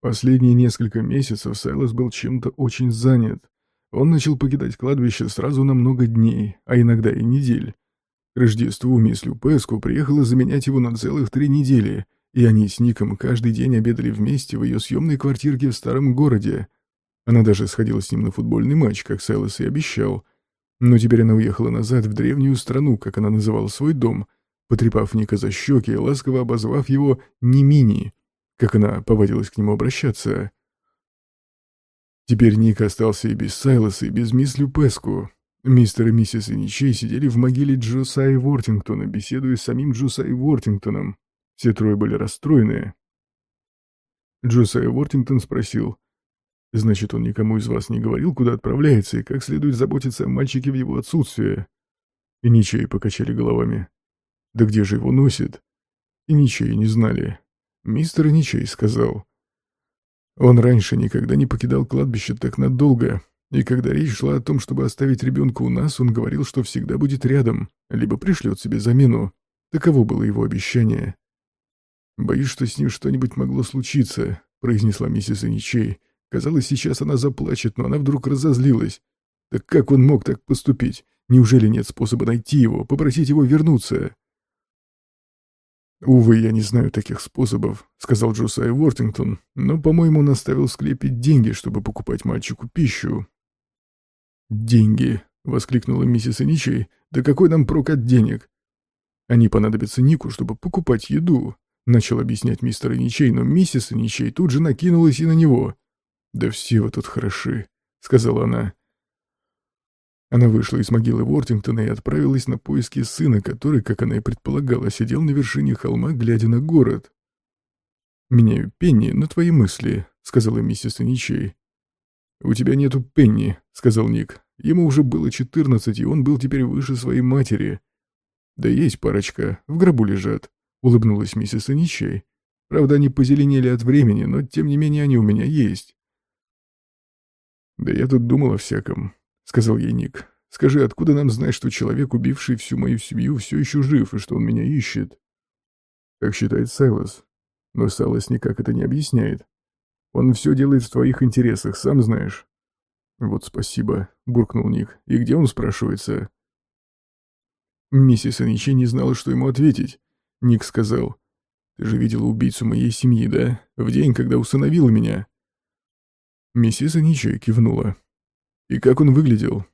Последние несколько месяцев Сайлос был чем-то очень занят. Он начал покидать кладбище сразу на много дней, а иногда и недель. К Рождеству мисс Люпеску приехала заменять его на целых три недели, и они с Ником каждый день обедали вместе в ее съемной квартирке в старом городе. Она даже сходила с ним на футбольный матч, как Сайлос и обещал. Но теперь она уехала назад в древнюю страну, как она называла свой дом, потрепав Ника за щеки и ласково обозвав его «не как она повадилась к нему обращаться. Теперь Ник остался и без Сайлоса, и без мисс Люпеску. Мистер и миссис Иничей сидели в могиле Джосаи Вортингтона, беседуя с самим Джосаи Вортингтоном. Все трое были расстроены. Джосаи Вортингтон спросил, «Значит, он никому из вас не говорил, куда отправляется и как следует заботиться о мальчике в его отсутствие?» И Ничей покачали головами. «Да где же его носит?» И Ничей не знали. Мистер Ничей сказал, он раньше никогда не покидал кладбище так надолго, и когда речь шла о том, чтобы оставить ребенка у нас, он говорил, что всегда будет рядом, либо пришлет себе замену. Таково было его обещание. «Боюсь, что с ним что-нибудь могло случиться», — произнесла миссис Аничей. Казалось, сейчас она заплачет, но она вдруг разозлилась. Так как он мог так поступить? Неужели нет способа найти его, попросить его вернуться? «Увы, я не знаю таких способов», — сказал Джосай Уортингтон, «но, по-моему, он оставил в склепе деньги, чтобы покупать мальчику пищу». «Деньги!» — воскликнула миссис Аничей. «Да какой нам прок от денег?» «Они понадобятся Нику, чтобы покупать еду», — начал объяснять мистер Аничей, но миссис Аничей тут же накинулась и на него. «Да все вы тут хороши», — сказала она. Она вышла из могилы Уортингтона и отправилась на поиски сына, который, как она и предполагала, сидел на вершине холма, глядя на город. «Меняю Пенни на твои мысли», — сказала миссис Аничей. «У тебя нету Пенни», — сказал Ник. Ему уже было четырнадцать, и он был теперь выше своей матери. «Да есть парочка, в гробу лежат», — улыбнулась миссис Аничей. «Правда, они позеленели от времени, но тем не менее они у меня есть». «Да я тут думал о всяком», — сказал ей Ник. «Скажи, откуда нам знать, что человек, убивший всю мою семью, все еще жив, и что он меня ищет?» «Как считает Сайлос. Но Сайлос никак это не объясняет. Он все делает в твоих интересах, сам знаешь». «Вот спасибо», — буркнул Ник. «И где он спрашивается?» Миссис Аничи не знала, что ему ответить. Ник сказал, «Ты же видела убийцу моей семьи, да? В день, когда усыновила меня». Миссис Аничи кивнула. «И как он выглядел?»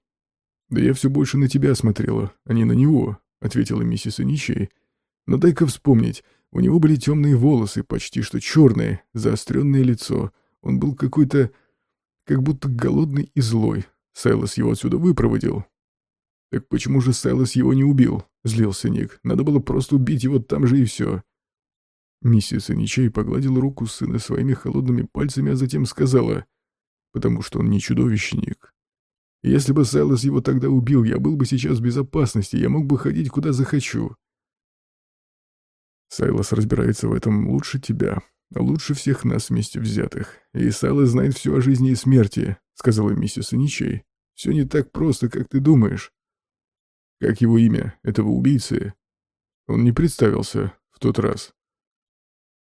«Да я все больше на тебя смотрела, а не на него», — ответила миссис Аничей. «Но дай-ка вспомнить, у него были темные волосы, почти что черные, заостренное лицо. Он был какой-то... как будто голодный и злой. Сайлос его отсюда выпроводил». «Так почему же Сайлос его не убил?» — злился Ник. «Надо было просто убить его там же и все». Миссис Аничей погладила руку сына своими холодными пальцами, а затем сказала, «Потому что он не чудовищник. Если бы Сайлос его тогда убил, я был бы сейчас в безопасности, я мог бы ходить куда захочу. Сайлос разбирается в этом лучше тебя, лучше всех нас вместе взятых. И Сайлос знает все о жизни и смерти, сказала миссис Аничей. Все не так просто, как ты думаешь. Как его имя, этого убийцы? Он не представился в тот раз.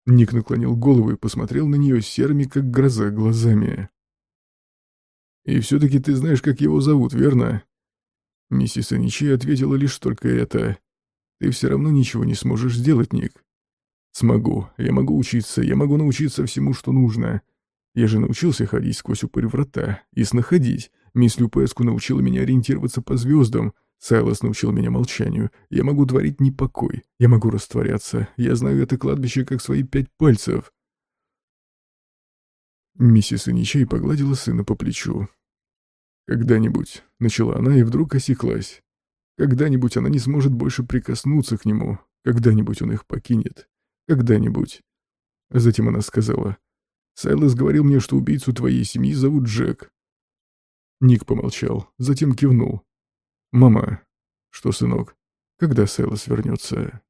Ник наклонил голову и посмотрел на нее серыми, как гроза, глазами. И все-таки ты знаешь, как его зовут, верно?» Миссис Аничи ответила лишь только это. «Ты все равно ничего не сможешь сделать, Ник». «Смогу. Я могу учиться. Я могу научиться всему, что нужно. Я же научился ходить сквозь упырь врата и снаходить. Мисс Люпеску научила меня ориентироваться по звездам. Сайлос научил меня молчанию. Я могу творить непокой. Я могу растворяться. Я знаю это кладбище как свои пять пальцев». Миссис Аничей погладила сына по плечу. «Когда-нибудь», — начала она и вдруг осеклась. «Когда-нибудь она не сможет больше прикоснуться к нему. Когда-нибудь он их покинет. Когда-нибудь». Затем она сказала. «Сайлос говорил мне, что убийцу твоей семьи зовут Джек». Ник помолчал, затем кивнул. «Мама». «Что, сынок? Когда Сайлос вернется?»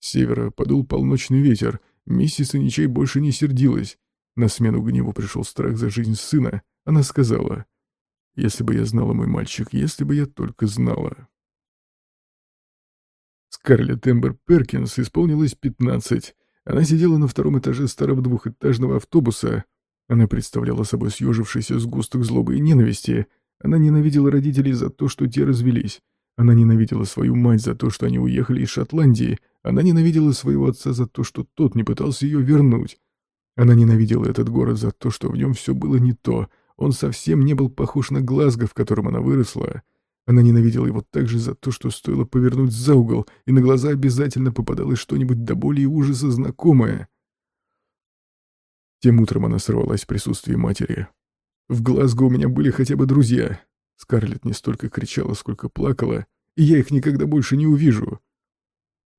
С севера подул полночный ветер. Миссис Аничей больше не сердилась. На смену гневу пришел страх за жизнь сына. Она сказала, если бы я знала, мой мальчик, если бы я только знала. Скарлетт Эмбер Перкинс исполнилось 15. Она сидела на втором этаже старого двухэтажного автобуса. Она представляла собой съежившийся сгусток злобы и ненависти. Она ненавидела родителей за то, что те развелись. Она ненавидела свою мать за то, что они уехали из Шотландии. Она ненавидела своего отца за то, что тот не пытался ее вернуть. Она ненавидела этот город за то, что в нем все было не то. Он совсем не был похож на Глазго, в котором она выросла. Она ненавидела его также за то, что стоило повернуть за угол, и на глаза обязательно попадалось что-нибудь до боли и ужаса знакомое. Тем утром она сорвалась в присутствии матери. «В Глазго у меня были хотя бы друзья». Скарлетт не столько кричала, сколько плакала, и я их никогда больше не увижу.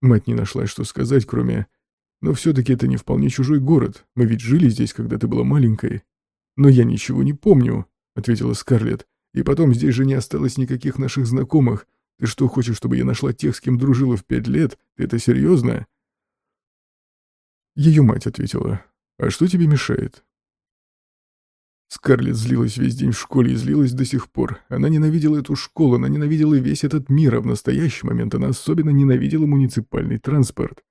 Мать не нашла, что сказать, кроме но все-таки это не вполне чужой город. Мы ведь жили здесь, когда ты была маленькой. Но я ничего не помню, ответила Скарлетт. И потом здесь же не осталось никаких наших знакомых. Ты что, хочешь, чтобы я нашла тех, с кем дружила в пять лет? Это серьезно? Ее мать ответила. А что тебе мешает? Скарлетт злилась весь день в школе и злилась до сих пор. Она ненавидела эту школу, она ненавидела весь этот мир, а в настоящий момент она особенно ненавидела муниципальный транспорт.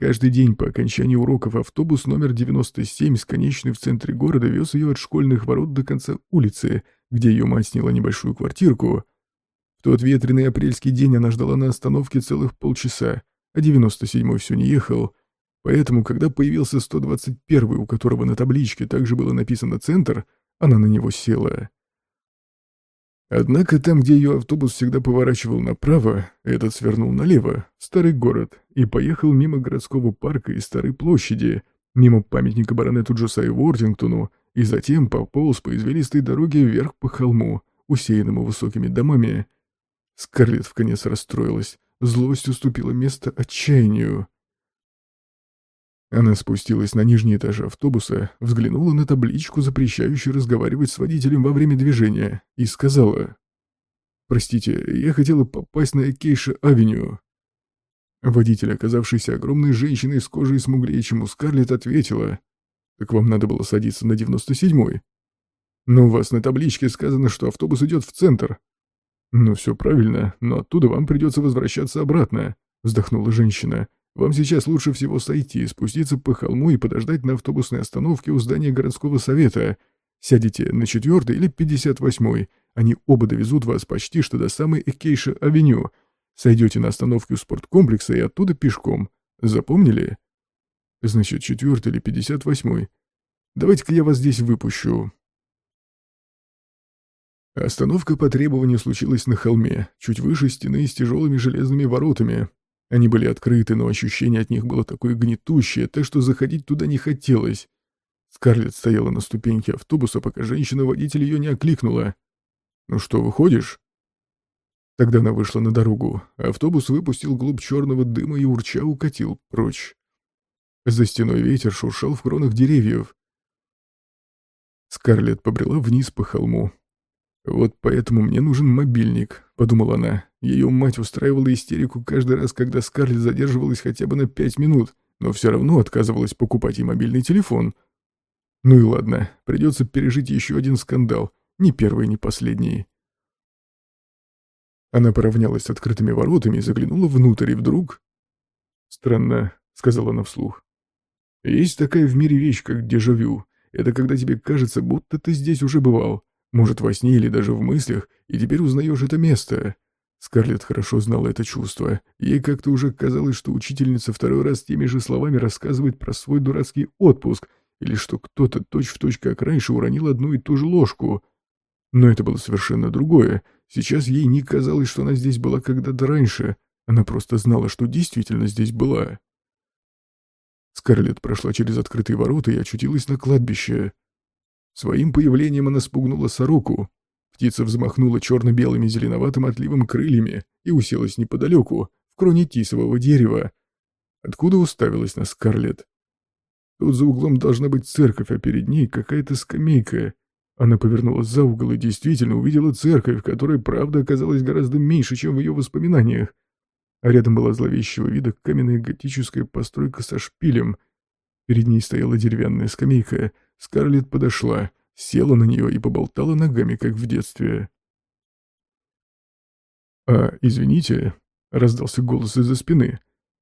Каждый день по окончании уроков автобус номер 97 с конечной в центре города вез ее от школьных ворот до конца улицы, где ее мать сняла небольшую квартирку. В тот ветреный апрельский день она ждала на остановке целых полчаса, а 97-й все не ехал. Поэтому, когда появился 121-й, у которого на табличке также было написано «Центр», она на него села. Однако там, где ее автобус всегда поворачивал направо, этот свернул налево, в старый город, и поехал мимо городского парка и старой площади, мимо памятника баронету Джосаю Уортингтону, и затем пополз по извилистой дороге вверх по холму, усеянному высокими домами. Скарлетт вконец расстроилась, злость уступила место отчаянию. Она спустилась на нижний этаж автобуса, взглянула на табличку, запрещающую разговаривать с водителем во время движения, и сказала «Простите, я хотела попасть на Экейша-авеню». Водитель, оказавшийся огромной женщиной с кожей смуглее, чем у Скарлетт, ответила «Так вам надо было садиться на 97-й». «Но у вас на табличке сказано, что автобус идет в центр». «Ну, все правильно, но оттуда вам придется возвращаться обратно», — вздохнула женщина. Вам сейчас лучше всего сойти, спуститься по холму и подождать на автобусной остановке у здания городского совета. Сядете на четвертый или пятьдесят восьмой. Они оба довезут вас почти что до самой Экейша-авеню. Сойдете на остановке у спорткомплекса и оттуда пешком. Запомнили? Значит, четвертый или пятьдесят восьмой. Давайте-ка я вас здесь выпущу. Остановка по требованию случилась на холме, чуть выше стены с тяжелыми железными воротами, они были открыты, но ощущение от них было такое гнетущее, так что заходить туда не хотелось. Скарлетт стояла на ступеньке автобуса, пока женщина-водитель ее не окликнула. «Ну что, выходишь?» Тогда она вышла на дорогу. Автобус выпустил глубь черного дыма и урча укатил прочь. За стеной ветер шуршал в кронах деревьев. Скарлетт побрела вниз по холму. «Вот поэтому мне нужен мобильник», — подумала она. Ее мать устраивала истерику каждый раз, когда Скарлетт задерживалась хотя бы на пять минут, но все равно отказывалась покупать ей мобильный телефон. Ну и ладно, придется пережить еще один скандал, не первый, не последний. Она поравнялась с открытыми воротами и заглянула внутрь, и вдруг... «Странно», — сказала она вслух. «Есть такая в мире вещь, как дежавю. Это когда тебе кажется, будто ты здесь уже бывал. Может, во сне или даже в мыслях, и теперь узнаешь это место. Скарлетт хорошо знала это чувство. Ей как-то уже казалось, что учительница второй раз теми же словами рассказывает про свой дурацкий отпуск, или что кто-то точь-в-точь как раньше уронил одну и ту же ложку. Но это было совершенно другое. Сейчас ей не казалось, что она здесь была когда-то раньше. Она просто знала, что действительно здесь была. Скарлетт прошла через открытые ворота и очутилась на кладбище. Своим появлением она спугнула сороку. Птица взмахнула черно-белыми зеленоватым отливом крыльями и уселась неподалеку, в кроне тисового дерева. Откуда уставилась на Скарлетт? Тут за углом должна быть церковь, а перед ней какая-то скамейка. Она повернулась за угол и действительно увидела церковь, которая, правда, оказалась гораздо меньше, чем в ее воспоминаниях. А рядом была зловещего вида каменная готическая постройка со шпилем. Перед ней стояла деревянная скамейка — Скарлетт подошла, села на нее и поболтала ногами, как в детстве. «А, извините», — раздался голос из-за спины.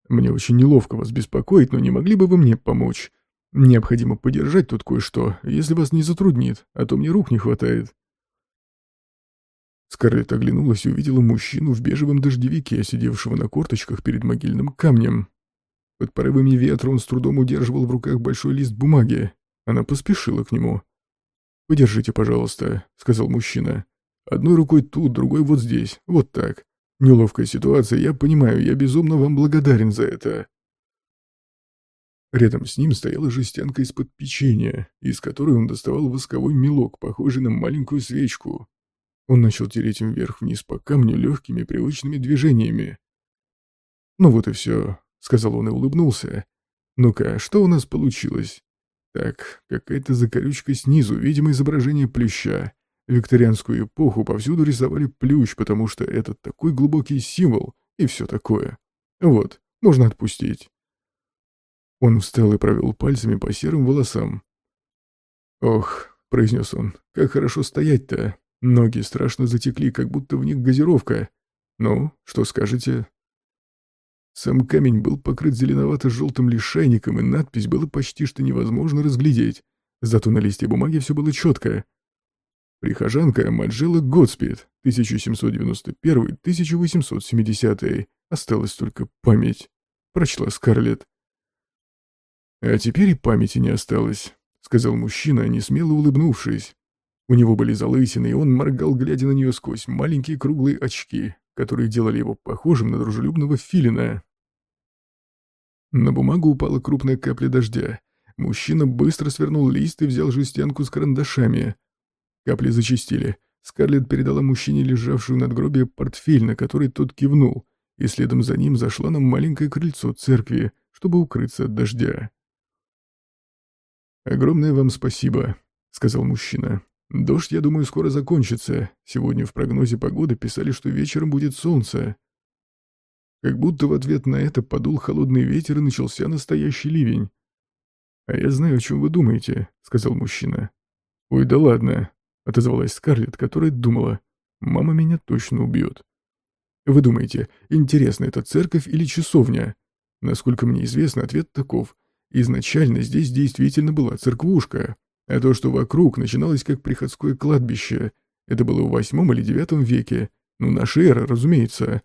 Мне очень неловко вас беспокоить, но не могли бы вы мне помочь? Необходимо подержать тут кое-что, если вас не затруднит, а то мне рук не хватает». Скарлетт оглянулась и увидела мужчину в бежевом дождевике, сидевшего на корточках перед могильным камнем. Под порывами ветра он с трудом удерживал в руках большой лист бумаги. Она поспешила к нему. «Подержите, пожалуйста», — сказал мужчина. «Одной рукой тут, другой вот здесь, вот так. Неловкая ситуация, я понимаю, я безумно вам благодарен за это». Рядом с ним стояла жестянка из-под печенья, из которой он доставал восковой мелок, похожий на маленькую свечку. Он начал тереть им вверх-вниз по камню легкими привычными движениями. «Ну вот и все», — сказал он и улыбнулся. «Ну-ка, что у нас получилось?» «Так, какая-то закорючка снизу, видимо, изображение плюща. В викторианскую эпоху повсюду рисовали плющ, потому что это такой глубокий символ и все такое. Вот, можно отпустить». Он встал и провел пальцами по серым волосам. «Ох», — произнес он, — «как хорошо стоять-то. Ноги страшно затекли, как будто в них газировка. Ну, что скажете?» Сам камень был покрыт зеленовато-желтым лишайником, и надпись было почти что невозможно разглядеть. Зато на листе бумаги все было четко. Прихожанка Маджела Годспид, 1791-1870. Осталась только память. Прочла Скарлетт. «А теперь и памяти не осталось», — сказал мужчина, несмело улыбнувшись. У него были залысины, и он моргал, глядя на нее сквозь маленькие круглые очки, которые делали его похожим на дружелюбного филина. На бумагу упала крупная капля дождя. Мужчина быстро свернул лист и взял жестянку с карандашами. Капли зачистили. Скарлетт передала мужчине лежавшую над гробе портфель, на который тот кивнул, и следом за ним зашла на маленькое крыльцо церкви, чтобы укрыться от дождя. «Огромное вам спасибо», — сказал мужчина. Дождь, я думаю, скоро закончится. Сегодня в прогнозе погоды писали, что вечером будет солнце. Как будто в ответ на это подул холодный ветер и начался настоящий ливень. «А я знаю, о чем вы думаете», — сказал мужчина. «Ой, да ладно», — отозвалась Скарлетт, которая думала. «Мама меня точно убьет». «Вы думаете, интересно, это церковь или часовня?» Насколько мне известно, ответ таков. Изначально здесь действительно была церквушка. А то, что вокруг, начиналось как приходское кладбище. Это было в восьмом или девятом веке. Ну, наша эра, разумеется.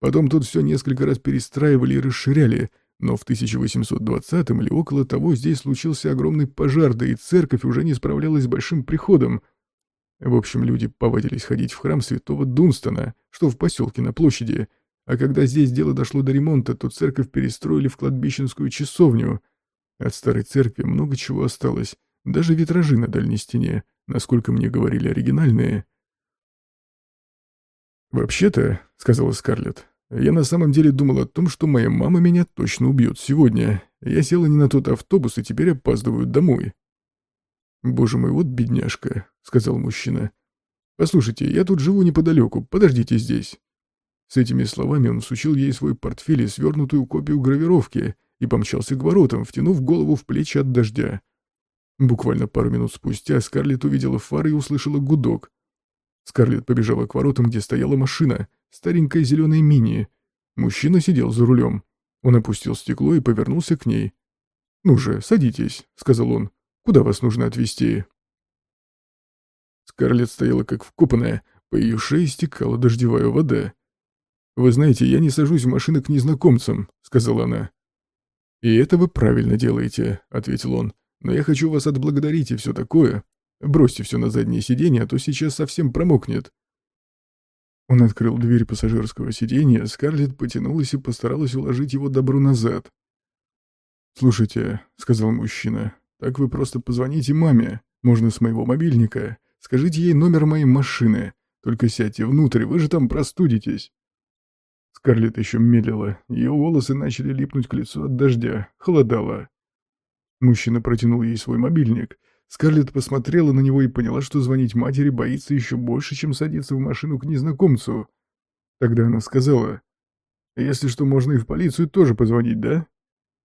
Потом тут все несколько раз перестраивали и расширяли, но в 1820 или около того здесь случился огромный пожар, да и церковь уже не справлялась с большим приходом. В общем, люди повадились ходить в храм святого Дунстона, что в поселке на площади, а когда здесь дело дошло до ремонта, то церковь перестроили в кладбищенскую часовню. От старой церкви много чего осталось, даже витражи на дальней стене, насколько мне говорили оригинальные. «Вообще-то», — сказала Скарлетт, — «я на самом деле думал о том, что моя мама меня точно убьет сегодня. Я села не на тот автобус и теперь опаздываю домой». «Боже мой, вот бедняжка», — сказал мужчина. «Послушайте, я тут живу неподалеку, подождите здесь». С этими словами он сучил ей свой портфель и свернутую копию гравировки и помчался к воротам, втянув голову в плечи от дождя. Буквально пару минут спустя Скарлетт увидела фары и услышала гудок. Скарлетт побежала к воротам, где стояла машина, старенькая зеленая мини. Мужчина сидел за рулем. Он опустил стекло и повернулся к ней. «Ну же, садитесь», — сказал он. «Куда вас нужно отвезти?» Скарлетт стояла как вкопанная, по ее шее стекала дождевая вода. «Вы знаете, я не сажусь в машины к незнакомцам», — сказала она. «И это вы правильно делаете», — ответил он. Но я хочу вас отблагодарить и все такое. Бросьте все на заднее сиденье, а то сейчас совсем промокнет». Он открыл дверь пассажирского сиденья, Скарлетт потянулась и постаралась уложить его добру назад. «Слушайте», — сказал мужчина, — «так вы просто позвоните маме, можно с моего мобильника, скажите ей номер моей машины, только сядьте внутрь, вы же там простудитесь». Скарлетт еще медлила, ее волосы начали липнуть к лицу от дождя, холодало. Мужчина протянул ей свой мобильник. Скарлетт посмотрела на него и поняла, что звонить матери боится еще больше, чем садиться в машину к незнакомцу. Тогда она сказала, «Если что, можно и в полицию тоже позвонить, да?»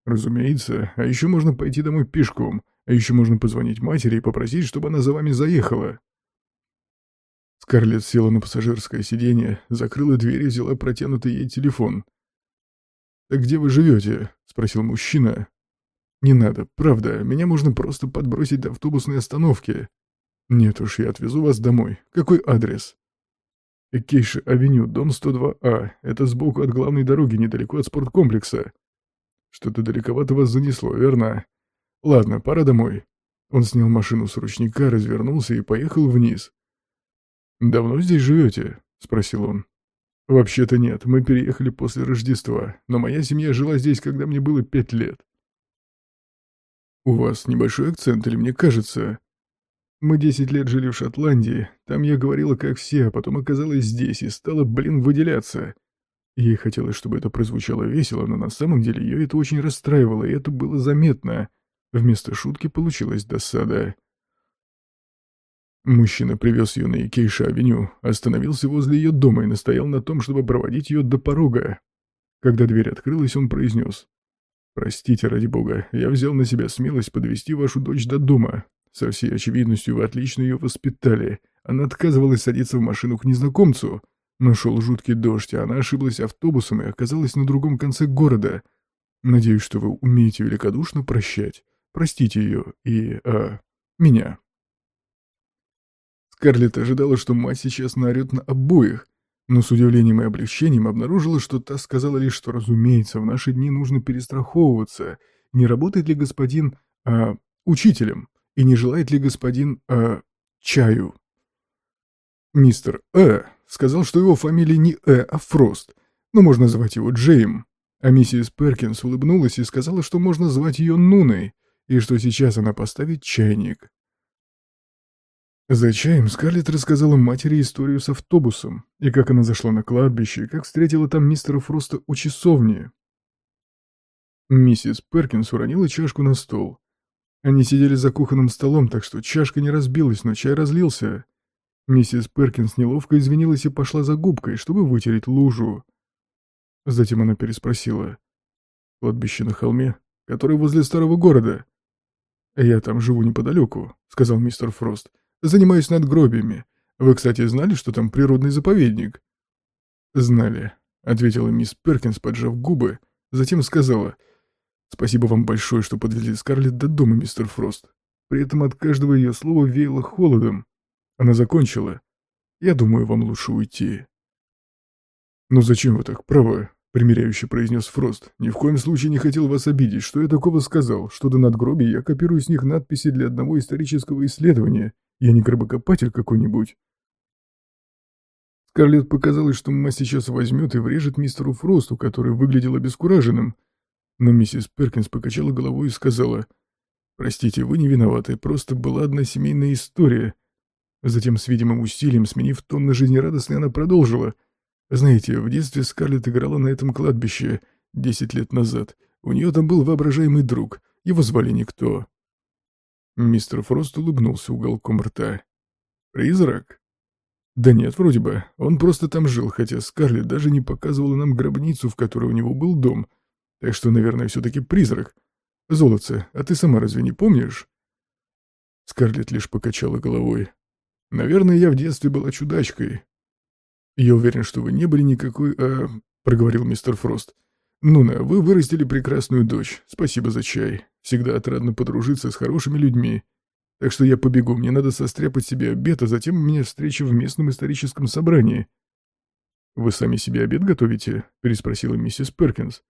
«Разумеется. А еще можно пойти домой пешком. А еще можно позвонить матери и попросить, чтобы она за вами заехала». Скарлетт села на пассажирское сиденье, закрыла дверь и взяла протянутый ей телефон. «Так где вы живете?» — спросил мужчина. «Не надо, правда, меня можно просто подбросить до автобусной остановки». «Нет уж, я отвезу вас домой. Какой адрес?» «Экейша-авеню, дом 102А. Это сбоку от главной дороги, недалеко от спорткомплекса». «Что-то далековато вас занесло, верно?» «Ладно, пора домой». Он снял машину с ручника, развернулся и поехал вниз. «Давно здесь живете?» — спросил он. «Вообще-то нет, мы переехали после Рождества, но моя семья жила здесь, когда мне было пять лет». «У вас небольшой акцент, или мне кажется?» «Мы десять лет жили в Шотландии, там я говорила как все, а потом оказалась здесь и стала, блин, выделяться». Ей хотелось, чтобы это прозвучало весело, но на самом деле ее это очень расстраивало, и это было заметно. Вместо шутки получилась досада. Мужчина привез ее на Икейша-авеню, остановился возле ее дома и настоял на том, чтобы проводить ее до порога. Когда дверь открылась, он произнес. «Простите, ради бога, я взял на себя смелость подвести вашу дочь до дома. Со всей очевидностью вы отлично ее воспитали. Она отказывалась садиться в машину к незнакомцу. Но шел жуткий дождь, а она ошиблась автобусом и оказалась на другом конце города. Надеюсь, что вы умеете великодушно прощать. Простите ее и... а... меня». Скарлетт ожидала, что мать сейчас наорет на обоих, но с удивлением и облегчением обнаружила, что та сказала лишь, что, разумеется, в наши дни нужно перестраховываться, не работает ли господин, а, учителем, и не желает ли господин, а, чаю. Мистер Э сказал, что его фамилия не Э, а Фрост, но можно звать его Джейм. А миссис Перкинс улыбнулась и сказала, что можно звать ее Нуной, и что сейчас она поставит чайник. За чаем Скарлетт рассказала матери историю с автобусом, и как она зашла на кладбище, и как встретила там мистера Фроста у часовни. Миссис Перкинс уронила чашку на стол. Они сидели за кухонным столом, так что чашка не разбилась, но чай разлился. Миссис Перкинс неловко извинилась и пошла за губкой, чтобы вытереть лужу. Затем она переспросила. «Кладбище на холме, который возле старого города?» «Я там живу неподалеку», — сказал мистер Фрост. Занимаюсь надгробиями. Вы, кстати, знали, что там природный заповедник?» «Знали», — ответила мисс Перкинс, поджав губы, затем сказала, «Спасибо вам большое, что подвели Скарлетт до дома, мистер Фрост». При этом от каждого ее слова веяло холодом. Она закончила. «Я думаю, вам лучше уйти». «Но зачем вы так правы?» — примиряюще произнес Фрост. «Ни в коем случае не хотел вас обидеть. Что я такого сказал? Что до надгробий я копирую с них надписи для одного исторического исследования, я не гробокопатель какой-нибудь. Скарлетт показалось, что мама сейчас возьмет и врежет мистеру Фросту, который выглядел обескураженным. Но миссис Перкинс покачала головой и сказала, «Простите, вы не виноваты, просто была одна семейная история». Затем с видимым усилием, сменив тон на жизнерадостный, она продолжила. «Знаете, в детстве Скарлетт играла на этом кладбище десять лет назад. У нее там был воображаемый друг. Его звали Никто. Мистер Фрост улыбнулся уголком рта. «Призрак?» «Да нет, вроде бы. Он просто там жил, хотя Скарлетт даже не показывала нам гробницу, в которой у него был дом. Так что, наверное, все-таки призрак. Золотце, а ты сама разве не помнишь?» Скарлетт лишь покачала головой. «Наверное, я в детстве была чудачкой». «Я уверен, что вы не были никакой, а...» — проговорил мистер Фрост. «Нуна, вы вырастили прекрасную дочь. Спасибо за чай. Всегда отрадно подружиться с хорошими людьми. Так что я побегу, мне надо состряпать себе обед, а затем у меня встреча в местном историческом собрании». «Вы сами себе обед готовите?» — переспросила миссис Перкинс.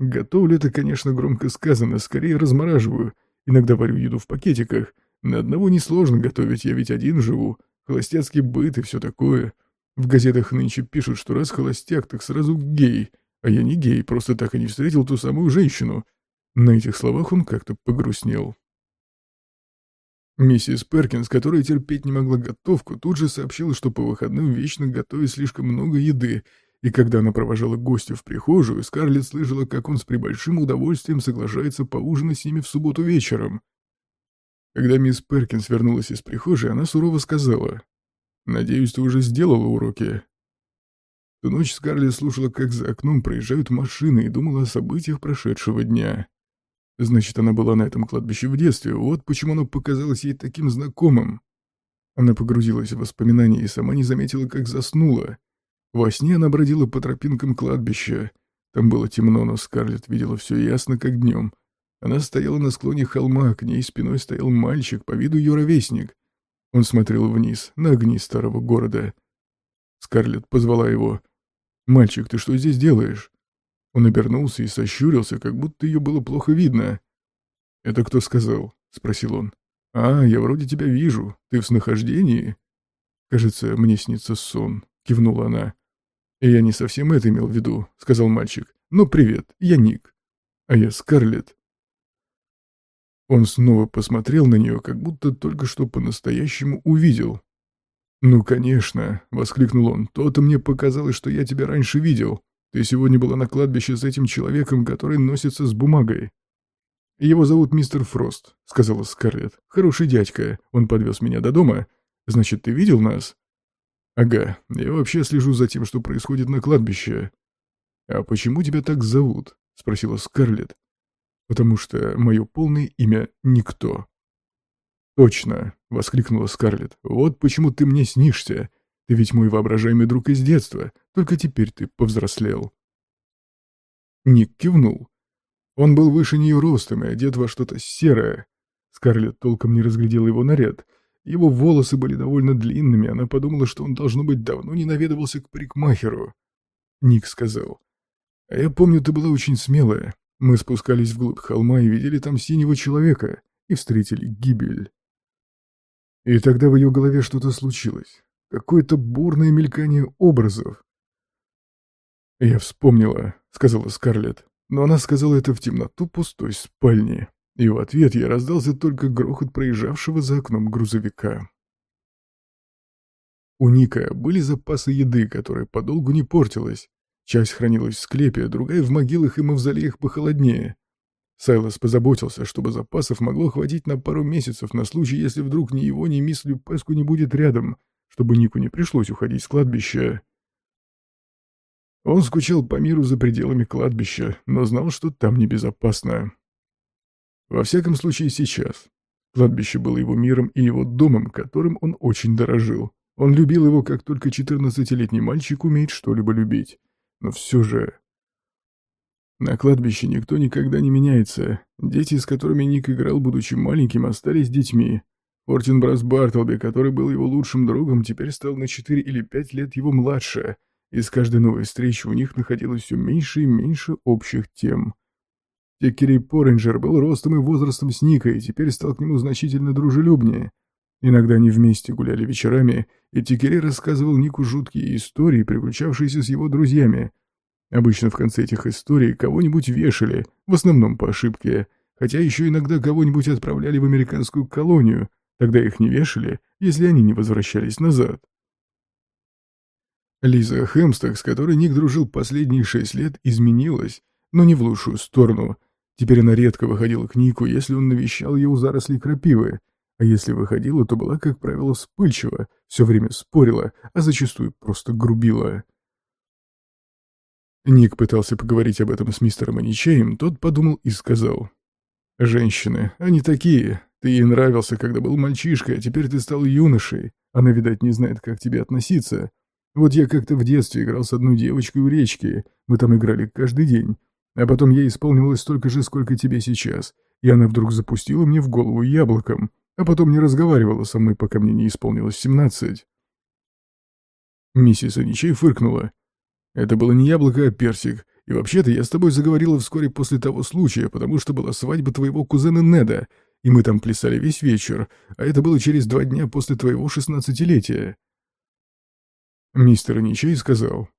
«Готовлю это, конечно, громко сказано, скорее размораживаю. Иногда варю еду в пакетиках. На одного несложно готовить, я ведь один живу. Холостяцкий быт и все такое. В газетах нынче пишут, что раз холостяк, так сразу гей. А я не гей, просто так и не встретил ту самую женщину. На этих словах он как-то погрустнел. Миссис Перкинс, которая терпеть не могла готовку, тут же сообщила, что по выходным вечно готовит слишком много еды, и когда она провожала гостя в прихожую, Скарлетт слышала, как он с прибольшим удовольствием соглашается поужинать с ними в субботу вечером. Когда мисс Перкинс вернулась из прихожей, она сурово сказала, «Надеюсь, ты уже сделала уроки?» Ту ночь Скарлетт слушала, как за окном проезжают машины, и думала о событиях прошедшего дня. Значит, она была на этом кладбище в детстве, вот почему оно показалось ей таким знакомым. Она погрузилась в воспоминания и сама не заметила, как заснула. Во сне она бродила по тропинкам кладбища. Там было темно, но Скарлетт видела все ясно, как днем. Она стояла на склоне холма, к ней спиной стоял мальчик, по виду ее ровесник. Он смотрел вниз, на огни старого города. Скарлетт позвала его. «Мальчик, ты что здесь делаешь?» Он обернулся и сощурился, как будто ее было плохо видно. «Это кто сказал?» — спросил он. «А, я вроде тебя вижу. Ты в снахождении?» «Кажется, мне снится сон», — кивнула она. «Я не совсем это имел в виду», — сказал мальчик. «Ну, привет, я Ник. А я Скарлетт». Он снова посмотрел на нее, как будто только что по-настоящему увидел. «Ну, конечно», — воскликнул он, — «то-то мне показалось, что я тебя раньше видел. Ты сегодня была на кладбище с этим человеком, который носится с бумагой». «Его зовут мистер Фрост», — сказала Скарлетт. «Хороший дядька. Он подвез меня до дома. Значит, ты видел нас?» «Ага. Я вообще слежу за тем, что происходит на кладбище». «А почему тебя так зовут?» — спросила Скарлетт. «Потому что мое полное имя — Никто». «Точно!» — воскликнула Скарлетт. «Вот почему ты мне снишься. Ты ведь мой воображаемый друг из детства, только теперь ты повзрослел». Ник кивнул. Он был выше нее ростом и одет во что-то серое. Скарлетт толком не разглядела его наряд. Его волосы были довольно длинными, она подумала, что он, должно быть, давно не наведывался к парикмахеру. Ник сказал. «А я помню, ты была очень смелая. Мы спускались вглубь холма и видели там синего человека, и встретили гибель». И тогда в ее голове что-то случилось. Какое-то бурное мелькание образов. «Я вспомнила», — сказала Скарлетт, но она сказала это в темноту пустой спальни, и в ответ я раздался только грохот проезжавшего за окном грузовика. У Ника были запасы еды, которая подолгу не портилась. Часть хранилась в склепе, другая в могилах и мавзолеях похолоднее. Сайлос позаботился, чтобы запасов могло хватить на пару месяцев на случай, если вдруг ни его, ни мисс Люпеску не будет рядом, чтобы Нику не пришлось уходить с кладбища. Он скучал по миру за пределами кладбища, но знал, что там небезопасно. Во всяком случае, сейчас. Кладбище было его миром и его домом, которым он очень дорожил. Он любил его, как только 14-летний мальчик умеет что-либо любить. Но все же... На кладбище никто никогда не меняется. Дети, с которыми Ник играл, будучи маленьким, остались детьми. Фортенбрас Бартлби, который был его лучшим другом, теперь стал на 4 или 5 лет его младше, и с каждой новой встречи у них находилось все меньше и меньше общих тем. Теккери Порринджер был ростом и возрастом с Никой, и теперь стал к нему значительно дружелюбнее. Иногда они вместе гуляли вечерами, и Теккери рассказывал Нику жуткие истории, приключавшиеся с его друзьями, Обычно в конце этих историй кого-нибудь вешали, в основном по ошибке, хотя еще иногда кого-нибудь отправляли в американскую колонию, тогда их не вешали, если они не возвращались назад. Лиза Хэмсток, с которой Ник дружил последние шесть лет, изменилась, но не в лучшую сторону. Теперь она редко выходила к Нику, если он навещал ее у зарослей крапивы, а если выходила, то была, как правило, вспыльчива, все время спорила, а зачастую просто грубила. Ник пытался поговорить об этом с мистером Аничеем, тот подумал и сказал. «Женщины, они такие. Ты ей нравился, когда был мальчишкой, а теперь ты стал юношей. Она, видать, не знает, как к тебе относиться. Вот я как-то в детстве играл с одной девочкой у речки. Мы там играли каждый день. А потом ей исполнилось столько же, сколько тебе сейчас. И она вдруг запустила мне в голову яблоком, а потом не разговаривала со мной, пока мне не исполнилось семнадцать». Миссис Аничей фыркнула. Это было не яблоко, а персик. И вообще-то я с тобой заговорила вскоре после того случая, потому что была свадьба твоего кузена Неда, и мы там плясали весь вечер, а это было через два дня после твоего шестнадцатилетия. Мистер Ничей сказал,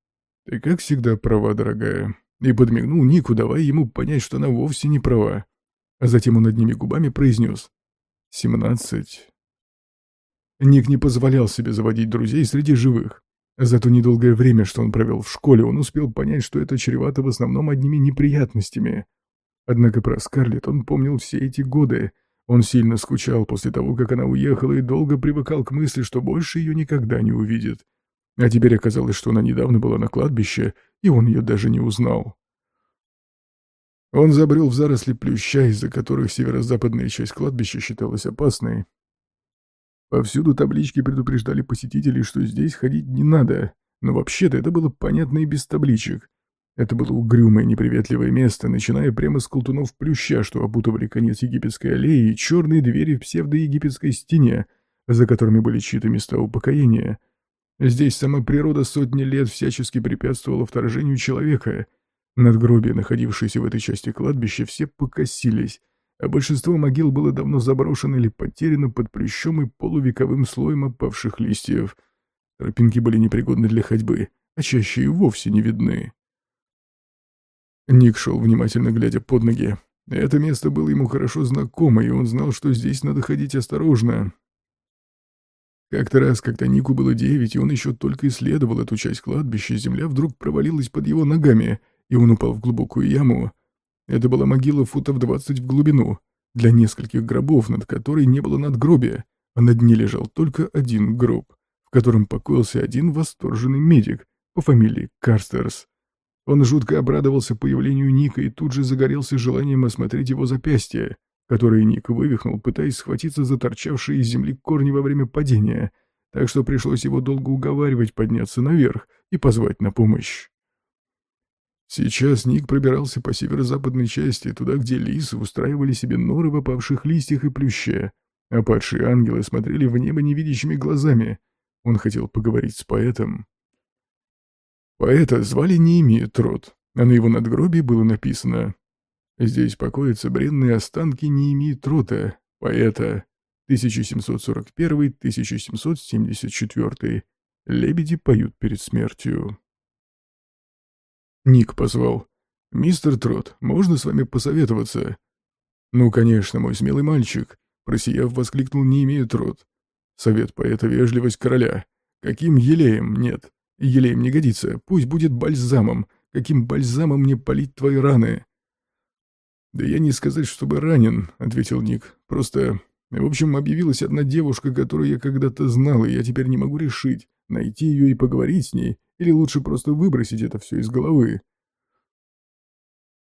«Ты как всегда права, дорогая», и подмигнул Нику, давая ему понять, что она вовсе не права. А затем он одними губами произнес «семнадцать». Ник не позволял себе заводить друзей среди живых. За то недолгое время, что он провел в школе, он успел понять, что это чревато в основном одними неприятностями. Однако про Скарлетт он помнил все эти годы. Он сильно скучал после того, как она уехала, и долго привыкал к мысли, что больше ее никогда не увидит. А теперь оказалось, что она недавно была на кладбище, и он ее даже не узнал. Он забрел в заросли плюща, из-за которых северо-западная часть кладбища считалась опасной, Повсюду таблички предупреждали посетителей, что здесь ходить не надо, но вообще-то это было понятно и без табличек. Это было угрюмое неприветливое место, начиная прямо с колтунов плюща, что опутывали конец египетской аллеи, и черные двери в псевдоегипетской стене, за которыми были чьи-то места упокоения. Здесь сама природа сотни лет всячески препятствовала вторжению человека. Надгробия, находившиеся в этой части кладбища, все покосились, а большинство могил было давно заброшено или потеряно под плющом и полувековым слоем опавших листьев. Тропинки были непригодны для ходьбы, а чаще и вовсе не видны. Ник шел, внимательно глядя под ноги. Это место было ему хорошо знакомо, и он знал, что здесь надо ходить осторожно. Как-то раз, когда Нику было девять, и он еще только исследовал эту часть кладбища, земля вдруг провалилась под его ногами, и он упал в глубокую яму. Это была могила футов двадцать в глубину, для нескольких гробов, над которой не было надгробия, а на дне лежал только один гроб, в котором покоился один восторженный медик по фамилии Карстерс. Он жутко обрадовался появлению Ника и тут же загорелся желанием осмотреть его запястье, которое Ник вывихнул, пытаясь схватиться за торчавшие из земли корни во время падения, так что пришлось его долго уговаривать подняться наверх и позвать на помощь. Сейчас Ник пробирался по северо-западной части, туда, где лисы устраивали себе норы в опавших листьях и плюще, а падшие ангелы смотрели в небо невидящими глазами. Он хотел поговорить с поэтом. Поэта звали Неемия Трот, а на его надгробии было написано «Здесь покоятся бренные останки Неемии Трота, поэта, 1741-1774. Лебеди поют перед смертью». Ник позвал. «Мистер Трот, можно с вами посоветоваться?» «Ну, конечно, мой смелый мальчик», — просияв, воскликнул Неемия Трот. «Совет поэта — вежливость короля. Каким елеем нет?» Елеем не годится, пусть будет бальзамом. Каким бальзамом мне полить твои раны?» «Да я не сказать, чтобы ранен», — ответил Ник. «Просто... В общем, объявилась одна девушка, которую я когда-то знал, и я теперь не могу решить, найти ее и поговорить с ней, или лучше просто выбросить это все из головы».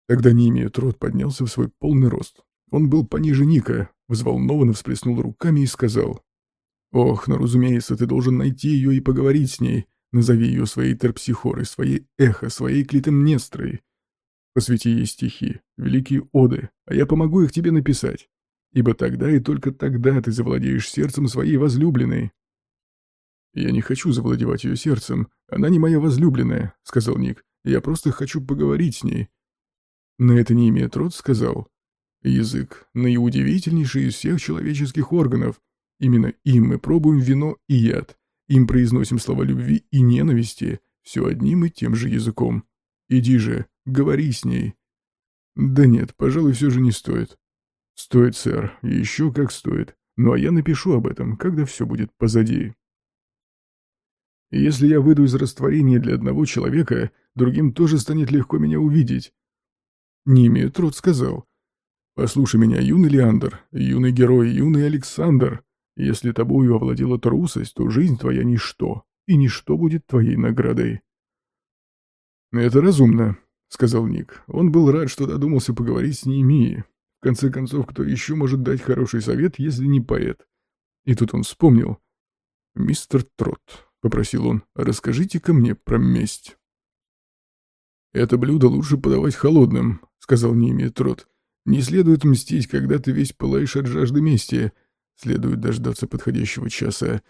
Тогда не имея рот поднялся в свой полный рост. Он был пониже Ника, взволнованно всплеснул руками и сказал. «Ох, ну разумеется, ты должен найти ее и поговорить с ней. Назови ее своей терпсихорой, своей эхо, своей клитемнестрой. Посвяти ей стихи, великие оды, а я помогу их тебе написать. Ибо тогда и только тогда ты завладеешь сердцем своей возлюбленной. «Я не хочу завладевать ее сердцем. Она не моя возлюбленная», — сказал Ник. «Я просто хочу поговорить с ней». На это не имеет рот сказал. «Язык — наиудивительнейший из всех человеческих органов. Именно им мы пробуем вино и яд. Им произносим слова любви и ненависти, все одним и тем же языком. Иди же, говори с ней. Да нет, пожалуй, все же не стоит. Стоит, сэр, еще как стоит. Ну а я напишу об этом, когда все будет позади. Если я выйду из растворения для одного человека, другим тоже станет легко меня увидеть. Ними Трот сказал. «Послушай меня, юный Леандр, юный герой, юный Александр. Если тобою овладела трусость, то жизнь твоя ничто, и ничто будет твоей наградой. «Это разумно», — сказал Ник. Он был рад, что додумался поговорить с Неемией. В конце концов, кто еще может дать хороший совет, если не поэт? И тут он вспомнил. «Мистер Трот», — попросил он, — «расскажите-ка мне про месть». «Это блюдо лучше подавать холодным», — сказал Неемия Трот. «Не следует мстить, когда ты весь пылаешь от жажды мести. Следует дождаться подходящего часа.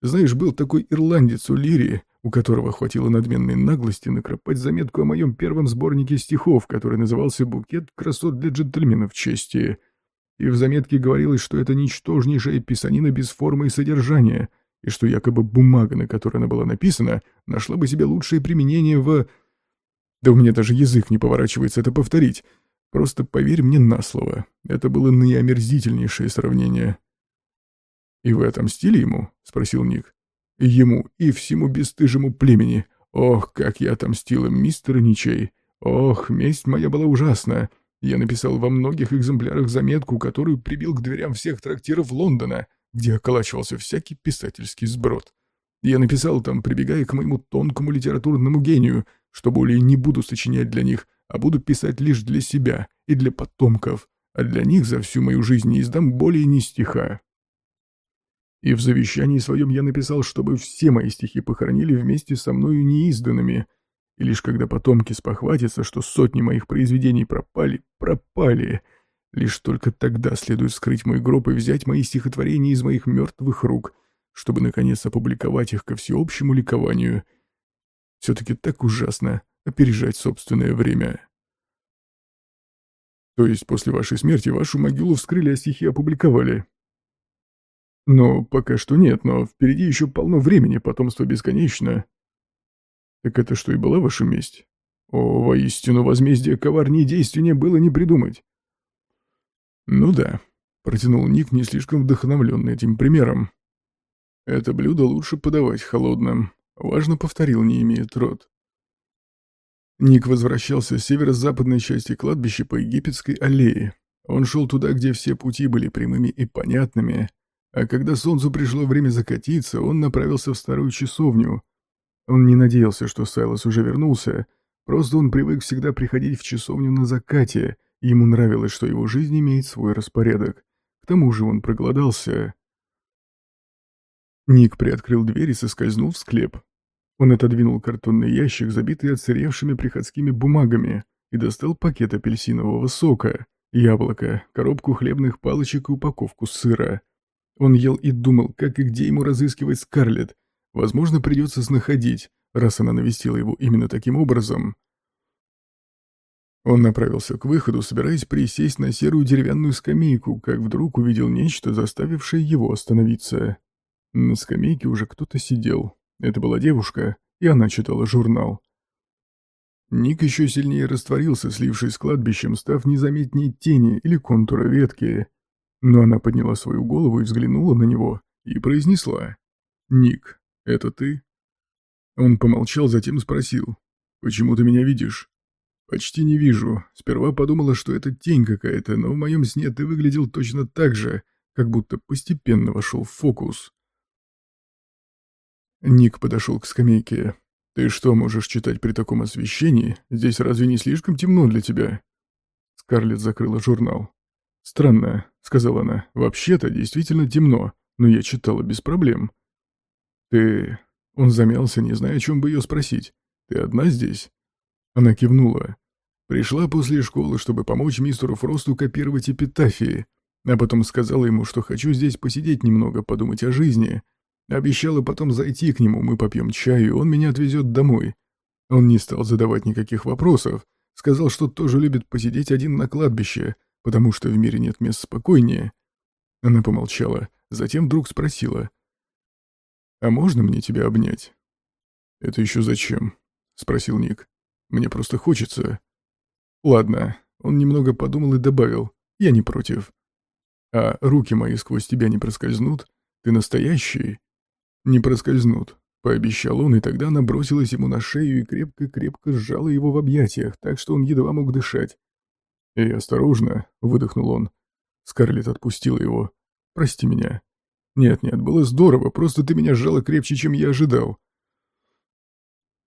Знаешь, был такой ирландец у Лири, у которого хватило надменной наглости накропать заметку о моем первом сборнике стихов, который назывался «Букет красот для джентльменов чести». И в заметке говорилось, что это ничтожнейшая писанина без формы и содержания, и что якобы бумага, на которой она была написана, нашла бы себе лучшее применение в... Да у меня даже язык не поворачивается это повторить. Просто поверь мне на слово. Это было наиомерзительнейшее сравнение. «И вы отомстили ему?» — спросил Ник. «Ему и всему бесстыжему племени. Ох, как я отомстил им, мистер Ничей. Ох, месть моя была ужасна. Я написал во многих экземплярах заметку, которую прибил к дверям всех трактиров Лондона, где околачивался всякий писательский сброд. Я написал там, прибегая к моему тонкому литературному гению, что более не буду сочинять для них, а буду писать лишь для себя и для потомков, а для них за всю мою жизнь не издам более ни стиха. И в завещании своем я написал, чтобы все мои стихи похоронили вместе со мною неизданными. И лишь когда потомки спохватятся, что сотни моих произведений пропали, пропали, лишь только тогда следует скрыть мой гроб и взять мои стихотворения из моих мертвых рук, чтобы, наконец, опубликовать их ко всеобщему ликованию. Все-таки так ужасно опережать собственное время. То есть после вашей смерти вашу могилу вскрыли, а стихи опубликовали? Но пока что нет, но впереди еще полно времени, потомство бесконечно. Так это что и была ваша месть? О, воистину, возмездие коварнее действеннее было не придумать. Ну да, протянул Ник, не слишком вдохновленный этим примером. Это блюдо лучше подавать холодным. Важно повторил, не имеет рот. Ник возвращался с северо-западной части кладбища по Египетской аллее. Он шел туда, где все пути были прямыми и понятными, а когда солнцу пришло время закатиться, он направился в старую часовню, он не надеялся, что Сайлос уже вернулся, просто он привык всегда приходить в часовню на закате, ему нравилось, что его жизнь имеет свой распорядок. К тому же он проголодался. Ник приоткрыл дверь и соскользнул в склеп. Он отодвинул картонный ящик, забитый отсыревшими приходскими бумагами, и достал пакет апельсинового сока, яблоко, коробку хлебных палочек и упаковку сыра. Он ел и думал, как и где ему разыскивать Скарлетт, Возможно, придется снаходить, раз она навестила его именно таким образом. Он направился к выходу, собираясь присесть на серую деревянную скамейку, как вдруг увидел нечто, заставившее его остановиться. На скамейке уже кто-то сидел. Это была девушка, и она читала журнал. Ник еще сильнее растворился, слившись с кладбищем, став незаметнее тени или контура ветки. Но она подняла свою голову и взглянула на него, и произнесла «Ник, «Это ты?» Он помолчал, затем спросил. «Почему ты меня видишь?» «Почти не вижу. Сперва подумала, что это тень какая-то, но в моем сне ты выглядел точно так же, как будто постепенно вошел в фокус». Ник подошел к скамейке. «Ты что, можешь читать при таком освещении? Здесь разве не слишком темно для тебя?» Скарлетт закрыла журнал. «Странно», — сказала она. «Вообще-то действительно темно, но я читала без проблем. «Ты...» Он замялся, не зная, о чем бы ее спросить. «Ты одна здесь?» Она кивнула. Пришла после школы, чтобы помочь мистеру Фросту копировать эпитафии, а потом сказала ему, что хочу здесь посидеть немного, подумать о жизни. Обещала потом зайти к нему, мы попьем чаю, и он меня отвезет домой. Он не стал задавать никаких вопросов, сказал, что тоже любит посидеть один на кладбище, потому что в мире нет мест спокойнее. Она помолчала, затем вдруг спросила, «А можно мне тебя обнять?» «Это еще зачем?» — спросил Ник. «Мне просто хочется». «Ладно». Он немного подумал и добавил. «Я не против». «А руки мои сквозь тебя не проскользнут? Ты настоящий?» «Не проскользнут», — пообещал он, и тогда она бросилась ему на шею и крепко-крепко сжала его в объятиях, так что он едва мог дышать. «Эй, осторожно», — выдохнул он. Скарлетт отпустила его. «Прости меня». «Нет-нет, было здорово, просто ты меня сжала крепче, чем я ожидал».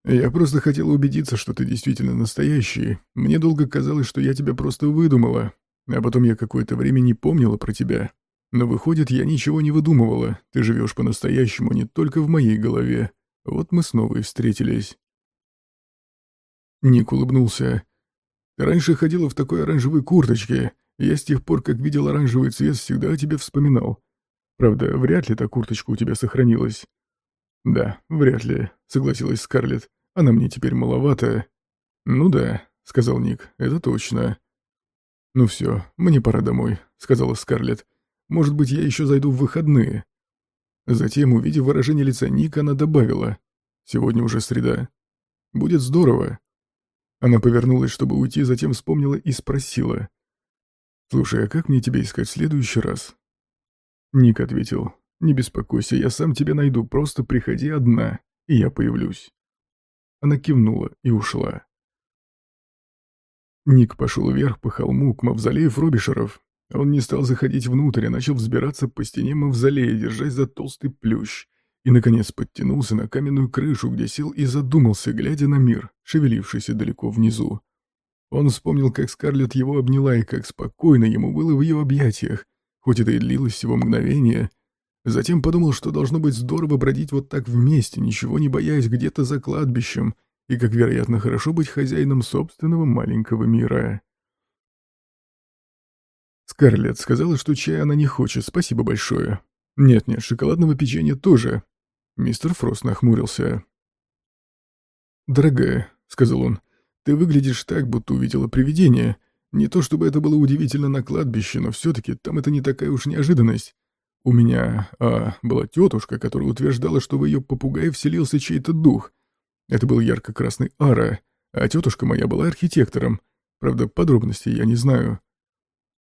«Я просто хотела убедиться, что ты действительно настоящий. Мне долго казалось, что я тебя просто выдумала, а потом я какое-то время не помнила про тебя. Но выходит, я ничего не выдумывала. Ты живешь по-настоящему не только в моей голове. Вот мы снова и встретились». Ник улыбнулся. «Ты раньше ходила в такой оранжевой курточке. Я с тех пор, как видел оранжевый цвет, всегда о тебе вспоминал. Правда, вряд ли та курточка у тебя сохранилась. Да, вряд ли, согласилась Скарлетт. Она мне теперь маловато. Ну да, сказал Ник, это точно. Ну все, мне пора домой, сказала Скарлетт. Может быть, я еще зайду в выходные. Затем, увидев выражение лица Ника, она добавила. Сегодня уже среда. Будет здорово. Она повернулась, чтобы уйти, затем вспомнила и спросила. «Слушай, а как мне тебя искать в следующий раз?» Ник ответил, «Не беспокойся, я сам тебя найду, просто приходи одна, и я появлюсь». Она кивнула и ушла. Ник пошел вверх по холму к мавзолею Фробишеров. Он не стал заходить внутрь, а начал взбираться по стене мавзолея, держась за толстый плющ, и, наконец, подтянулся на каменную крышу, где сел и задумался, глядя на мир, шевелившийся далеко внизу. Он вспомнил, как Скарлетт его обняла и как спокойно ему было в ее объятиях, хоть это и длилось всего мгновение. Затем подумал, что должно быть здорово бродить вот так вместе, ничего не боясь, где-то за кладбищем, и как, вероятно, хорошо быть хозяином собственного маленького мира. Скарлетт сказала, что чая она не хочет, спасибо большое. Нет-нет, шоколадного печенья тоже. Мистер Фрост нахмурился. «Дорогая», — сказал он, — «ты выглядишь так, будто увидела привидение. Не то чтобы это было удивительно на кладбище, но все-таки там это не такая уж неожиданность. У меня, а, была тетушка, которая утверждала, что в ее попугае вселился чей-то дух. Это был ярко-красный ара, а тетушка моя была архитектором. Правда, подробностей я не знаю.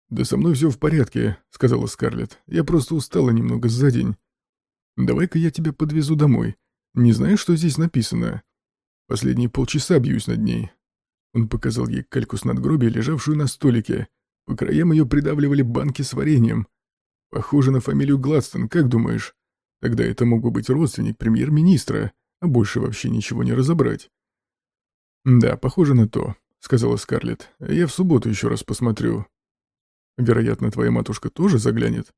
«Да со мной все в порядке», — сказала Скарлетт. «Я просто устала немного за день. Давай-ка я тебя подвезу домой. Не знаешь, что здесь написано?» Последние полчаса бьюсь над ней. Он показал ей кальку с надгробия, лежавшую на столике. По краям ее придавливали банки с вареньем. Похоже на фамилию Гладстон, как думаешь? Тогда это мог бы быть родственник премьер-министра, а больше вообще ничего не разобрать. «Да, похоже на то», — сказала Скарлетт. «Я в субботу еще раз посмотрю. Вероятно, твоя матушка тоже заглянет.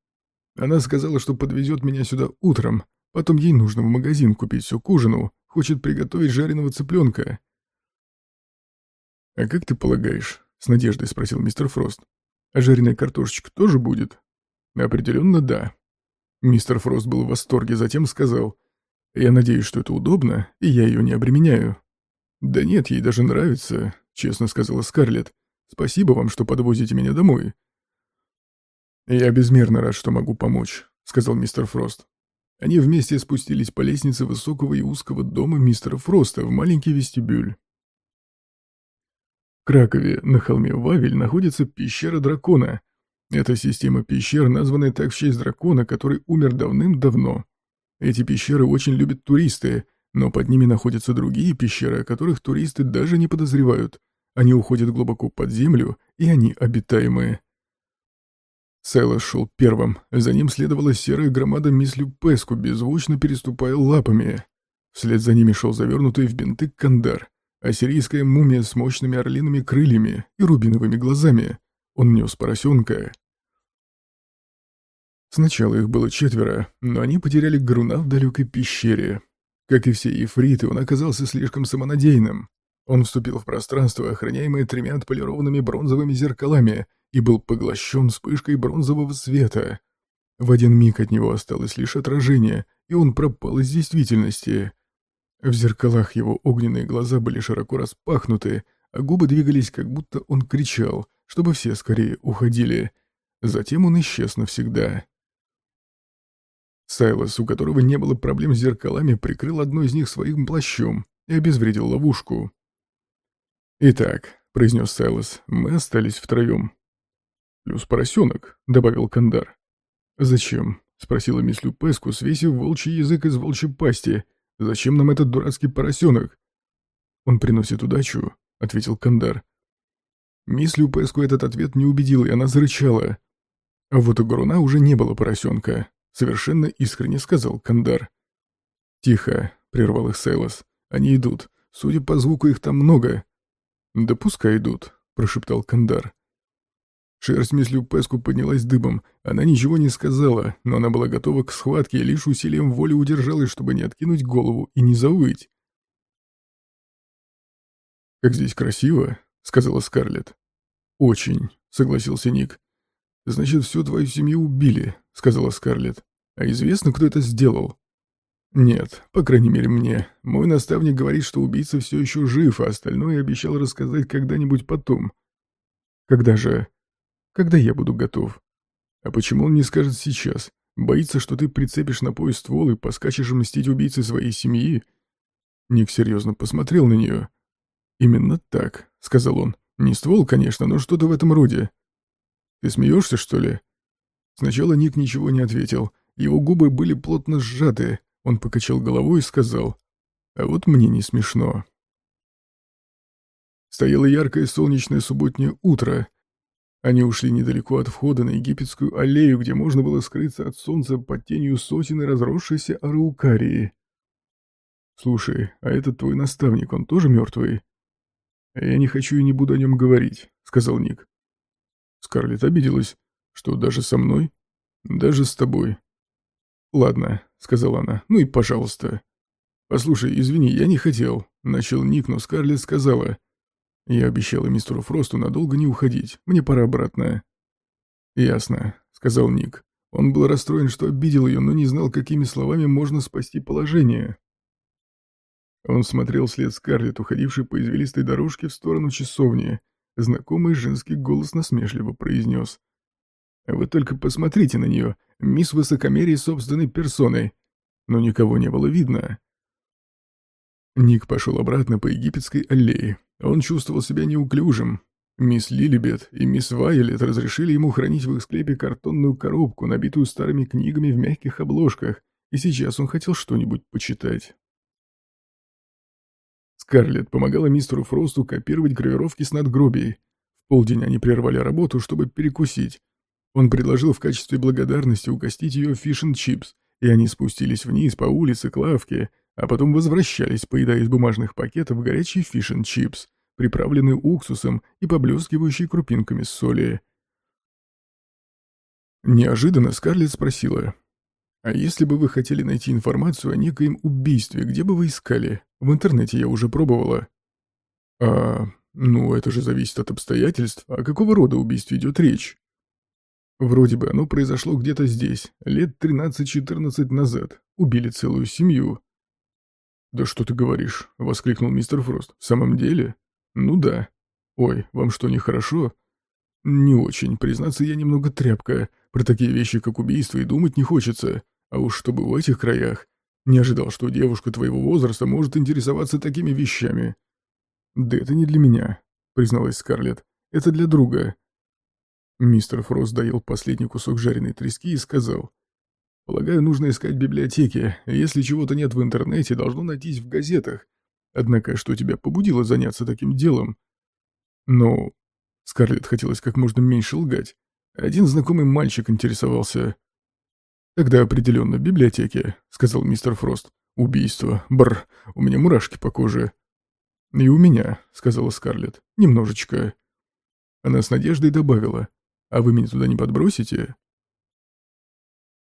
Она сказала, что подвезет меня сюда утром, потом ей нужно в магазин купить все к ужину, хочет приготовить жареного цыпленка». «А как ты полагаешь?» — с надеждой спросил мистер Фрост. «А жареная картошечка тоже будет?» «Определенно, да». Мистер Фрост был в восторге, затем сказал, «Я надеюсь, что это удобно, и я ее не обременяю». «Да нет, ей даже нравится», — честно сказала Скарлетт. «Спасибо вам, что подвозите меня домой». «Я безмерно рад, что могу помочь», — сказал мистер Фрост. Они вместе спустились по лестнице высокого и узкого дома мистера Фроста в маленький вестибюль. В Кракове на холме Вавель находится пещера дракона. Это система пещер, названная так в честь дракона, который умер давным-давно. Эти пещеры очень любят туристы, но под ними находятся другие пещеры, о которых туристы даже не подозревают. Они уходят глубоко под землю, и они обитаемые. Сайлос шел первым, за ним следовала серая громада мисс Люпеску, беззвучно переступая лапами. Вслед за ними шел завернутый в бинты кандар, ассирийская мумия с мощными орлиными крыльями и рубиновыми глазами. Он нес поросенка. Сначала их было четверо, но они потеряли груна в далекой пещере. Как и все ифриты, он оказался слишком самонадеянным. Он вступил в пространство, охраняемое тремя отполированными бронзовыми зеркалами, и был поглощен вспышкой бронзового света. В один миг от него осталось лишь отражение, и он пропал из действительности. В зеркалах его огненные глаза были широко распахнуты, а губы двигались, как будто он кричал, чтобы все скорее уходили. Затем он исчез навсегда. Сайлос, у которого не было проблем с зеркалами, прикрыл одно из них своим плащом и обезвредил ловушку. «Итак», — произнес Сайлос, — «мы остались втроем». «Плюс поросенок», — добавил Кандар. «Зачем?» — спросила мисс Люпеску, свесив волчий язык из волчьей пасти. «Зачем нам этот дурацкий поросенок?» «Он приносит удачу», — ответил Кандар. Мисс Люпеску этот ответ не убедил, и она зарычала. А вот у Горуна уже не было поросенка. Совершенно искренне сказал Кандар. «Тихо», — прервал их Сейлос. «Они идут. Судя по звуку, их там много». «Да пускай идут», — прошептал Кандар. Шерсть мисс Люпеску поднялась дыбом. Она ничего не сказала, но она была готова к схватке и лишь усилием воли удержалась, чтобы не откинуть голову и не завыть. «Как здесь красиво», — сказала Скарлетт. «Очень», — согласился Ник. «Значит, всю твою семью убили», — сказала Скарлетт. «А известно, кто это сделал?» «Нет, по крайней мере мне. Мой наставник говорит, что убийца все еще жив, а остальное обещал рассказать когда-нибудь потом». «Когда же?» «Когда я буду готов?» «А почему он не скажет сейчас? Боится, что ты прицепишь на пояс ствол и поскачешь мстить убийце своей семьи?» Ник серьезно посмотрел на нее. «Именно так», — сказал он. «Не ствол, конечно, но что-то в этом роде. Ты смеешься, что ли?» Сначала Ник ничего не ответил. Его губы были плотно сжаты. Он покачал головой и сказал, «А вот мне не смешно». Стояло яркое солнечное субботнее утро. Они ушли недалеко от входа на египетскую аллею, где можно было скрыться от солнца под тенью сотен разросшейся араукарии. «Слушай, а этот твой наставник, он тоже мертвый?» «Я не хочу и не буду о нем говорить», — сказал Ник. Скарлетт обиделась. «Что, даже со мной?» «Даже с тобой». «Ладно», — сказала она, — «ну и пожалуйста». «Послушай, извини, я не хотел». начал Ник, но Скарлетт сказала. Я обещала мистеру Фросту надолго не уходить, мне пора обратно. Ясно, сказал Ник. Он был расстроен, что обидел ее, но не знал, какими словами можно спасти положение. Он смотрел вслед Скарлетт, уходившей по извилистой дорожке в сторону часовни. Знакомый женский голос насмешливо произнес. «Вы только посмотрите на нее, мисс высокомерие собственной персоной!» Но никого не было видно. Ник пошел обратно по египетской аллее. Он чувствовал себя неуклюжим. Мисс Лилибет и мисс Вайолет разрешили ему хранить в их склепе картонную коробку, набитую старыми книгами в мягких обложках, и сейчас он хотел что-нибудь почитать. Скарлетт помогала мистеру Фросту копировать гравировки с надгробий. В полдень они прервали работу, чтобы перекусить. Он предложил в качестве благодарности угостить ее fish-n-chips, и они спустились вниз по улице к лавке, а потом возвращались, поедая из бумажных пакетов горячий fish-n-chips, приправленный уксусом и поблескивающий крупинками соли. Неожиданно Скарлетт спросила, «А если бы вы хотели найти информацию о некоем убийстве, где бы вы искали? В интернете я уже пробовала». «А, ну, это же зависит от обстоятельств. О какого рода убийстве идет речь?» Вроде бы оно произошло где-то здесь, лет 13-14 назад. Убили целую семью. «Да что ты говоришь?» — воскликнул мистер Фрост. «В самом деле?» «Ну да». «Ой, вам что, нехорошо?» «Не очень. Признаться, я немного тряпка. Про такие вещи, как убийство, и думать не хочется. А уж чтобы в этих краях. Не ожидал, что девушка твоего возраста может интересоваться такими вещами». «Да это не для меня», — призналась Скарлетт. «Это для друга. Мистер Фрост доел последний кусок жареной трески и сказал. «Полагаю, нужно искать в библиотеке. Если чего-то нет в интернете, должно найтись в газетах. Однако, что тебя побудило заняться таким делом?» «Ну...» Скарлетт хотелось как можно меньше лгать. Один знакомый мальчик интересовался. «Тогда определенно в библиотеке», — сказал мистер Фрост. «Убийство. Бр. У меня мурашки по коже». «И у меня», — сказала Скарлетт. «Немножечко». Она с надеждой добавила. А вы меня туда не подбросите?»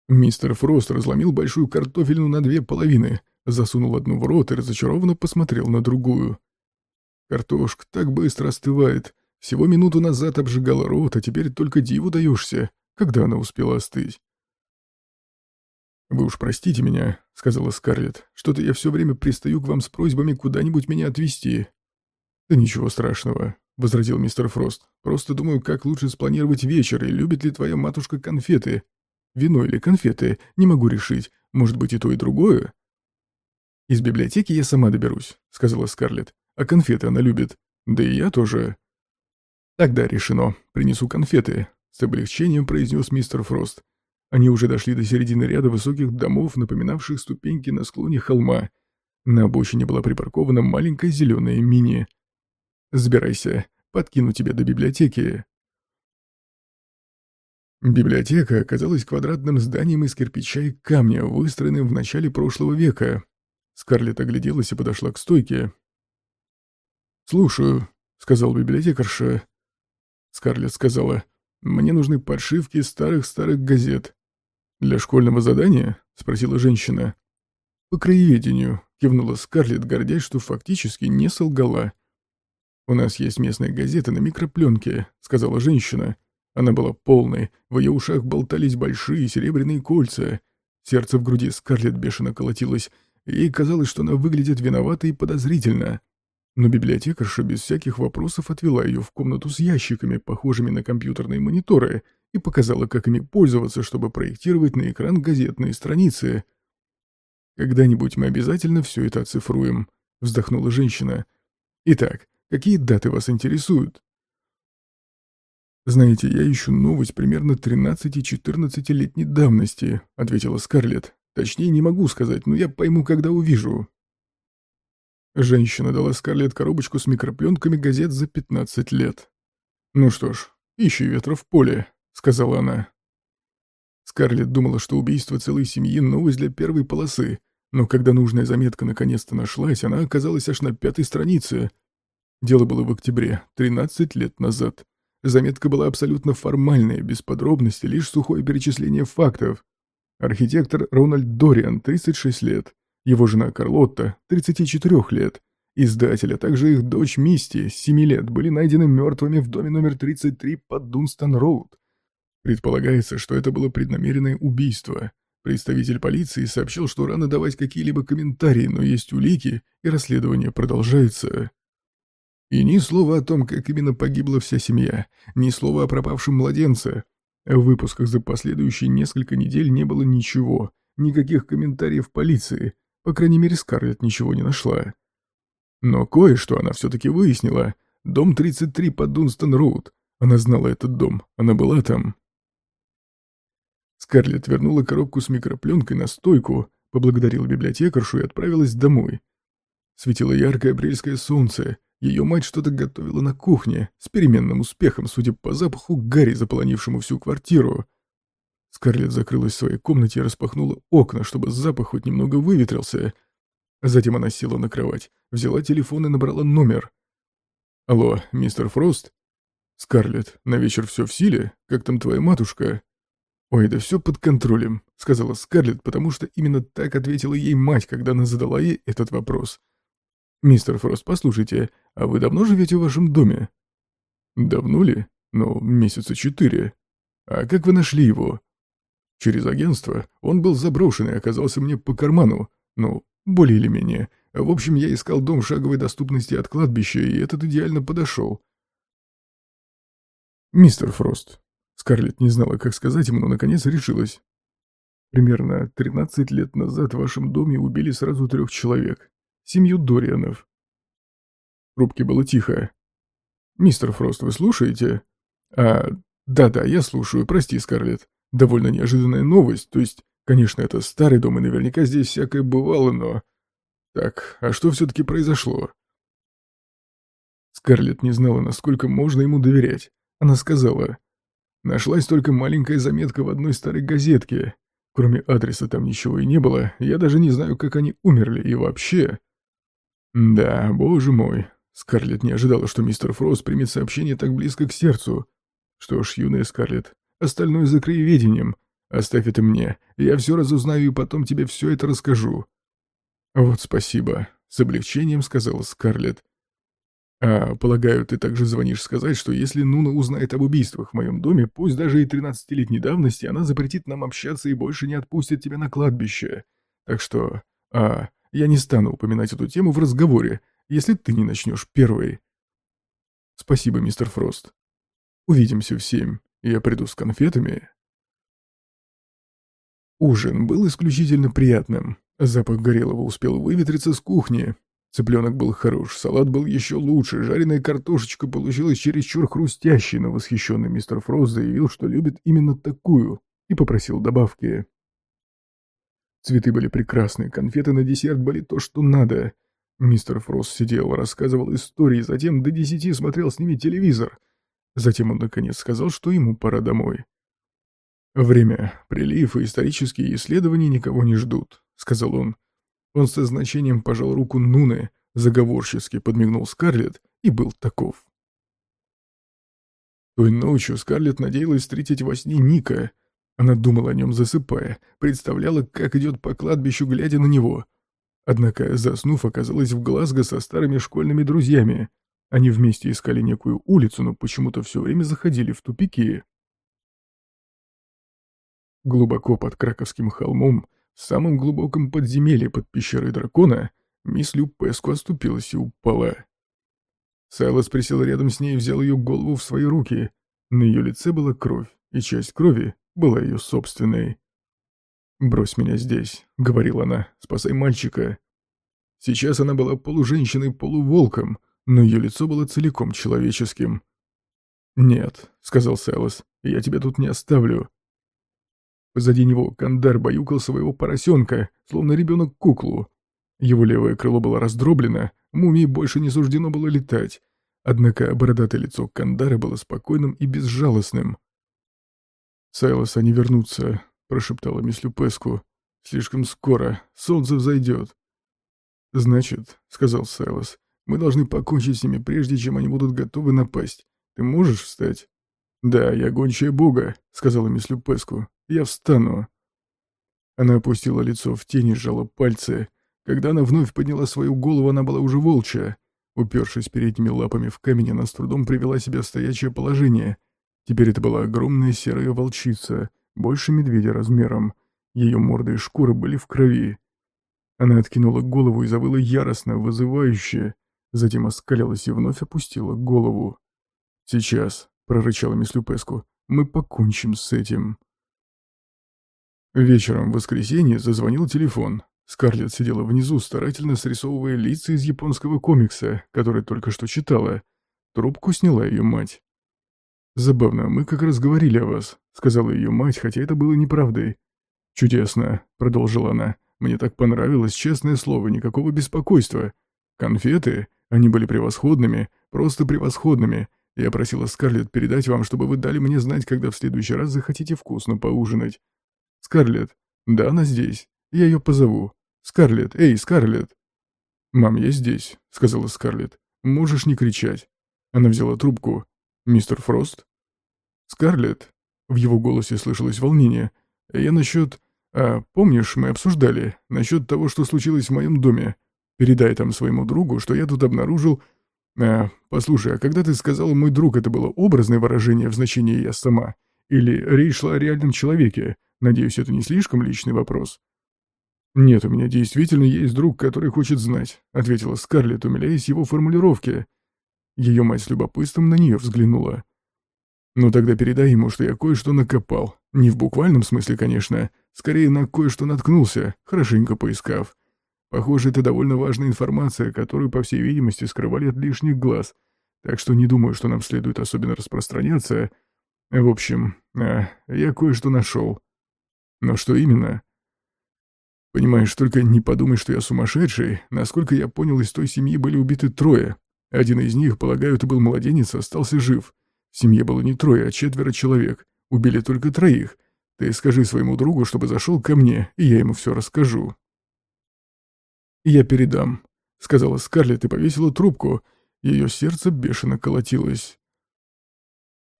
Мистер Фрост разломил большую картофелину на две половины, засунул одну в рот и разочарованно посмотрел на другую. «Картошка так быстро остывает. Всего минуту назад обжигала рот, а теперь только диву даешься. Когда она успела остыть?» «Вы уж простите меня», — сказала Скарлетт. «Что-то я все время пристаю к вам с просьбами куда-нибудь меня отвезти». «Да ничего страшного. — возразил мистер Фрост. «Просто думаю, как лучше спланировать вечер, и любит ли твоя матушка конфеты? Вино или конфеты? Не могу решить. Может быть, и то, и другое?» «Из библиотеки я сама доберусь», — сказала Скарлетт. «А конфеты она любит. Да и я тоже». «Тогда решено. Принесу конфеты», — с облегчением произнес мистер Фрост. Они уже дошли до середины ряда высоких домов, напоминавших ступеньки на склоне холма. На обочине была припаркована маленькая зеленая мини. Сбирайся, подкину тебя до библиотеки». Библиотека оказалась квадратным зданием из кирпича и камня, выстроенным в начале прошлого века. Скарлетт огляделась и подошла к стойке. «Слушаю», — сказал библиотекарша. Скарлетт сказала, «Мне нужны подшивки старых-старых газет». «Для школьного задания?» — спросила женщина. «По краеведению», — кивнула Скарлетт, гордясь, что фактически не солгала. «У нас есть местная газета на микропленке», — сказала женщина. Она была полной, в ее ушах болтались большие серебряные кольца. Сердце в груди Скарлетт бешено колотилось, ей казалось, что она выглядит виновато и подозрительно. Но библиотекарша без всяких вопросов отвела ее в комнату с ящиками, похожими на компьютерные мониторы, и показала, как ими пользоваться, чтобы проектировать на экран газетные страницы. «Когда-нибудь мы обязательно все это оцифруем», — вздохнула женщина. «Итак, Какие даты вас интересуют?» «Знаете, я ищу новость примерно 13-14-летней давности», — ответила Скарлетт. «Точнее не могу сказать, но я пойму, когда увижу». Женщина дала Скарлетт коробочку с микропленками газет за 15 лет. «Ну что ж, ищи ветра в поле», — сказала она. Скарлетт думала, что убийство целой семьи — новость для первой полосы, но когда нужная заметка наконец-то нашлась, она оказалась аж на пятой странице — Дело было в октябре, 13 лет назад. Заметка была абсолютно формальная, без подробностей, лишь сухое перечисление фактов. Архитектор Рональд Дориан, 36 лет. Его жена Карлотта, 34 лет. Издатель, а также их дочь Мисти, 7 лет, были найдены мертвыми в доме номер 33 под Дунстон-Роуд. Предполагается, что это было преднамеренное убийство. Представитель полиции сообщил, что рано давать какие-либо комментарии, но есть улики, и расследование продолжается. И ни слова о том, как именно погибла вся семья, ни слова о пропавшем младенце. В выпусках за последующие несколько недель не было ничего, никаких комментариев полиции, по крайней мере, Скарлетт ничего не нашла. Но кое-что она все-таки выяснила. Дом 33 под Дунстон-Роуд. Она знала этот дом, она была там. Скарлетт вернула коробку с микропленкой на стойку, поблагодарила библиотекаршу и отправилась домой. Светило яркое апрельское солнце, ее мать что-то готовила на кухне, с переменным успехом, судя по запаху Гарри, заполонившему всю квартиру. Скарлетт закрылась в своей комнате и распахнула окна, чтобы запах хоть немного выветрился. Затем она села на кровать, взяла телефон и набрала номер. «Алло, мистер Фрост?» «Скарлетт, на вечер все в силе? Как там твоя матушка?» «Ой, да все под контролем», — сказала Скарлетт, потому что именно так ответила ей мать, когда она задала ей этот вопрос. «Мистер Фрост, послушайте, а вы давно живете в вашем доме?» «Давно ли? Ну, месяца четыре. А как вы нашли его?» «Через агентство. Он был заброшен и оказался мне по карману. Ну, более или менее. В общем, я искал дом шаговой доступности от кладбища, и этот идеально подошел». «Мистер Фрост». Скарлетт не знала, как сказать ему, но наконец решилась. «Примерно 13 лет назад в вашем доме убили сразу трех человек семью Дорианов. В рубке было тихо. «Мистер Фрост, вы слушаете?» «А, да-да, я слушаю, прости, Скарлетт. Довольно неожиданная новость, то есть, конечно, это старый дом, и наверняка здесь всякое бывало, но...» «Так, а что все-таки произошло?» Скарлетт не знала, насколько можно ему доверять. Она сказала, «Нашлась только маленькая заметка в одной старой газетке. Кроме адреса там ничего и не было, я даже не знаю, как они умерли, и вообще...» Да, боже мой. Скарлетт не ожидала, что мистер Фрост примет сообщение так близко к сердцу. Что ж, юная Скарлетт, остальное за краеведением. Оставь это мне, я все разузнаю и потом тебе все это расскажу. Вот спасибо, с облегчением сказала Скарлетт. А, полагаю, ты также звонишь сказать, что если Нуна узнает об убийствах в моем доме, пусть даже и тринадцатилетней давности, она запретит нам общаться и больше не отпустит тебя на кладбище. Так что... А, я не стану упоминать эту тему в разговоре, если ты не начнешь первой. Спасибо, мистер Фрост. Увидимся в семь. Я приду с конфетами. Ужин был исключительно приятным. Запах горелого успел выветриться с кухни. Цыпленок был хорош, салат был еще лучше, жареная картошечка получилась чересчур хрустящей, но восхищенный мистер Фрост заявил, что любит именно такую, и попросил добавки. Цветы были прекрасные, конфеты на десерт были то, что надо. Мистер Фрост сидел, рассказывал истории, затем до десяти смотрел с ними телевизор. Затем он наконец сказал, что ему пора домой. «Время, прилив и исторические исследования никого не ждут», — сказал он. Он со значением пожал руку Нуны, заговорчески подмигнул Скарлетт и был таков. Той ночью Скарлетт надеялась встретить во сне Ника — она думала о нем засыпая, представляла, как идет по кладбищу, глядя на него. Однако, заснув, оказалась в Глазго со старыми школьными друзьями. Они вместе искали некую улицу, но почему-то все время заходили в тупики. Глубоко под Краковским холмом, в самом глубоком подземелье под пещерой дракона, мисс Люпеску оступилась и упала. Сайлос присел рядом с ней и взял ее голову в свои руки. На ее лице была кровь, и часть крови была ее собственной. «Брось меня здесь», — говорила она, — «спасай мальчика». Сейчас она была полуженщиной, полуволком, но ее лицо было целиком человеческим. «Нет», — сказал Сайлос, — «я тебя тут не оставлю». Позади него Кандар баюкал своего поросенка, словно ребенок куклу. Его левое крыло было раздроблено, мумии больше не суждено было летать. Однако бородатое лицо Кандара было спокойным и безжалостным. «Сайлос, они вернутся», — прошептала мисс Люпеску. «Слишком скоро. Солнце взойдет». «Значит», — сказал Сайлос, — «мы должны покончить с ними, прежде чем они будут готовы напасть. Ты можешь встать?» «Да, я гончая бога», — сказала мисс Люпеску. «Я встану». Она опустила лицо в тени, сжала пальцы. Когда она вновь подняла свою голову, она была уже волчья. Упершись передними лапами в камень, она с трудом привела себя в стоячее положение. Теперь это была огромная серая волчица, больше медведя размером. Ее морда и шкура были в крови. Она откинула голову и завыла яростно, вызывающе. Затем оскалилась и вновь опустила голову. «Сейчас», — прорычала мисс Люпеску, — «мы покончим с этим». Вечером в воскресенье зазвонил телефон. Скарлетт сидела внизу, старательно срисовывая лица из японского комикса, который только что читала. Трубку сняла ее мать. «Забавно, мы как раз говорили о вас», — сказала ее мать, хотя это было неправдой. «Чудесно», — продолжила она. «Мне так понравилось, честное слово, никакого беспокойства. Конфеты, они были превосходными, просто превосходными. Я просила Скарлетт передать вам, чтобы вы дали мне знать, когда в следующий раз захотите вкусно поужинать. Скарлетт, да, она здесь. Я ее позову. Скарлетт, эй, Скарлетт!» «Мам, я здесь», — сказала Скарлетт. «Можешь не кричать». Она взяла трубку. «Мистер Фрост?» «Скарлетт?» В его голосе слышалось волнение. «Я насчет... А, помнишь, мы обсуждали? Насчет того, что случилось в моем доме. Передай там своему другу, что я тут обнаружил... А, послушай, а когда ты сказала «мой друг», это было образное выражение в значении «я сама»? Или речь шла о реальном человеке? Надеюсь, это не слишком личный вопрос?» «Нет, у меня действительно есть друг, который хочет знать», — ответила Скарлетт, умиляясь его формулировке. Ее мать с любопытством на нее взглянула. «Ну тогда передай ему, что я кое-что накопал. Не в буквальном смысле, конечно. Скорее, на кое-что наткнулся, хорошенько поискав. Похоже, это довольно важная информация, которую, по всей видимости, скрывали от лишних глаз. Так что не думаю, что нам следует особенно распространяться. В общем, а, я кое-что нашел. Но что именно?» Понимаешь, только не подумай, что я сумасшедший. Насколько я понял, из той семьи были убиты трое. Один из них, полагаю, это был младенец, остался жив. В семье было не трое, а четверо человек. Убили только троих. Ты скажи своему другу, чтобы зашел ко мне, и я ему все расскажу. «Я передам», — сказала Скарлетт и повесила трубку. Ее сердце бешено колотилось.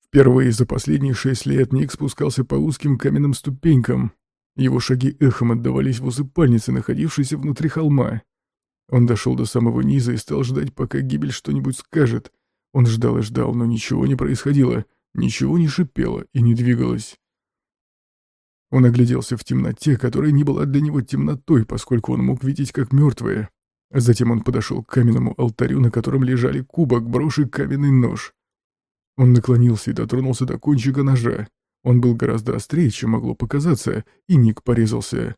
Впервые за последние шесть лет Ник спускался по узким каменным ступенькам, его шаги эхом отдавались в усыпальнице, находившейся внутри холма. Он дошел до самого низа и стал ждать, пока гибель что-нибудь скажет. Он ждал и ждал, но ничего не происходило, ничего не шипело и не двигалось. Он огляделся в темноте, которая не была для него темнотой, поскольку он мог видеть как мертвое. Затем он подошел к каменному алтарю, на котором лежали кубок, броши, каменный нож. Он наклонился и дотронулся до кончика ножа. Он был гораздо острее, чем могло показаться, и Ник порезался.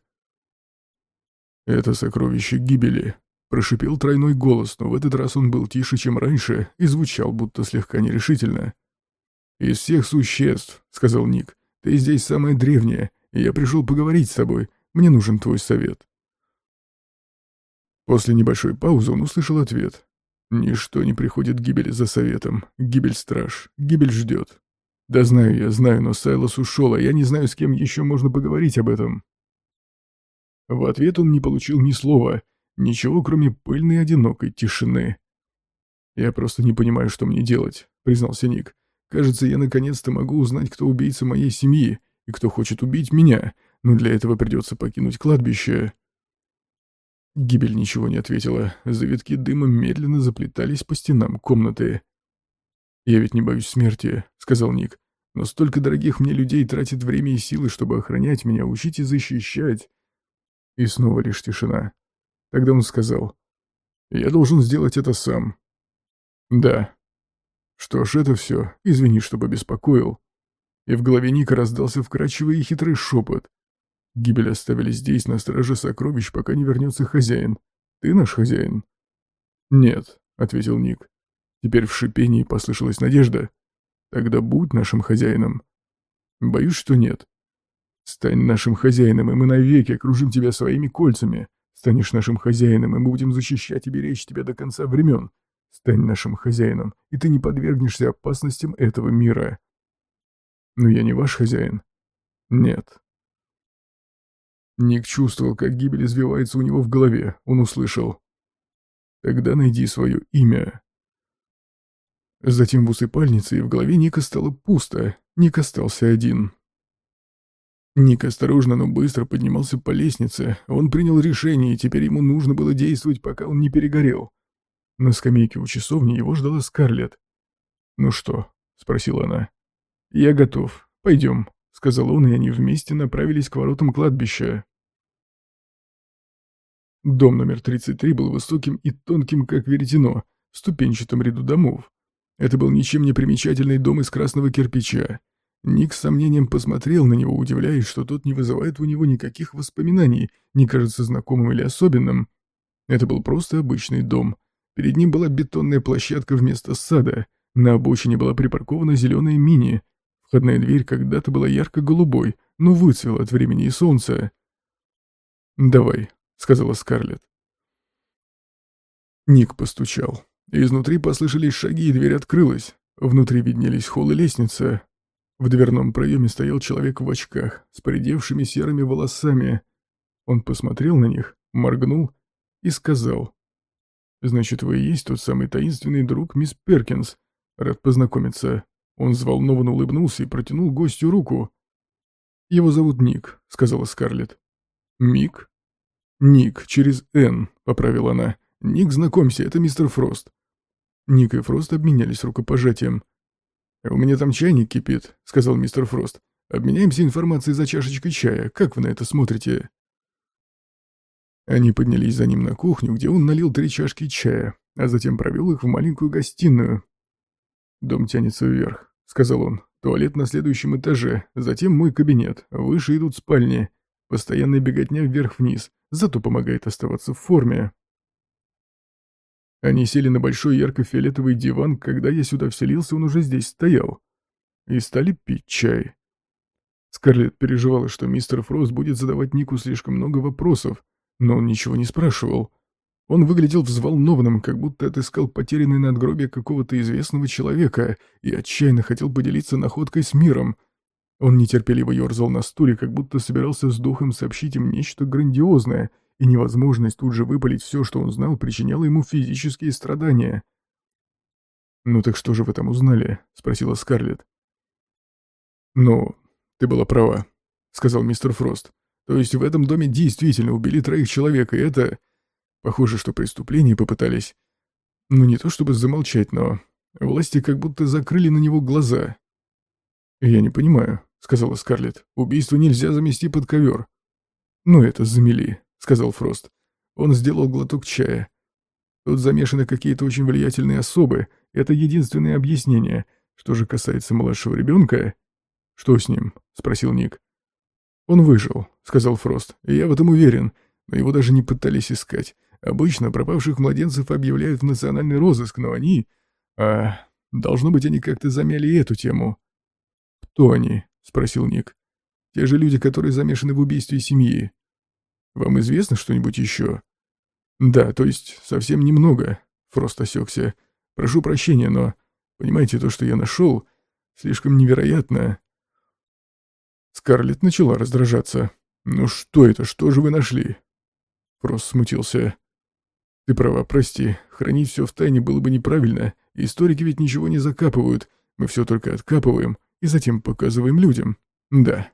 «Это сокровище гибели», — прошипел тройной голос, но в этот раз он был тише, чем раньше, и звучал будто слегка нерешительно. «Из всех существ», — сказал Ник, — «ты здесь самая древняя, и я пришел поговорить с тобой. Мне нужен твой совет». После небольшой паузы он услышал ответ. «Ничто не приходит к гибели за советом. Гибель страж. Гибель ждет. «Да знаю я, знаю, но Сайлос ушел, а я не знаю, с кем еще можно поговорить об этом». В ответ он не получил ни слова, ничего, кроме пыльной одинокой тишины. «Я просто не понимаю, что мне делать», — признался Ник. «Кажется, я наконец-то могу узнать, кто убийца моей семьи и кто хочет убить меня, но для этого придется покинуть кладбище». Гибель ничего не ответила. Завитки дыма медленно заплетались по стенам комнаты. «Я ведь не боюсь смерти», — сказал Ник. «Но столько дорогих мне людей тратит время и силы, чтобы охранять меня, учить и защищать». И снова лишь тишина. Тогда он сказал. «Я должен сделать это сам». «Да». «Что ж, это все. Извини, что побеспокоил». И в голове Ника раздался вкрадчивый и хитрый шепот. «Гибель оставили здесь, на страже сокровищ, пока не вернется хозяин. Ты наш хозяин?» «Нет», — ответил Ник. Теперь в шипении послышалась надежда. Тогда будь нашим хозяином. Боюсь, что нет. Стань нашим хозяином, и мы навеки окружим тебя своими кольцами. Станешь нашим хозяином, и мы будем защищать и беречь тебя до конца времен. Стань нашим хозяином, и ты не подвергнешься опасностям этого мира. Но я не ваш хозяин. Нет. Ник чувствовал, как гибель извивается у него в голове. Он услышал. Тогда найди свое имя. Затем в усыпальнице и в голове Ника стало пусто, Ник остался один. Ник осторожно, но быстро поднимался по лестнице. Он принял решение, и теперь ему нужно было действовать, пока он не перегорел. На скамейке у часовни его ждала Скарлетт. «Ну что?» — спросила она. «Я готов. Пойдем», — сказал он, и они вместе направились к воротам кладбища. Дом номер 33 был высоким и тонким, как веретено, в ступенчатом ряду домов. Это был ничем не примечательный дом из красного кирпича. Ник с сомнением посмотрел на него, удивляясь, что тот не вызывает у него никаких воспоминаний, не кажется знакомым или особенным. Это был просто обычный дом. Перед ним была бетонная площадка вместо сада. На обочине была припаркована зеленая мини. Входная дверь когда-то была ярко-голубой, но выцвела от времени и солнца. «Давай», — сказала Скарлетт. Ник постучал. Изнутри послышались шаги, и дверь открылась. Внутри виднелись холл и лестница. В дверном проеме стоял человек в очках, с поредевшими серыми волосами. Он посмотрел на них, моргнул и сказал. «Значит, вы и есть тот самый таинственный друг мисс Перкинс. Рад познакомиться». Он взволнованно улыбнулся и протянул гостю руку. «Его зовут Ник», — сказала Скарлетт. «Мик?» «Ник, через «Н», — поправила она. «Ник, знакомься, это мистер Фрост». Ник и Фрост обменялись рукопожатием. «У меня там чайник кипит», — сказал мистер Фрост. «Обменяемся информацией за чашечкой чая. Как вы на это смотрите?» Они поднялись за ним на кухню, где он налил три чашки чая, а затем провел их в маленькую гостиную. «Дом тянется вверх», — сказал он. «Туалет на следующем этаже, затем мой кабинет, выше идут спальни. Постоянная беготня вверх-вниз, зато помогает оставаться в форме». Они сели на большой ярко-фиолетовый диван, когда я сюда вселился, он уже здесь стоял. И стали пить чай. Скарлетт переживала, что мистер Фрост будет задавать Нику слишком много вопросов, но он ничего не спрашивал. Он выглядел взволнованным, как будто отыскал потерянное надгробие какого-то известного человека и отчаянно хотел поделиться находкой с миром. Он нетерпеливо ерзал на стуле, как будто собирался с духом сообщить им нечто грандиозное — и невозможность тут же выпалить все, что он знал, причиняла ему физические страдания. «Ну так что же вы там узнали?» — спросила Скарлетт. «Ну, ты была права», — сказал мистер Фрост. «То есть в этом доме действительно убили троих человек, и это... Похоже, что преступление попытались... Ну не то чтобы замолчать, но... Власти как будто закрыли на него глаза». «Я не понимаю», — сказала Скарлетт. «Убийство нельзя замести под ковер». «Ну это замели», — сказал Фрост. Он сделал глоток чая. Тут замешаны какие-то очень влиятельные особы. Это единственное объяснение. Что же касается младшего ребенка... «Что с ним?» — спросил Ник. «Он выжил», — сказал Фрост. «Я в этом уверен. Но его даже не пытались искать. Обычно пропавших младенцев объявляют в национальный розыск, но они... А... Должно быть, они как-то замяли эту тему». «Кто они?» — спросил Ник. «Те же люди, которые замешаны в убийстве семьи. Вам известно что-нибудь еще?» «Да, то есть совсем немного», — Фрост осекся. «Прошу прощения, но, понимаете, то, что я нашел, слишком невероятно». Скарлетт начала раздражаться. «Ну что это? Что же вы нашли?» Фрост смутился. «Ты права, прости. Хранить все в тайне было бы неправильно. Историки ведь ничего не закапывают. Мы все только откапываем и затем показываем людям. Да».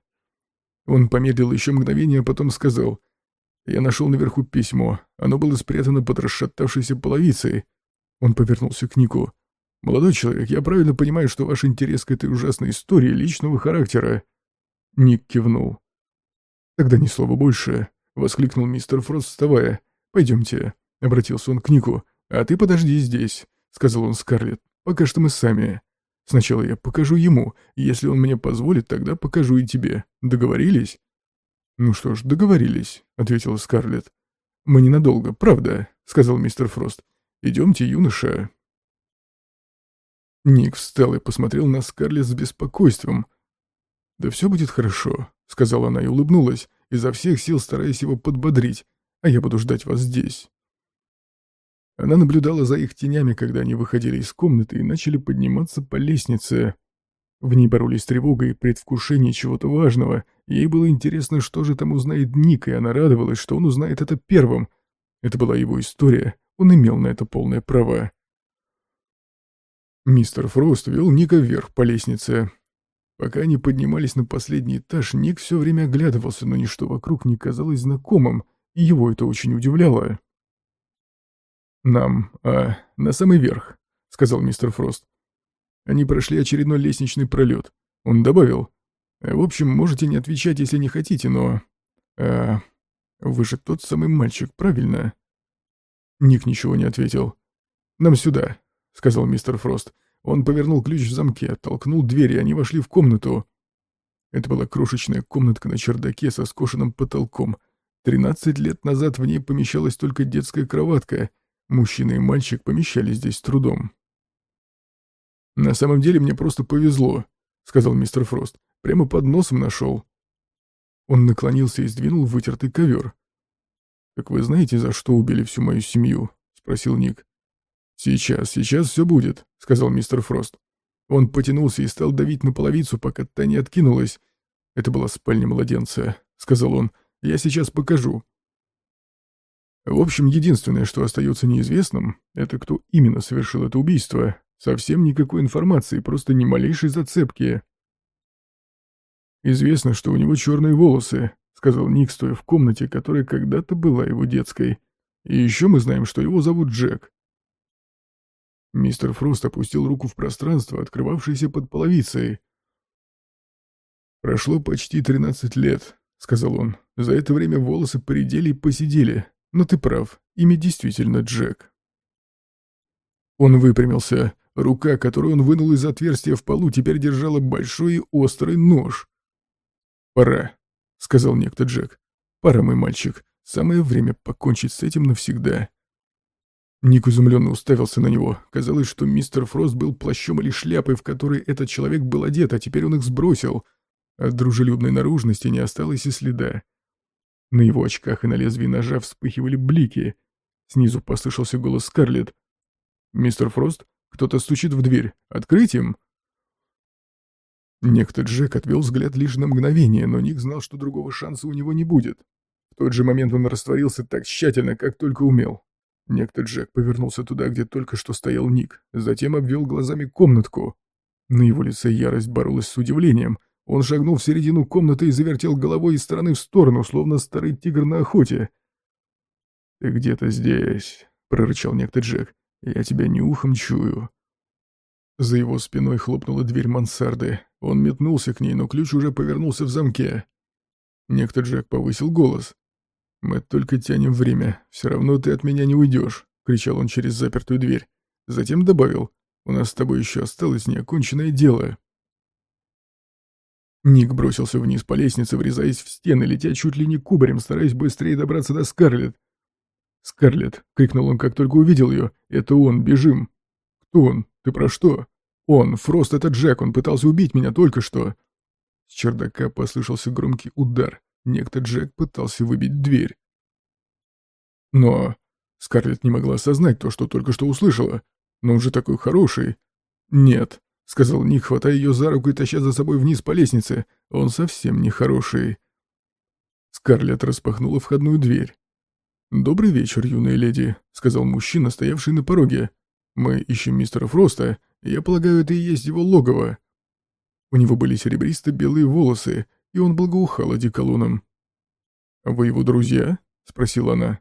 Он помедлил еще мгновение, а потом сказал. Я нашел наверху письмо. Оно было спрятано под расшатавшейся половицей. Он повернулся к Нику. «Молодой человек, я правильно понимаю, что ваш интерес к этой ужасной истории личного характера?» Ник кивнул. «Тогда ни слова больше», — воскликнул мистер Фрост, вставая. «Пойдемте», — обратился он к Нику. «А ты подожди здесь», — сказал он Скарлетт. «Пока что мы сами. Сначала я покажу ему. Если он мне позволит, тогда покажу и тебе. Договорились?» «Ну что ж, договорились», — ответила Скарлетт. «Мы ненадолго, правда», — сказал мистер Фрост. «Идемте, юноша». Ник встал и посмотрел на Скарлетт с беспокойством. «Да все будет хорошо», — сказала она и улыбнулась, изо всех сил стараясь его подбодрить, «а я буду ждать вас здесь». Она наблюдала за их тенями, когда они выходили из комнаты и начали подниматься по лестнице. В ней боролись тревога и предвкушение чего-то важного. Ей было интересно, что же там узнает Ник, и она радовалась, что он узнает это первым. Это была его история, он имел на это полное право. Мистер Фрост вел Ника вверх по лестнице. Пока они поднимались на последний этаж, Ник все время оглядывался, но ничто вокруг не казалось знакомым, и его это очень удивляло. «Нам, а, на самый верх», — сказал мистер Фрост. Они прошли очередной лестничный пролет. Он добавил, «В общем, можете не отвечать, если не хотите, но... А, вы же тот самый мальчик, правильно?» Ник ничего не ответил. «Нам сюда», — сказал мистер Фрост. Он повернул ключ в замке, толкнул дверь, и они вошли в комнату. Это была крошечная комнатка на чердаке со скошенным потолком. Тринадцать лет назад в ней помещалась только детская кроватка. Мужчина и мальчик помещались здесь с трудом. «На самом деле мне просто повезло», — сказал мистер Фрост. «Прямо под носом нашел». Он наклонился и сдвинул вытертый ковер. «Так вы знаете, за что убили всю мою семью?» — спросил Ник. «Сейчас, сейчас все будет», — сказал мистер Фрост. Он потянулся и стал давить на половицу, пока та не откинулась. «Это была спальня младенца», — сказал он. «Я сейчас покажу». В общем, единственное, что остается неизвестным, это кто именно совершил это убийство. Совсем никакой информации, просто ни малейшей зацепки. «Известно, что у него черные волосы», — сказал Ник, стоя в комнате, которая когда-то была его детской. «И еще мы знаем, что его зовут Джек. Мистер Фрост опустил руку в пространство, открывавшееся под половицей. «Прошло почти тринадцать лет», — сказал он. «За это время волосы поредели и посидели. Но ты прав, имя действительно Джек». Он выпрямился. Рука, которую он вынул из отверстия в полу, теперь держала большой и острый нож. «Пора», — сказал некто Джек. «Пора, мой мальчик. Самое время покончить с этим навсегда». Ник изумленно уставился на него. Казалось, что мистер Фрост был плащом или шляпой, в которой этот человек был одет, а теперь он их сбросил. От дружелюбной наружности не осталось и следа. На его очках и на лезвии ножа вспыхивали блики. Снизу послышался голос Скарлетт. «Мистер Фрост, кто-то стучит в дверь. Открыть им?» Некто Джек отвел взгляд лишь на мгновение, но Ник знал, что другого шанса у него не будет. В тот же момент он растворился так тщательно, как только умел. Некто Джек повернулся туда, где только что стоял Ник, затем обвел глазами комнатку. На его лице ярость боролась с удивлением. Он шагнул в середину комнаты и завертел головой из стороны в сторону, словно старый тигр на охоте. «Ты где-то здесь», — прорычал некто Джек. «Я тебя нюхом чую». За его спиной хлопнула дверь мансарды. Он метнулся к ней, но ключ уже повернулся в замке. Некто Джек повысил голос. «Мы только тянем время. Все равно ты от меня не уйдешь», — кричал он через запертую дверь. Затем добавил, «У нас с тобой еще осталось неоконченное дело». Ник бросился вниз по лестнице, врезаясь в стены, летя чуть ли не кубарем, стараясь быстрее добраться до Скарлетт. «Скарлетт!» — крикнул он, как только увидел ее. «Это он! Бежим!» «Кто он? Ты про что?» «Он! Фрост — это Джек! Он пытался убить меня только что!» С чердака послышался громкий удар. Некто Джек пытался выбить дверь. Но Скарлетт не могла осознать то, что только что услышала. Но он же такой хороший. Нет, — сказал Ник, хватая ее за руку и таща за собой вниз по лестнице. Он совсем не хороший. Скарлетт распахнула входную дверь. «Добрый вечер, юная леди», — сказал мужчина, стоявший на пороге. «Мы ищем мистера Фроста. Я полагаю, это и есть его логово». У него были серебристо-белые волосы, и он благоухал одеколоном. «Вы его друзья?» — спросила она.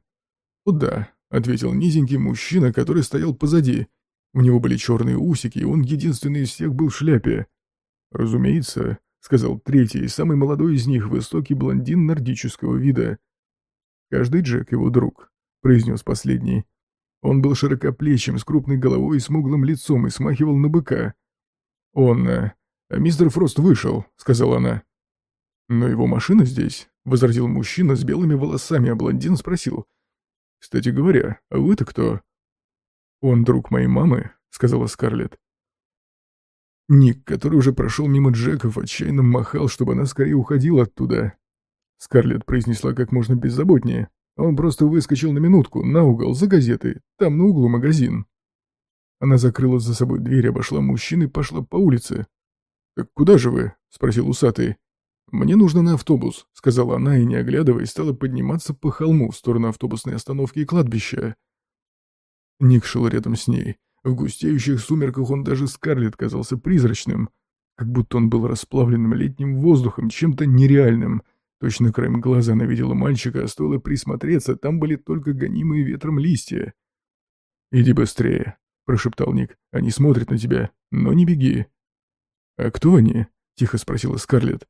«О да», — ответил низенький мужчина, который стоял позади. У него были черные усики, и он единственный из всех был в шляпе. «Разумеется», — сказал третий, самый молодой из них, высокий блондин нордического вида. «Каждый Джек его друг», — произнес последний. Он был широкоплечим, с крупной головой и смуглым лицом и смахивал на быка. «Он... Э, мистер Фрост вышел», — сказала она. «Но его машина здесь», — возразил мужчина с белыми волосами, а блондин спросил. «Кстати говоря, а вы-то кто?» «Он друг моей мамы», — сказала Скарлетт. Ник, который уже прошел мимо Джеков, отчаянно махал, чтобы она скорее уходила оттуда. Скарлетт произнесла как можно беззаботнее. Он просто выскочил на минутку, на угол, за газетой. Там на углу магазин. Она закрыла за собой дверь, обошла мужчин и пошла по улице. «Так куда же вы?» — спросил усатый. «Мне нужно на автобус», — сказала она и, не оглядываясь, стала подниматься по холму в сторону автобусной остановки и кладбища. Ник шел рядом с ней. В густеющих сумерках он даже Скарлетт казался призрачным. как будто он был расплавленным летним воздухом, чем-то нереальным. Точно краем глаза она видела мальчика, а стоило присмотреться, там были только гонимые ветром листья. «Иди быстрее», — прошептал Ник. «Они смотрят на тебя, но не беги». «А кто они?» — тихо спросила Скарлетт.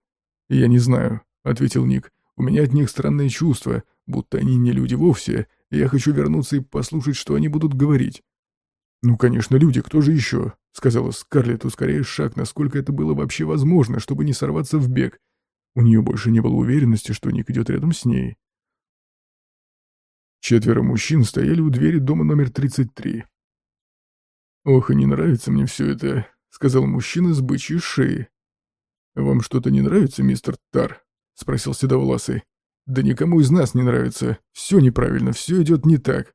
«Я не знаю», — ответил Ник. «У меня от них странное чувство, будто они не люди вовсе, и я хочу вернуться и послушать, что они будут говорить». «Ну, конечно, люди, кто же еще?» — сказала Скарлетт, ускоряя шаг, насколько это было вообще возможно, чтобы не сорваться в бег. У нее больше не было уверенности, что Ник идет рядом с ней. Четверо мужчин стояли у двери дома номер 33. «Ох, и не нравится мне все это», — сказал мужчина с бычьей шеи. «Вам что-то не нравится, мистер Тар?» — спросил Седовласый. «Да никому из нас не нравится. Все неправильно, все идет не так».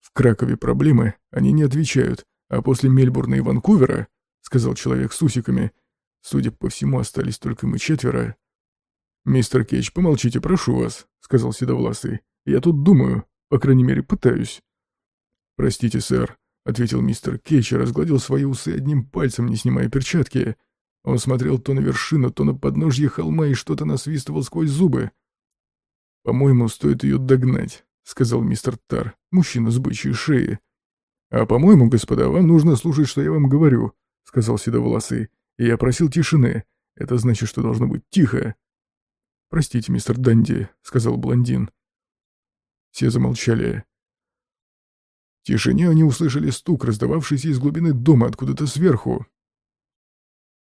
В Кракове проблемы, они не отвечают, а после Мельбурна и Ванкувера, — сказал человек с усиками, — судя по всему, остались только мы четверо. «Мистер Кейч, помолчите, прошу вас», — сказал Седовласый. «Я тут думаю, по крайней мере, пытаюсь». «Простите, сэр», — ответил мистер Кейч и разгладил свои усы одним пальцем, не снимая перчатки. Он смотрел то на вершину, то на подножье холма и что-то насвистывал сквозь зубы. «По-моему, стоит ее догнать», — сказал мистер Тар, мужчина с бычьей шеи. «А по-моему, господа, вам нужно слушать, что я вам говорю», — сказал Седовласый. «И я просил тишины. Это значит, что должно быть тихо». «Простите, мистер Данди», — сказал блондин. Все замолчали. В тишине они услышали стук, раздававшийся из глубины дома откуда-то сверху.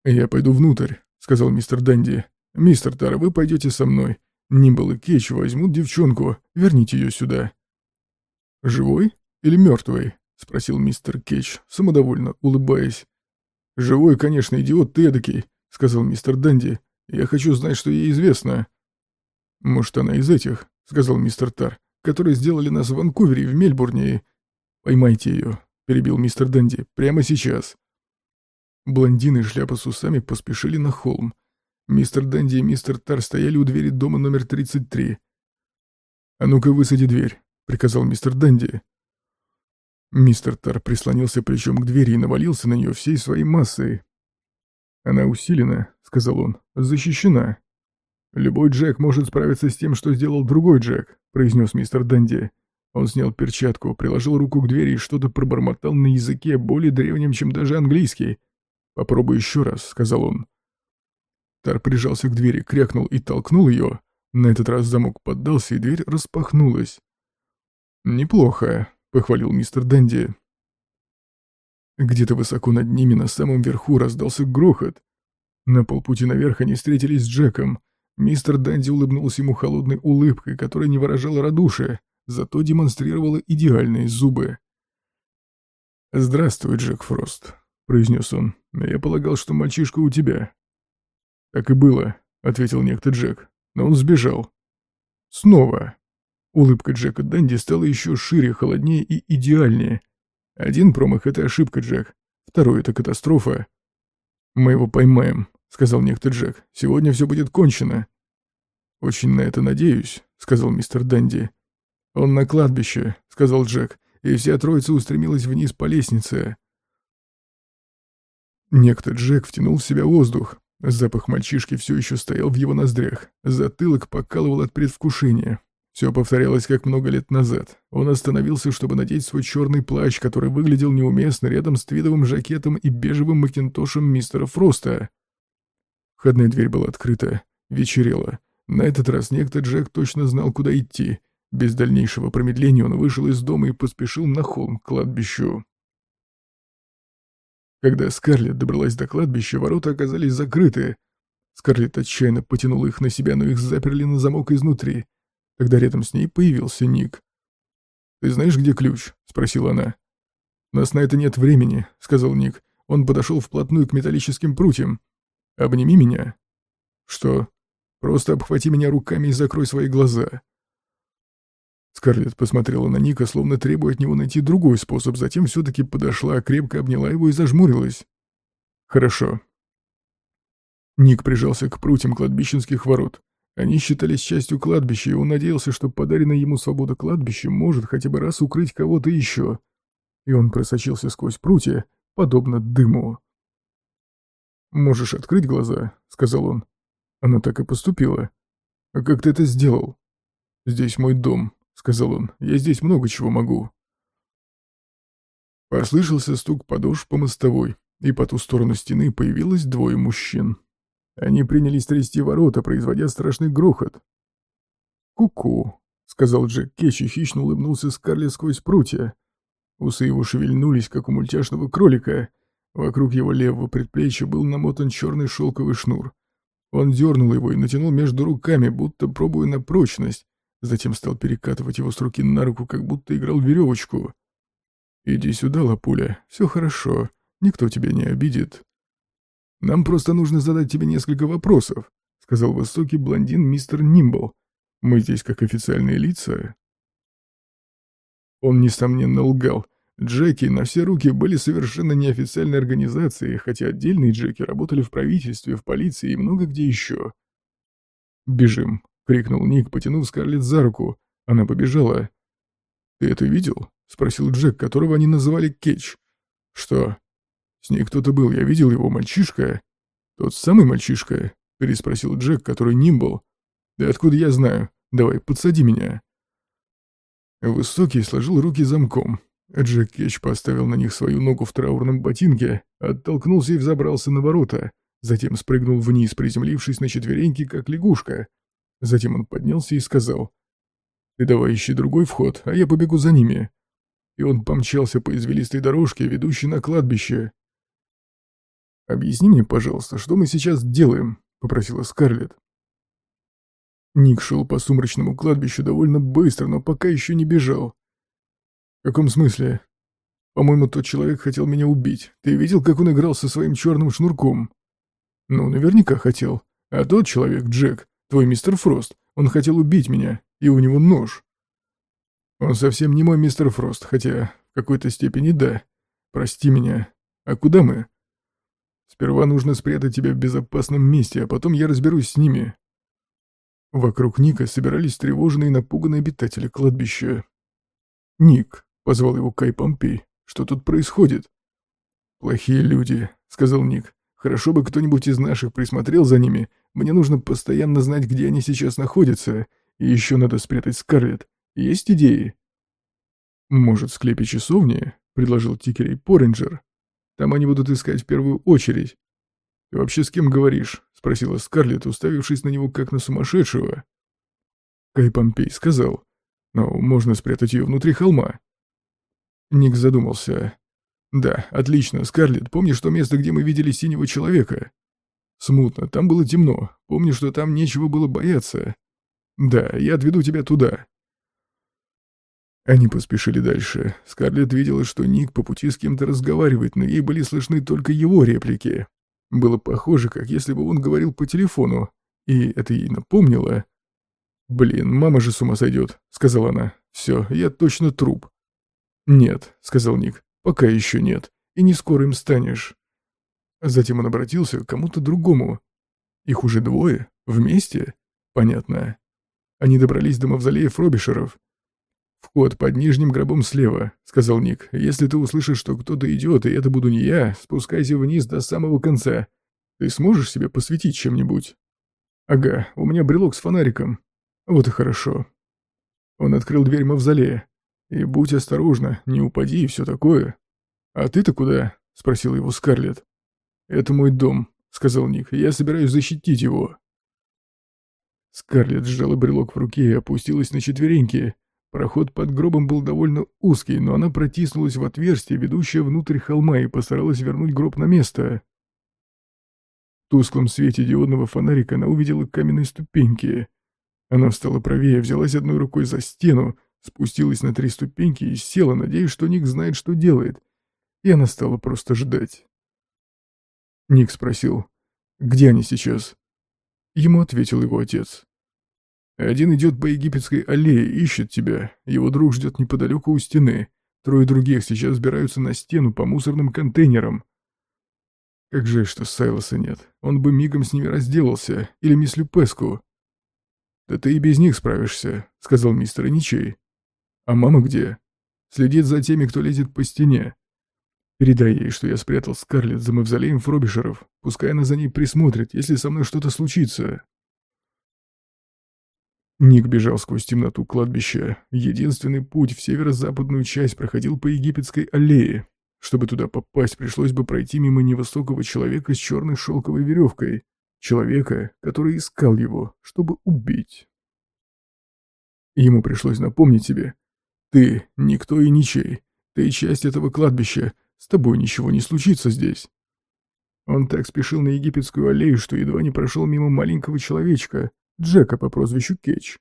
«Я пойду внутрь», — сказал мистер Данди. «Мистер Тара, вы пойдете со мной. Нимбл и Кетч возьмут девчонку. Верните ее сюда». «Живой или мертвый?» — спросил мистер Кетч, самодовольно улыбаясь. «Живой, конечно, идиот ты эдакий», — сказал мистер Данди. «Я хочу знать, что ей известно». «Может, она из этих», — сказал мистер Тар, «которые сделали нас в Ванкувере и в Мельбурне и...» «Поймайте ее», — перебил мистер Дэнди, — «прямо сейчас». Блондины и шляпа с усами поспешили на холм. Мистер Дэнди и мистер Тар стояли у двери дома номер 33. «А ну-ка, высади дверь», — приказал мистер Дэнди. Мистер Тар прислонился плечом к двери и навалился на нее всей своей массой. «Она усилена», — сказал он, — «защищена». «Любой Джек может справиться с тем, что сделал другой Джек», — произнес мистер Дэнди. Он снял перчатку, приложил руку к двери и что-то пробормотал на языке, более древнем, чем даже английский. «Попробуй еще раз», — сказал он. Тар прижался к двери, крякнул и толкнул ее. На этот раз замок поддался, и дверь распахнулась. «Неплохо», — похвалил мистер Дэнди. Где-то высоко над ними, на самом верху, раздался грохот. На полпути наверх они встретились с Джеком. Мистер Дэнди улыбнулся ему холодной улыбкой, которая не выражала радушия зато демонстрировала идеальные зубы. «Здравствуй, Джек Фрост», — произнес он. «Я полагал, что мальчишка у тебя». «Так и было», — ответил некто Джек, но он сбежал. «Снова». Улыбка Джека Дэнди стала еще шире, холоднее и идеальнее. Один промах — это ошибка, Джек. Второй — это катастрофа. «Мы его поймаем», — сказал некто Джек. «Сегодня все будет кончено». «Очень на это надеюсь», — сказал мистер Дэнди. «Он на кладбище», — сказал Джек, и вся троица устремилась вниз по лестнице. Некто Джек втянул в себя воздух. Запах мальчишки все еще стоял в его ноздрях. Затылок покалывал от предвкушения. Все повторялось как много лет назад. Он остановился, чтобы надеть свой черный плащ, который выглядел неуместно рядом с твидовым жакетом и бежевым макинтошем мистера Фроста. Входная дверь была открыта. Вечерело. На этот раз некто Джек точно знал, куда идти — без дальнейшего промедления он вышел из дома и поспешил на холм к кладбищу. Когда Скарлетт добралась до кладбища, ворота оказались закрыты. Скарлетт отчаянно потянула их на себя, но их заперли на замок изнутри. Тогда рядом с ней появился Ник. «Ты знаешь, где ключ?» — спросила она. «У нас на это нет времени», — сказал Ник. Он подошел вплотную к металлическим прутьям. «Обними меня». «Что?» «Просто обхвати меня руками и закрой свои глаза». Скарлетт посмотрела на Ника, словно требуя от него найти другой способ, затем все-таки подошла, крепко обняла его и зажмурилась. «Хорошо». Ник прижался к прутьям кладбищенских ворот. Они считались частью кладбища, и он надеялся, что подаренная ему свобода кладбища может хотя бы раз укрыть кого-то еще. И он просочился сквозь прутья, подобно дыму. «Можешь открыть глаза», — сказал он. Она так и поступила. «А как ты это сделал?» «Здесь мой дом», — сказал он. «Я здесь много чего могу». Послышался стук подошв по мостовой, и по ту сторону стены появилось двое мужчин. Они принялись трясти ворота, производя страшный грохот. «Ку-ку», — сказал Джек Кетч и хищно улыбнулся Скарлетт сквозь прутья. Усы его шевельнулись, как у мультяшного кролика. Вокруг его левого предплечья был намотан черный шелковый шнур. Он дернул его и натянул между руками, будто пробуя на прочность. Затем стал перекатывать его с руки на руку, как будто играл веревочку. «Иди сюда, Лапуля, все хорошо, никто тебя не обидит». «Нам просто нужно задать тебе несколько вопросов», — сказал высокий блондин мистер Нимбл. «Мы здесь как официальные лица». Он, несомненно, лгал. Джеки на все руки были совершенно неофициальной организацией, хотя отдельные Джеки работали в правительстве, в полиции и много где еще. «Бежим!» — крикнул Ник, потянув Скарлетт за руку. Она побежала. «Ты это видел?» — спросил Джек, которого они называли Кетч. «Что?» «С ней кто-то был, я видел его, мальчишка». «Тот самый мальчишка?» — переспросил Джек, который ним был. «Да откуда я знаю? Давай, подсади меня». Высокий сложил руки замком. Джек Кетч поставил на них свою ногу в траурном ботинке, оттолкнулся и взобрался на ворота, затем спрыгнул вниз, приземлившись на четвереньки, как лягушка. Затем он поднялся и сказал, «Ты давай ищи другой вход, а я побегу за ними». И он помчался по извилистой дорожке, ведущей на кладбище. «Объясни мне, пожалуйста, что мы сейчас делаем?» — попросила Скарлетт. Ник шел по сумрачному кладбищу довольно быстро, но пока еще не бежал. «В каком смысле?» «По-моему, тот человек хотел меня убить. Ты видел, как он играл со своим черным шнурком?» «Ну, наверняка хотел. А тот человек, Джек, твой мистер Фрост, он хотел убить меня, и у него нож». «Он совсем не мой мистер Фрост, хотя в какой-то степени да. Прости меня. А куда мы?» «Сперва нужно спрятать тебя в безопасном месте, а потом я разберусь с ними». Вокруг Ника собирались тревоженные и напуганные обитатели кладбища. «Ник, — позвал его Кай Помпей. «Что тут происходит?» «Плохие люди», — сказал Ник. «Хорошо бы кто-нибудь из наших присмотрел за ними. Мне нужно постоянно знать, где они сейчас находятся. И еще надо спрятать Скарлетт. Есть идеи?» «Может, в склепе часовни?» — предложил Тикерей Поринджер. «Там они будут искать в первую очередь». «Ты вообще с кем говоришь?» — спросила Скарлетт, уставившись на него как на сумасшедшего. Кай Помпей сказал. «Но можно спрятать ее внутри холма». Ник задумался. «Да, отлично. Скарлетт, помнишь то место, где мы видели синего человека?» «Смутно. Там было темно. Помню, что там нечего было бояться. Да, я отведу тебя туда». Они поспешили дальше. Скарлетт видела, что Ник по пути с кем-то разговаривает, но ей были слышны только его реплики. Было похоже, как если бы он говорил по телефону, и это ей напомнило. «Блин, мама же с ума сойдет», — сказала она. «Все, я точно труп». «Нет», — сказал Ник, — «пока еще нет, и не скоро им станешь». Затем он обратился к кому-то другому. «Их уже двое? Вместе?» «Понятно». Они добрались до мавзолея Фробишеров. «Вход под нижним гробом слева», — сказал Ник. «Если ты услышишь, что кто-то идет, и это буду не я, спускайся вниз до самого конца. Ты сможешь себе посветить чем-нибудь?» «Ага, у меня брелок с фонариком». «Вот и хорошо». Он открыл дверь мавзолея. И будь осторожна, не упади и все такое. А ты-то куда? Спросил его Скарлетт. Это мой дом, сказал Ник. Я собираюсь защитить его. Скарлетт сжала брелок в руке и опустилась на четвереньки. Проход под гробом был довольно узкий, но она протиснулась в отверстие, ведущее внутрь холма, и постаралась вернуть гроб на место. В тусклом свете диодного фонарика она увидела каменные ступеньки. Она встала правее, взялась одной рукой за стену, спустилась на три ступеньки и села, надеясь, что Ник знает, что делает. И она стала просто ждать. Ник спросил, где они сейчас? Ему ответил его отец. Один идет по египетской аллее, ищет тебя. Его друг ждет неподалеку у стены. Трое других сейчас сбираются на стену по мусорным контейнерам. Как жаль, что Сайлоса нет. Он бы мигом с ними разделался. Или мисс Люпеску. «Да ты и без них справишься», — сказал мистер Ничей. А мама где? Следит за теми, кто лезет по стене. Передай ей, что я спрятал Скарлетт за мавзолеем Фробишеров. Пускай она за ней присмотрит, если со мной что-то случится. Ник бежал сквозь темноту кладбища. Единственный путь в северо-западную часть проходил по египетской аллее. Чтобы туда попасть, пришлось бы пройти мимо невысокого человека с черной шелковой веревкой. Человека, который искал его, чтобы убить. Ему пришлось напомнить себе. «Ты никто и ничей. Ты часть этого кладбища. С тобой ничего не случится здесь». Он так спешил на египетскую аллею, что едва не прошел мимо маленького человечка, Джека по прозвищу Кетч.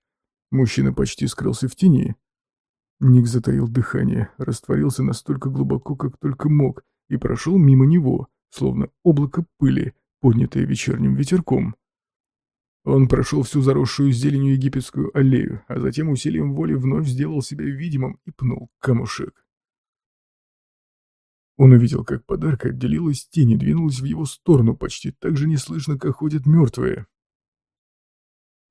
Мужчина почти скрылся в тени. Ник затаил дыхание, растворился настолько глубоко, как только мог, и прошел мимо него, словно облако пыли, поднятое вечерним ветерком. Он прошел всю заросшую зеленью египетскую аллею, а затем усилием воли вновь сделал себя видимым и пнул камушек. Он увидел, как подарка отделилась тень и двинулась в его сторону почти так же неслышно, как ходят мертвые.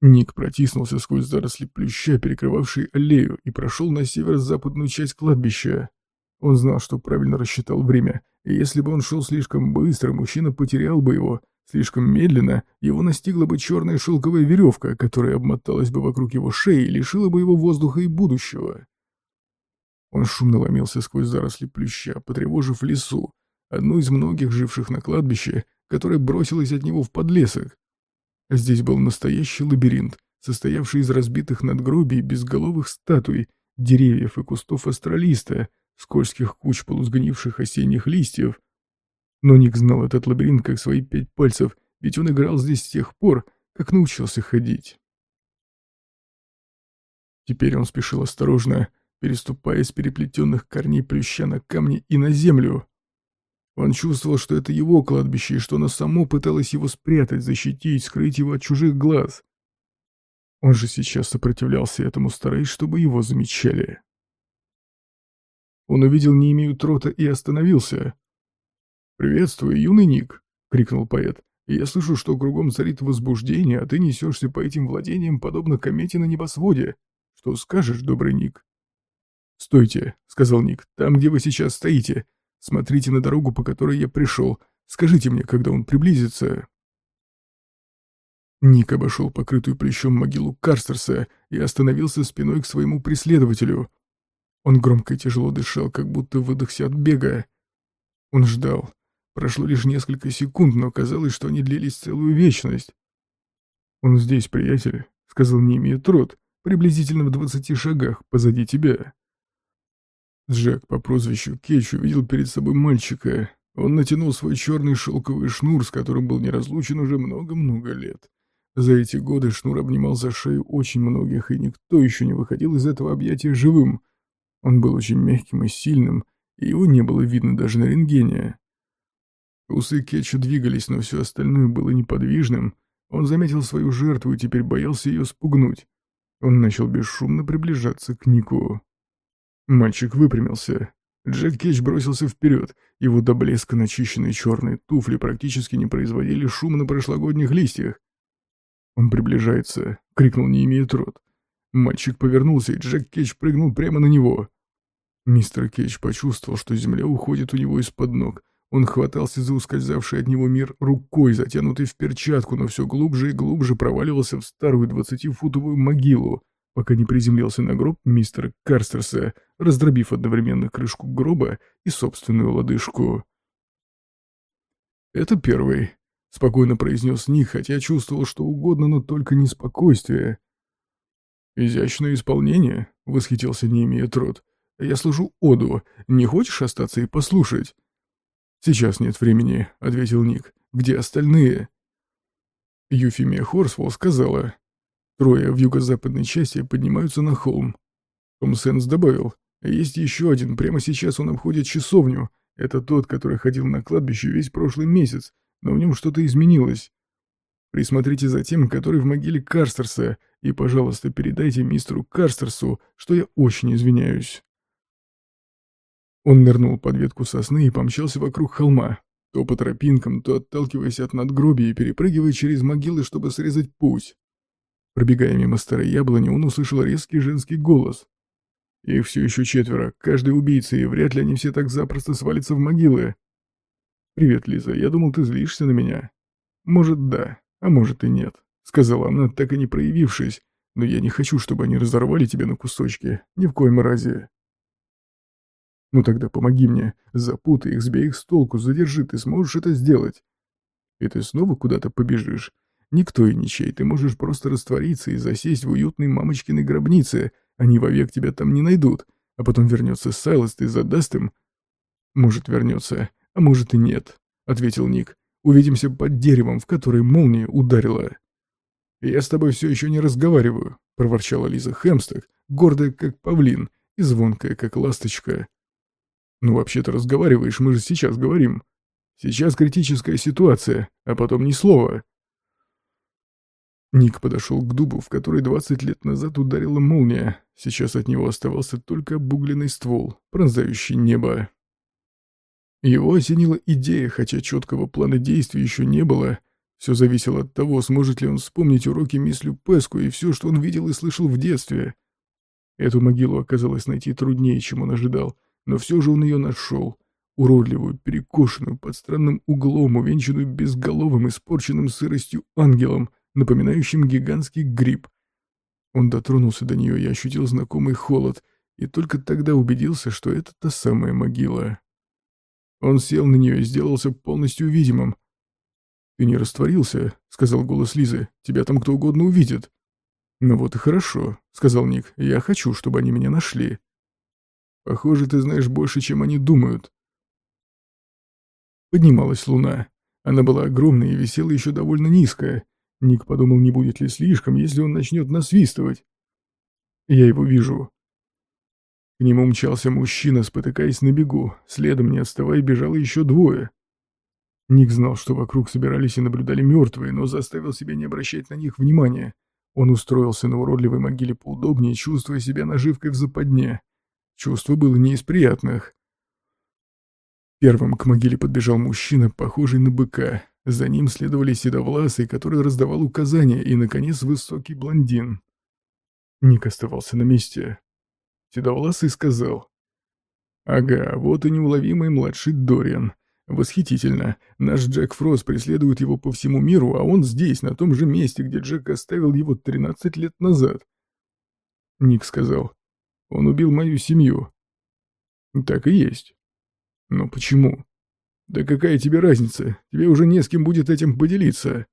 Ник протиснулся сквозь заросли плюща, перекрывавшие аллею, и прошел на северо-западную часть кладбища. Он знал, что правильно рассчитал время, и если бы он шел слишком быстро, мужчина потерял бы его. Слишком медленно его настигла бы черная шелковая веревка, которая обмоталась бы вокруг его шеи и лишила бы его воздуха и будущего. Он шумно ломился сквозь заросли плюща, потревожив лесу, одну из многих живших на кладбище, которая бросилась от него в подлесок. Здесь был настоящий лабиринт, состоявший из разбитых надгробий, безголовых статуй, деревьев и кустов астролиста, скользких куч полусгнивших осенних листьев. Но Ник знал этот лабиринт как свои пять пальцев, ведь он играл здесь с тех пор, как научился ходить. Теперь он спешил осторожно, переступая с переплетенных корней плюща на камни и на землю. Он чувствовал, что это его кладбище, и что оно само пыталось его спрятать, защитить, скрыть его от чужих глаз. Он же сейчас сопротивлялся этому, стараясь, чтобы его замечали. Он увидел Неемию Трота и остановился. «Приветствую, юный Ник!» — крикнул поэт. «Я слышу, что кругом царит возбуждение, а ты несешься по этим владениям, подобно комете на небосводе. Что скажешь, добрый Ник?» «Стойте», — сказал Ник, — «там, где вы сейчас стоите. Смотрите на дорогу, по которой я пришел. Скажите мне, когда он приблизится». Ник обошел покрытую плечом могилу Карстерса и остановился спиной к своему преследователю. Он громко и тяжело дышал, как будто выдохся от бега. Он ждал. Прошло лишь несколько секунд, но казалось, что они длились целую вечность. «Он здесь, приятель», — сказал Нимия Трот, приблизительно в двадцати шагах позади тебя. Джек по прозвищу Кетч увидел перед собой мальчика. Он натянул свой черный шелковый шнур, с которым был не разлучен уже много-много лет. За эти годы шнур обнимал за шею очень многих, и никто еще не выходил из этого объятия живым. Он был очень мягким и сильным, и его не было видно даже на рентгене. Усы Кетча двигались, но все остальное было неподвижным. Он заметил свою жертву и теперь боялся ее спугнуть. Он начал бесшумно приближаться к Нику. Мальчик выпрямился. Джек Кетч бросился вперед. Его до блеска начищенные черные туфли практически не производили шума на прошлогодних листьях. «Он приближается!» — крикнул не имеет рот. Мальчик повернулся, и Джек Кетч прыгнул прямо на него. Мистер Кетч почувствовал, что земля уходит у него из-под ног. Он хватался за ускользавший от него мир рукой, затянутый в перчатку, но все глубже и глубже проваливался в старую двадцатифутовую могилу, пока не приземлился на гроб мистера Карстерса, раздробив одновременно крышку гроба и собственную лодыжку. «Это первый», — спокойно произнес Ник, хотя чувствовал что угодно, но только не спокойствие. «Изящное исполнение», — восхитился Немия Трот. «Я слышу оду. Не хочешь остаться и послушать?» «Сейчас нет времени», — ответил Ник. «Где остальные?» Юфимия Хорсволл сказала, Трое в юго-западной части поднимаются на холм. Том Сенс добавил, есть еще один, прямо сейчас он обходит часовню. Это тот, который ходил на кладбище весь прошлый месяц, но в нем что-то изменилось. Присмотрите за тем, который в могиле Карстерса, и, пожалуйста, передайте мистеру Карстерсу, что я очень извиняюсь. Он нырнул под ветку сосны и помчался вокруг холма, то по тропинкам, то отталкиваясь от надгробия и перепрыгивая через могилы, чтобы срезать путь. Пробегая мимо старой яблони, он услышал резкий женский голос. Их все еще четверо, каждый убийца, и вряд ли они все так запросто свалятся в могилы. «Привет, Лиза, я думал, ты злишься на меня». «Может, да, а может и нет», — сказала она, так и не проявившись, «но я не хочу, чтобы они разорвали тебя на кусочки, ни в коем разе». «Ну тогда помоги мне, запутай их, сбей их с толку, задержи, ты сможешь это сделать». «И ты снова куда-то побежишь?» Никто и ничей, ты можешь просто раствориться и засесть в уютной мамочкиной гробнице, они вовек тебя там не найдут, а потом вернется Сайлост и задаст им... Может, вернется, а может и нет, — ответил Ник. Увидимся под деревом, в которое молния ударила. «Я с тобой все еще не разговариваю», — проворчала Лиза Хэмсток, гордая, как павлин, и звонкая, как ласточка. «Ну, вообще-то разговариваешь, мы же сейчас говорим. Сейчас критическая ситуация, а потом ни слова. Ник подошел к дубу, в который 20 лет назад ударила молния. Сейчас от него оставался только обугленный ствол, пронзающий небо. Его осенила идея, хотя четкого плана действий еще не было. Все зависело от того, сможет ли он вспомнить уроки мисс Люпеску и все, что он видел и слышал в детстве. Эту могилу оказалось найти труднее, чем он ожидал, но все же он ее нашел. Уродливую, перекошенную, под странным углом, увенчанную безголовым, испорченным сыростью ангелом — напоминающим гигантский гриб. Он дотронулся до нее и ощутил знакомый холод, и только тогда убедился, что это та самая могила. Он сел на нее и сделался полностью видимым. «Ты не растворился», — сказал голос Лизы. «Тебя там кто угодно увидит». «Ну вот и хорошо», — сказал Ник. «Я хочу, чтобы они меня нашли». «Похоже, ты знаешь больше, чем они думают». Поднималась луна. Она была огромной и висела еще довольно низко. Ник подумал, не будет ли слишком, если он начнет насвистывать. Я его вижу. К нему мчался мужчина, спотыкаясь на бегу. Следом, не отставая, бежало еще двое. Ник знал, что вокруг собирались и наблюдали мертвые, но заставил себя не обращать на них внимания. Он устроился на уродливой могиле поудобнее, чувствуя себя наживкой в западне. Чувство было не из приятных. Первым к могиле подбежал мужчина, похожий на быка. За ним следовали седовласый, который раздавал указания, и, наконец, высокий блондин. Ник оставался на месте. Седовласый сказал. «Ага, вот и неуловимый младший Дориан. Восхитительно. Наш Джек Фрост преследует его по всему миру, а он здесь, на том же месте, где Джек оставил его 13 лет назад». Ник сказал. «Он убил мою семью». «Так и есть». «Но почему?» «Да какая тебе разница? Тебе уже не с кем будет этим поделиться.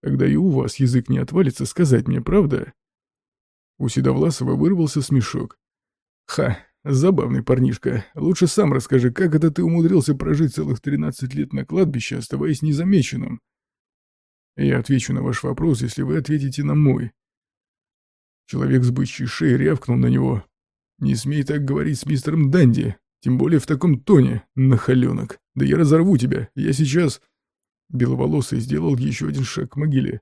Когда и у вас язык не отвалится сказать мне, правда?» У Седовласова вырвался смешок. «Ха, забавный парнишка. Лучше сам расскажи, как это ты умудрился прожить целых 13 лет на кладбище, оставаясь незамеченным?» «Я отвечу на ваш вопрос, если вы ответите на мой». Человек с бычьей шеей рявкнул на него. «Не смей так говорить с мистером Данди. Тем более в таком тоне, нахаленок. Да я разорву тебя, я сейчас...» Беловолосый сделал еще один шаг к могиле.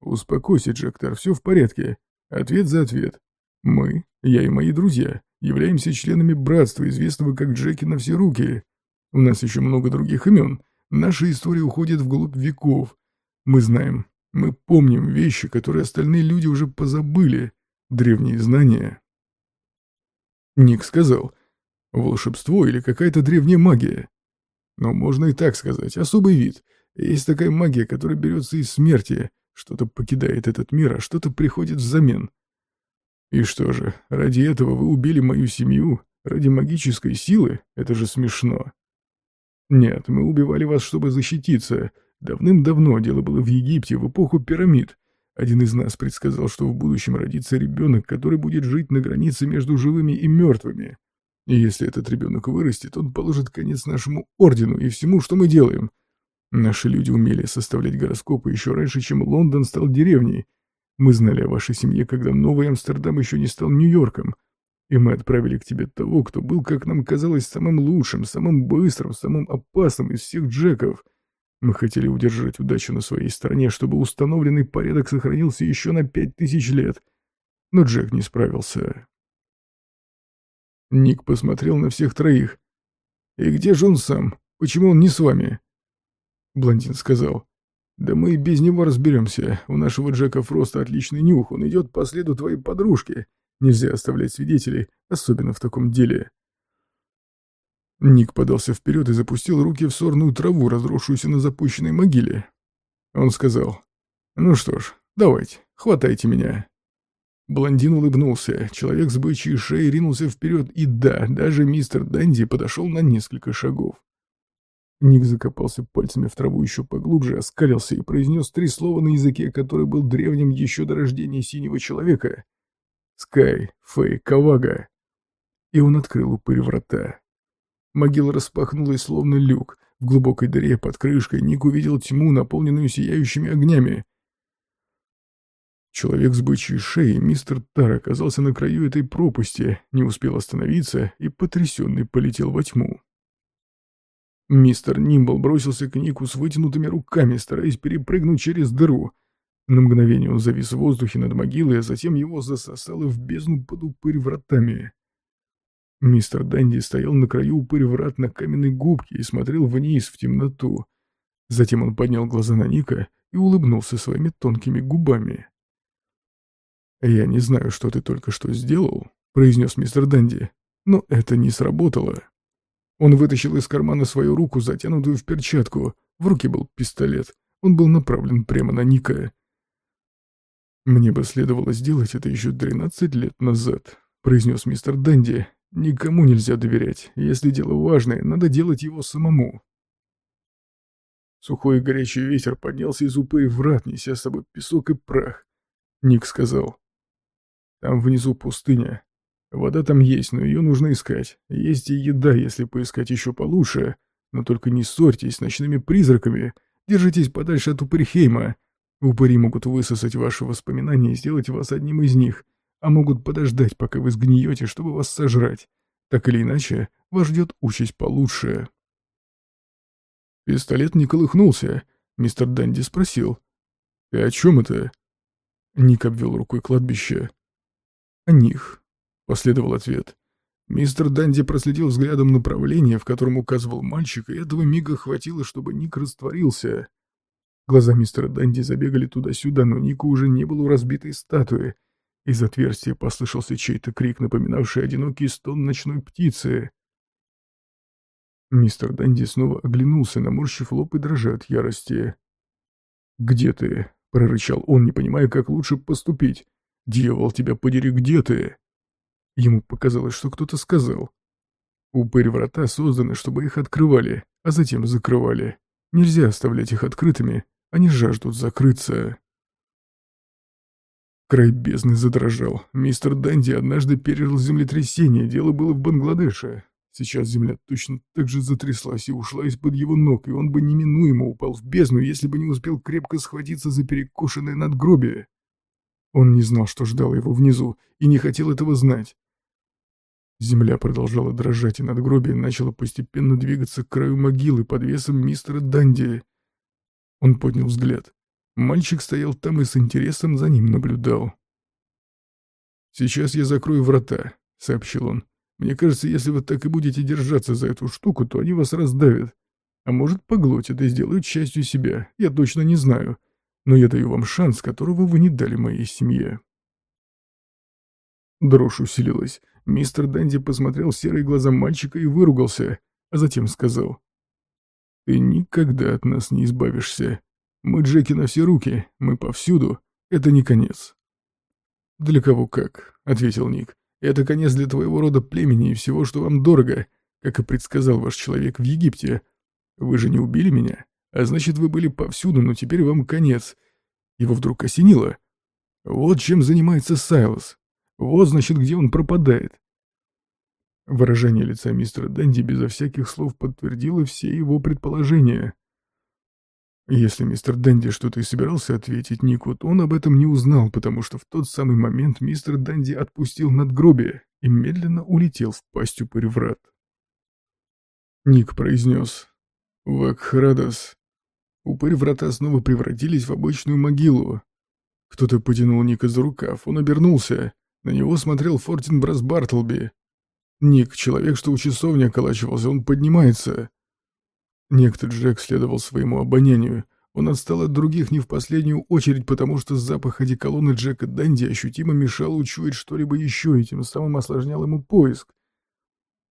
«Успокойся, Джектор, все в порядке. Ответ за ответ. Мы, я и мои друзья, являемся членами братства, известного как Джеки на все руки. У нас еще много других имен. Наша история уходит вглубь веков. Мы знаем, мы помним вещи, которые остальные люди уже позабыли. Древние знания». Ник сказал, Волшебство или какая-то древняя магия. Но можно и так сказать, особый вид. Есть такая магия, которая берется из смерти. Что-то покидает этот мир, а что-то приходит взамен. И что же, ради этого вы убили мою семью? Ради магической силы? Это же смешно. Нет, мы убивали вас, чтобы защититься. Давным-давно дело было в Египте, в эпоху пирамид. Один из нас предсказал, что в будущем родится ребенок, который будет жить на границе между живыми и мертвыми. И если этот ребенок вырастет, он положит конец нашему ордену и всему, что мы делаем. Наши люди умели составлять гороскопы еще раньше, чем Лондон стал деревней. Мы знали о вашей семье, когда Новый Амстердам еще не стал Нью-Йорком. И мы отправили к тебе того, кто был, как нам казалось, самым лучшим, самым быстрым, самым опасным из всех Джеков. Мы хотели удержать удачу на своей стороне, чтобы установленный порядок сохранился еще на пять тысяч лет. Но Джек не справился. Ник посмотрел на всех троих. «И где же он сам? Почему он не с вами?» Блондин сказал. «Да мы и без него разберемся. У нашего Джека Фроста отличный нюх, он идет по следу твоей подружки. Нельзя оставлять свидетелей, особенно в таком деле. Ник подался вперед и запустил руки в сорную траву, разросшуюся на запущенной могиле. Он сказал, «Ну что ж, давайте, хватайте меня». Блондин улыбнулся, человек с бычьей шеей ринулся вперед, и да, даже мистер Дэнди подошел на несколько шагов. Ник закопался пальцами в траву еще поглубже, оскалился и произнес три слова на языке, который был древним еще до рождения синего человека. «Скай, Фэй, Кавага». И он открыл упырь врата. Могила распахнулась, словно люк. В глубокой дыре под крышкой Ник увидел тьму, наполненную сияющими огнями. Человек с бычьей шеей, мистер Тар, оказался на краю этой пропасти, не успел остановиться и потрясенный полетел во тьму. Мистер Нимбл бросился к Нику с вытянутыми руками, стараясь перепрыгнуть через дыру. На мгновение он завис в воздухе над могилой, а затем его засосало в бездну под упырь вратами. Мистер Данди стоял на краю упырь врат на каменной губке и смотрел вниз в темноту. Затем он поднял глаза на Ника и улыбнулся своими тонкими губами. «Я не знаю, что ты только что сделал», — произнес мистер Данди, — «но это не сработало». Он вытащил из кармана свою руку, затянутую в перчатку. В руке был пистолет. Он был направлен прямо на Ника. «Мне бы следовало сделать это еще 13 лет назад», — произнес мистер Данди. «Никому нельзя доверять. Если дело важное, надо делать его самому». Сухой и горячий ветер поднялся из упырь врат, неся с собой песок и прах. Ник сказал, там внизу пустыня. Вода там есть, но ее нужно искать. Есть и еда, если поискать еще получше. Но только не ссорьтесь с ночными призраками. Держитесь подальше от Упырхейма. Упыри могут высосать ваши воспоминания и сделать вас одним из них, а могут подождать, пока вы сгниете, чтобы вас сожрать. Так или иначе, вас ждет участь получше. Пистолет не колыхнулся. Мистер Данди спросил. «Ты о чем это?» Ник обвел рукой кладбище. «О них», — последовал ответ. Мистер Данди проследил взглядом направление, в котором указывал мальчик, и этого мига хватило, чтобы Ник растворился. Глаза мистера Данди забегали туда-сюда, но Нику уже не было у разбитой статуи. Из отверстия послышался чей-то крик, напоминавший одинокий стон ночной птицы. Мистер Данди снова оглянулся, наморщив лоб и дрожа от ярости. «Где ты?» — прорычал он, не понимая, как лучше поступить. «Дьявол, тебя подери, где ты?» Ему показалось, что кто-то сказал. Упырь врата созданы, чтобы их открывали, а затем закрывали. Нельзя оставлять их открытыми, они жаждут закрыться. Край бездны задрожал. Мистер Данди однажды пережил землетрясение, дело было в Бангладеше. Сейчас земля точно так же затряслась и ушла из-под его ног, и он бы неминуемо упал в бездну, если бы не успел крепко схватиться за перекошенное надгробие. Он не знал, что ждало его внизу, и не хотел этого знать. Земля продолжала дрожать, и надгробие начало постепенно двигаться к краю могилы под весом мистера Данди. Он поднял взгляд. Мальчик стоял там и с интересом за ним наблюдал. «Сейчас я закрою врата», — сообщил он. «Мне кажется, если вы так и будете держаться за эту штуку, то они вас раздавят. А может, поглотят и сделают частью себя, я точно не знаю но я даю вам шанс, которого вы не дали моей семье». Дрожь усилилась. Мистер Дэнди посмотрел в серые глаза мальчика и выругался, а затем сказал. «Ты никогда от нас не избавишься. Мы Джеки на все руки, мы повсюду. Это не конец». «Для кого как», — ответил Ник. «Это конец для твоего рода племени и всего, что вам дорого, как и предсказал ваш человек в Египте. Вы же не убили меня?» А значит, вы были повсюду, но теперь вам конец. Его вдруг осенило. Вот чем занимается Сайлос. Вот, значит, где он пропадает. Выражение лица мистера Дэнди безо всяких слов подтвердило все его предположения. Если мистер Дэнди что-то и собирался ответить Нику, то он об этом не узнал, потому что в тот самый момент мистер Дэнди отпустил надгробие и медленно улетел в пастью переврат. Ник произнес «Вакхрадас, Упырь врата снова превратились в обычную могилу. Кто-то потянул Ника за рукав, он обернулся. На него смотрел Фортин Брас Бартлби. Ник, человек, что у часовни околачивался, он поднимается. Некто Джек следовал своему обонянию. Он отстал от других не в последнюю очередь, потому что запах одеколона Джека Данди ощутимо мешал учуять что-либо еще и тем самым осложнял ему поиск.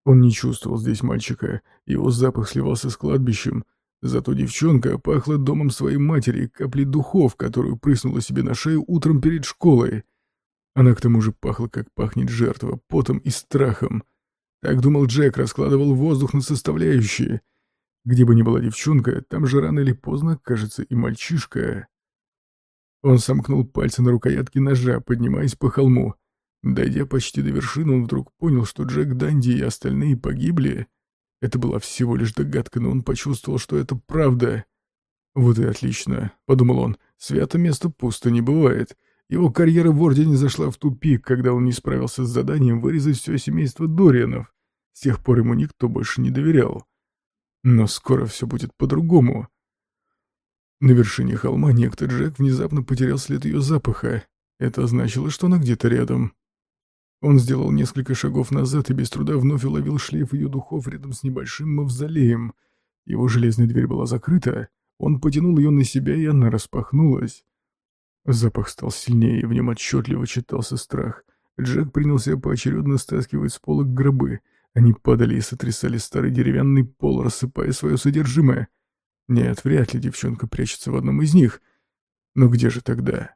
Он не чувствовал здесь мальчика, его запах сливался с кладбищем, зато девчонка пахла домом своей матери, каплей духов, которую прыснула себе на шею утром перед школой. Она к тому же пахла, как пахнет жертва, потом и страхом. Так думал Джек, раскладывал воздух на составляющие. Где бы ни была девчонка, там же рано или поздно кажется и мальчишка. Он сомкнул пальцы на рукоятке ножа, поднимаясь по холму. Дойдя почти до вершины, он вдруг понял, что Джек Данди и остальные погибли. Это была всего лишь догадка, но он почувствовал, что это правда. «Вот и отлично», — подумал он, — «свято место пусто не бывает». Его карьера в Ордене зашла в тупик, когда он не справился с заданием вырезать все семейство Дорианов. С тех пор ему никто больше не доверял. Но скоро все будет по-другому. На вершине холма некто Джек внезапно потерял след ее запаха. Это значило, что она где-то рядом. Он сделал несколько шагов назад и без труда вновь уловил шлейф ее духов рядом с небольшим мавзолеем. Его железная дверь была закрыта, он потянул ее на себя, и она распахнулась. Запах стал сильнее, и в нем отчетливо читался страх. Джек принялся поочередно стаскивать с полок гробы. Они падали и сотрясали старый деревянный пол, рассыпая свое содержимое. Нет, вряд ли девчонка прячется в одном из них. Но где же тогда?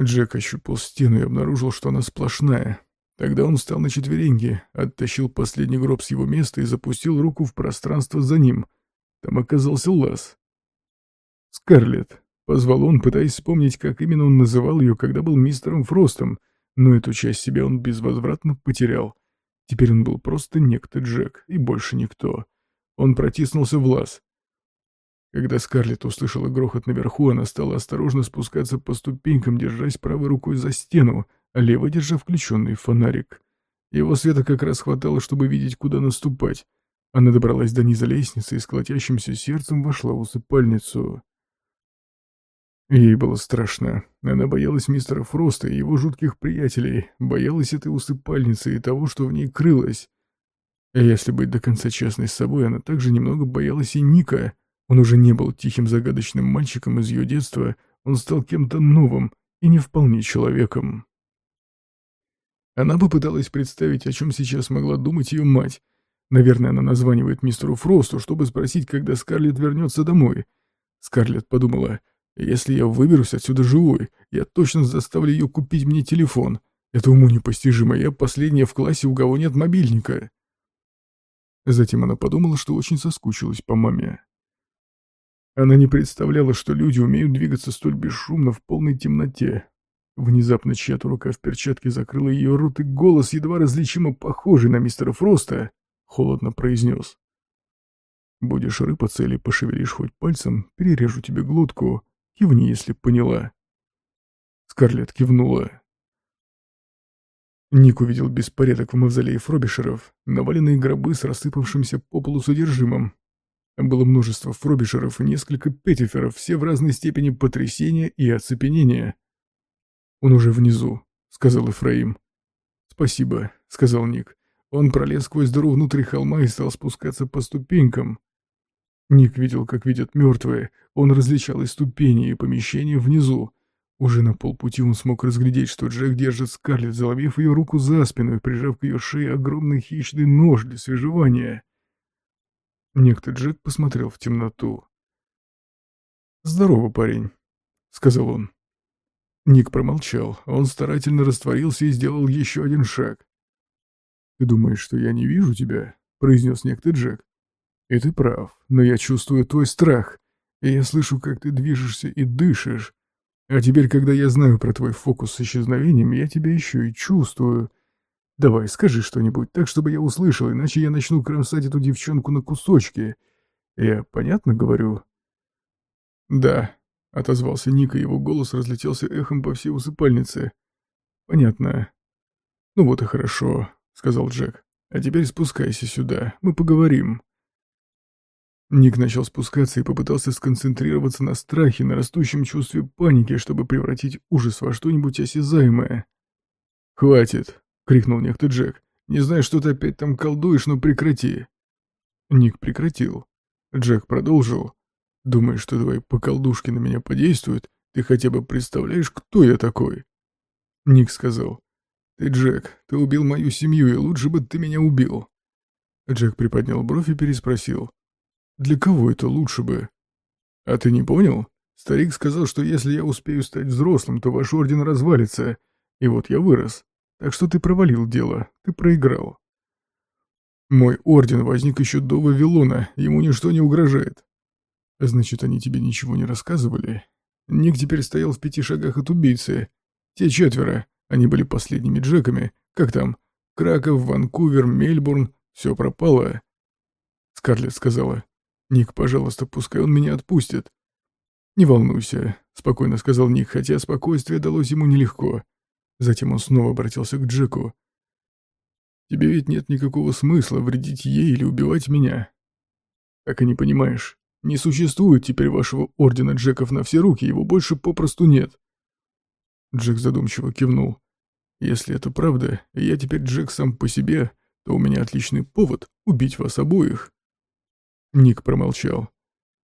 Джек ощупал стену и обнаружил, что она сплошная. Тогда он встал на четвереньки, оттащил последний гроб с его места и запустил руку в пространство за ним. Там оказался лаз. «Скарлетт», Позвал он, пытаясь вспомнить, как именно он называл ее, когда был мистером Фростом, но эту часть себя он безвозвратно потерял. Теперь он был просто некто Джек, и больше никто. Он протиснулся в лаз. Когда Скарлетт услышала грохот наверху, она стала осторожно спускаться по ступенькам, держась правой рукой за стену, а левой держа включенный фонарик. Его света как раз хватало, чтобы видеть, куда наступать. Она добралась до низа лестницы и с колотящимся сердцем вошла в усыпальницу. Ей было страшно. Она боялась мистера Фроста и его жутких приятелей, боялась этой усыпальницы и того, что в ней крылось. А если быть до конца честной с собой, она также немного боялась и Ника. Он уже не был тихим загадочным мальчиком из ее детства, он стал кем-то новым и не вполне человеком. Она попыталась представить, о чем сейчас могла думать ее мать. Наверное, она названивает мистеру Фросту, чтобы спросить, когда Скарлетт вернется домой. Скарлетт подумала, если я выберусь отсюда живой, я точно заставлю ее купить мне телефон. Это уму непостижимо, я последняя в классе, у кого нет мобильника. Затем она подумала, что очень соскучилась по маме. Она не представляла, что люди умеют двигаться столь бесшумно в полной темноте. Внезапно чья-то рука в перчатке закрыла ее рот, и голос, едва различимо похожий на мистера Фроста, холодно произнес. «Будешь рыпаться или пошевелишь хоть пальцем, перережу тебе глотку, Кивни, если поняла. Скарлетт кивнула. Ник увидел беспорядок в мавзолее Фробишеров, наваленные гробы с рассыпавшимся по полу содержимым. Было множество Фробишеров и несколько Петтиферов, все в разной степени потрясения и оцепенения. «Он уже внизу», — сказал Эфраим. «Спасибо», — сказал Ник. Он пролез сквозь дыру внутри холма и стал спускаться по ступенькам. Ник видел, как видят мертвые. Он различал и ступени, и помещения внизу. Уже на полпути он смог разглядеть, что Джек держит Скарлетт, заломив ее руку за спину и прижав к ее шее огромный хищный нож для свежевания. Некто Джек посмотрел в темноту. «Здорово, парень», — сказал он. Ник промолчал, он старательно растворился и сделал еще один шаг. «Ты думаешь, что я не вижу тебя?» — произнес некто Джек. И ты прав, но я чувствую твой страх, и я слышу, как ты движешься и дышишь. А теперь, когда я знаю про твой фокус с исчезновением, я тебя еще и чувствую. Давай, скажи что-нибудь, так, чтобы я услышал, иначе я начну кромсать эту девчонку на кусочки. Я понятно говорю?» «Да», — отозвался Ник, и его голос разлетелся эхом по всей усыпальнице. «Понятно». «Ну вот и хорошо», — сказал Джек. «А теперь спускайся сюда, мы поговорим». Ник начал спускаться и попытался сконцентрироваться на страхе, на растущем чувстве паники, чтобы превратить ужас во что-нибудь осязаемое. «Хватит!» — крикнул некто Джек. «Не знаю, что ты опять там колдуешь, но прекрати!» Ник прекратил. Джек продолжил. Думаешь, что твои поколдушки на меня подействуют? Ты хотя бы представляешь, кто я такой?» Ник сказал. «Ты Джек, ты убил мою семью, и лучше бы ты меня убил». Джек приподнял бровь и переспросил. «Для кого это лучше бы?» «А ты не понял? Старик сказал, что если я успею стать взрослым, то ваш орден развалится. И вот я вырос. Так что ты провалил дело, ты проиграл». «Мой орден возник еще до Вавилона, ему ничто не угрожает». «Значит, они тебе ничего не рассказывали?» Ник теперь стоял в пяти шагах от убийцы. Те четверо, они были последними Джеками. Как там? Краков, Ванкувер, Мельбурн. Все пропало. Скарлетт сказала. «Ник, пожалуйста, пускай он меня отпустит». «Не волнуйся», — спокойно сказал Ник, хотя спокойствие далось ему нелегко. Затем он снова обратился к Джеку. «Тебе ведь нет никакого смысла вредить ей или убивать меня. Так и не понимаешь. Не существует теперь вашего ордена Джеков на все руки, его больше попросту нет. Джек задумчиво кивнул. «Если это правда, и я теперь Джек сам по себе, то у меня отличный повод убить вас обоих». Ник промолчал.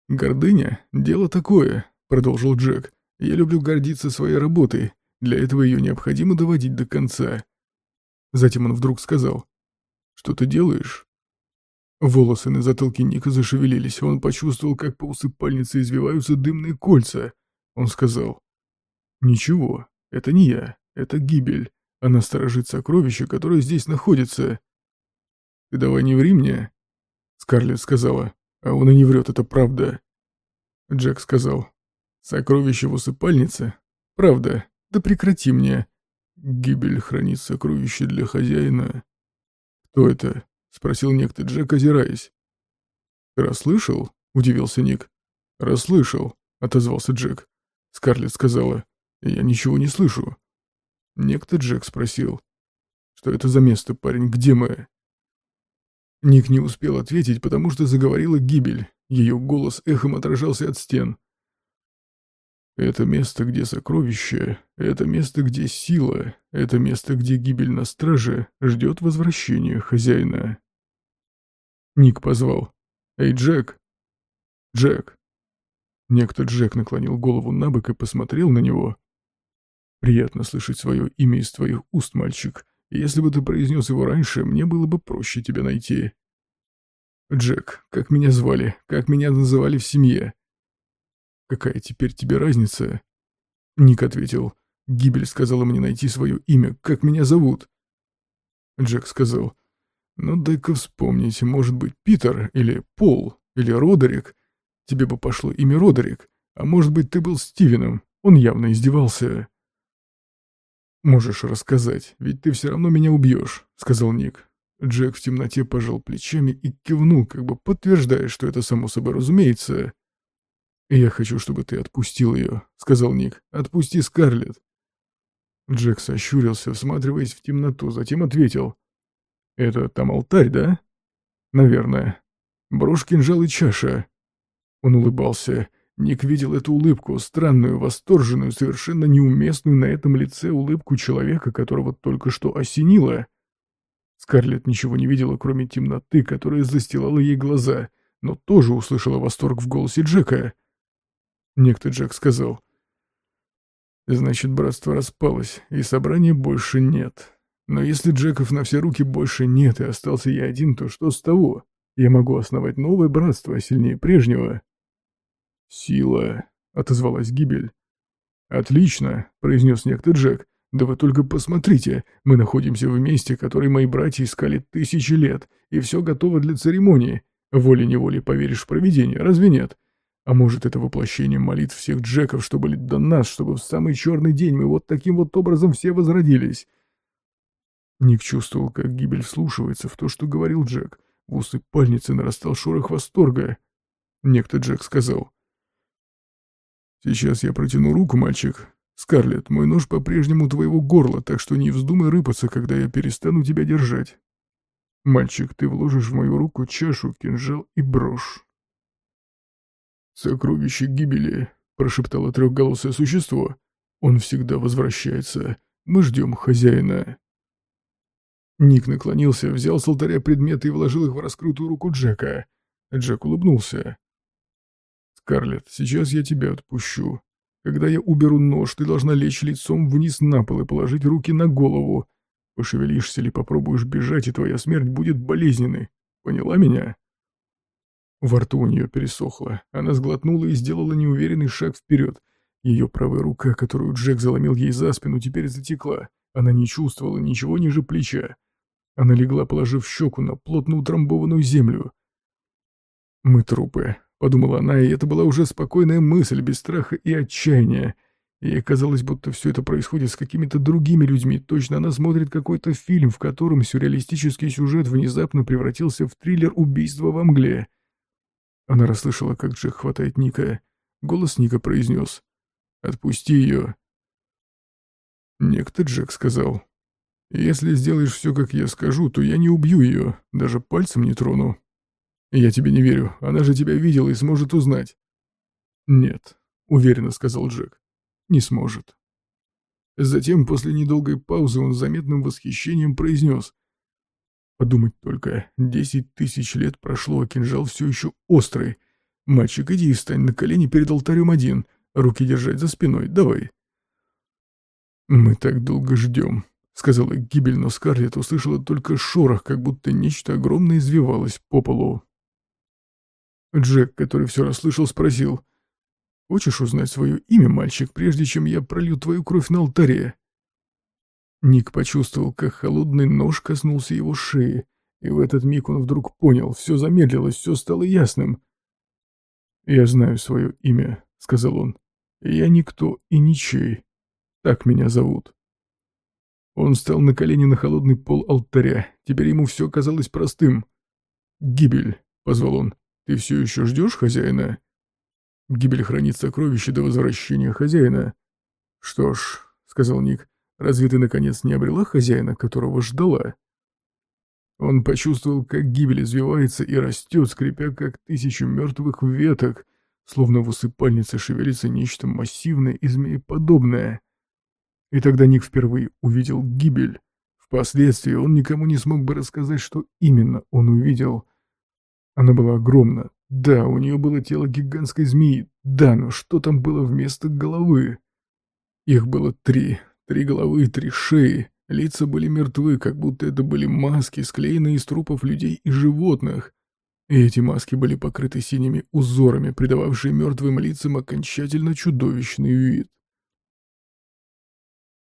«Гордыня — дело такое», — продолжил Джек. «Я люблю гордиться своей работой. Для этого ее необходимо доводить до конца». Затем он вдруг сказал. «Что ты делаешь?» Волосы на затылке Ника зашевелились. Он почувствовал, как по усыпальнице извиваются дымные кольца. Он сказал. «Ничего, это не я, это гибель. Она сторожит сокровище, которое здесь находится». «Ты давай не ври мне», — Скарлетт сказала. «А он и не врет, это правда». Джек сказал. «Сокровище в усыпальнице? Правда. Да прекрати мне. Гибель хранит сокровище для хозяина». «Кто это?» — спросил некто Джек, озираясь. «Расслышал?» — удивился Ник. «Расслышал», — отозвался Джек. Скарлетт сказала. Я ничего не слышу. Некто Джек спросил. Что это за место, парень, где мы? Ник не успел ответить, потому что заговорила гибель. Ее голос эхом отражался от стен. Это место, где сокровище, это место, где сила, это место, где гибель на страже ждет возвращения хозяина. Ник позвал. «Эй, Джек!» «Джек!» Некто Джек наклонил голову на бок и посмотрел на него. Приятно слышать свое имя из твоих уст, мальчик. Если бы ты произнес его раньше, мне было бы проще тебя найти. Джек, как меня звали, как меня называли в семье? Какая теперь тебе разница? Ник ответил. Гибель сказала мне найти свое имя, как меня зовут. Джек сказал. Ну дай-ка вспомнить, может быть, Питер или Пол или Родерик. Тебе бы пошло имя Родерик, а может быть, ты был Стивеном. Он явно издевался. «Можешь рассказать, ведь ты все равно меня убьешь», — сказал Ник. Джек в темноте пожал плечами и кивнул, как бы подтверждая, что это само собой разумеется. «Я хочу, чтобы ты отпустил ее», — сказал Ник. «Отпусти Скарлетт». Джек сощурился, всматриваясь в темноту, затем ответил. «Это там алтарь, да?» «Наверное. Брошь, кинжал и чаша». Он улыбался. Ник видел эту улыбку, странную, восторженную, совершенно неуместную на этом лице улыбку человека, которого только что осенило. Скарлетт ничего не видела, кроме темноты, которая застилала ей глаза, но тоже услышала восторг в голосе Джека. Некто Джек сказал. «Значит, братство распалось, и собрания больше нет. Но если Джеков на все руки больше нет, и остался я один, то что с того? Я могу основать новое братство, сильнее прежнего». «Сила», — отозвалась Гибель. «Отлично», — произнес некто Джек. «Да вы только посмотрите, мы находимся в месте, которое мои братья искали тысячи лет, и все готово для церемонии. Волей-неволей поверишь в провидение, разве нет? А может, это воплощение молитв всех Джеков, что были до нас, чтобы в самый черный день мы вот таким вот образом все возродились?» Ник чувствовал, как гибель вслушивается в то, что говорил Джек. В усыпальнице нарастал шорох восторга. Некто Джек сказал. «Сейчас я протяну руку, мальчик. Скарлетт, мой нож по-прежнему твоего горла, так что не вздумай рыпаться, когда я перестану тебя держать. Мальчик, ты вложишь в мою руку чашу, кинжал и брошь». «Сокровище гибели», — прошептало трехголосое существо. «Он всегда возвращается. Мы ждем хозяина». Ник наклонился, взял с алтаря предметы и вложил их в раскрытую руку Джека. Джек улыбнулся. «Скарлетт, сейчас я тебя отпущу. Когда я уберу нож, ты должна лечь лицом вниз на пол и положить руки на голову. Пошевелишься или попробуешь бежать, и твоя смерть будет болезненной. Поняла меня?» Во рту у нее пересохло. Она сглотнула и сделала неуверенный шаг вперед. Ее правая рука, которую Джек заломил ей за спину, теперь затекла. Она не чувствовала ничего ниже плеча. Она легла, положив щеку на плотно утрамбованную землю. «Мы трупы», — подумала она, и это была уже спокойная мысль, без страха и отчаяния. Ей казалось, будто все это происходит с какими-то другими людьми. Точно она смотрит какой-то фильм, в котором сюрреалистический сюжет внезапно превратился в триллер убийства во мгле. Она расслышала, как Джек хватает Ника. Голос Ника произнес «Отпусти ее». Некто Джек сказал «Если сделаешь все, как я скажу, то я не убью ее, даже пальцем не трону». «Я тебе не верю, она же тебя видела и сможет узнать». «Нет», — уверенно сказал Джек, — «не сможет». Затем, после недолгой паузы, он с заметным восхищением произнес Подумать только, десять тысяч лет прошло, а кинжал все еще острый. Мальчик, иди и встань на колени перед алтарем один, руки держать за спиной, давай. Мы так долго ждем, сказала гибель, но Скарлетт услышала только шорох, как будто нечто огромное извивалось по полу. Джек, который все расслышал, спросил, «Хочешь узнать свое имя, мальчик, прежде чем я пролью твою кровь на алтаре?» Ник почувствовал, как холодный нож коснулся его шеи, и в этот миг он вдруг понял, все замедлилось, все стало ясным. «Я знаю свое имя», — сказал он. «Я никто и ничей. Так меня зовут». Он встал на колени на холодный пол алтаря. Теперь ему все казалось простым. «Гибель», — позвал он, — «ты все еще ждешь хозяина?» «Гибель хранит сокровище до возвращения хозяина». «Что ж», — сказал Ник, Разве ты, наконец, не обрела хозяина, которого ждала?» Он почувствовал, как гибель извивается и растет, скрипя, как тысячу мертвых веток, словно в усыпальнице шевелится нечто массивное и змееподобное. И тогда Ник впервые увидел гибель. Впоследствии он никому не смог бы рассказать, что именно он увидел. Она была огромна. Да, у нее было тело гигантской змеи. Да, но что там было вместо головы? Их было три, Три головы, три шеи, лица были мертвы, как будто это были маски, склеенные из трупов людей и животных. И эти маски были покрыты синими узорами, придававшие мертвым лицам окончательно чудовищный вид.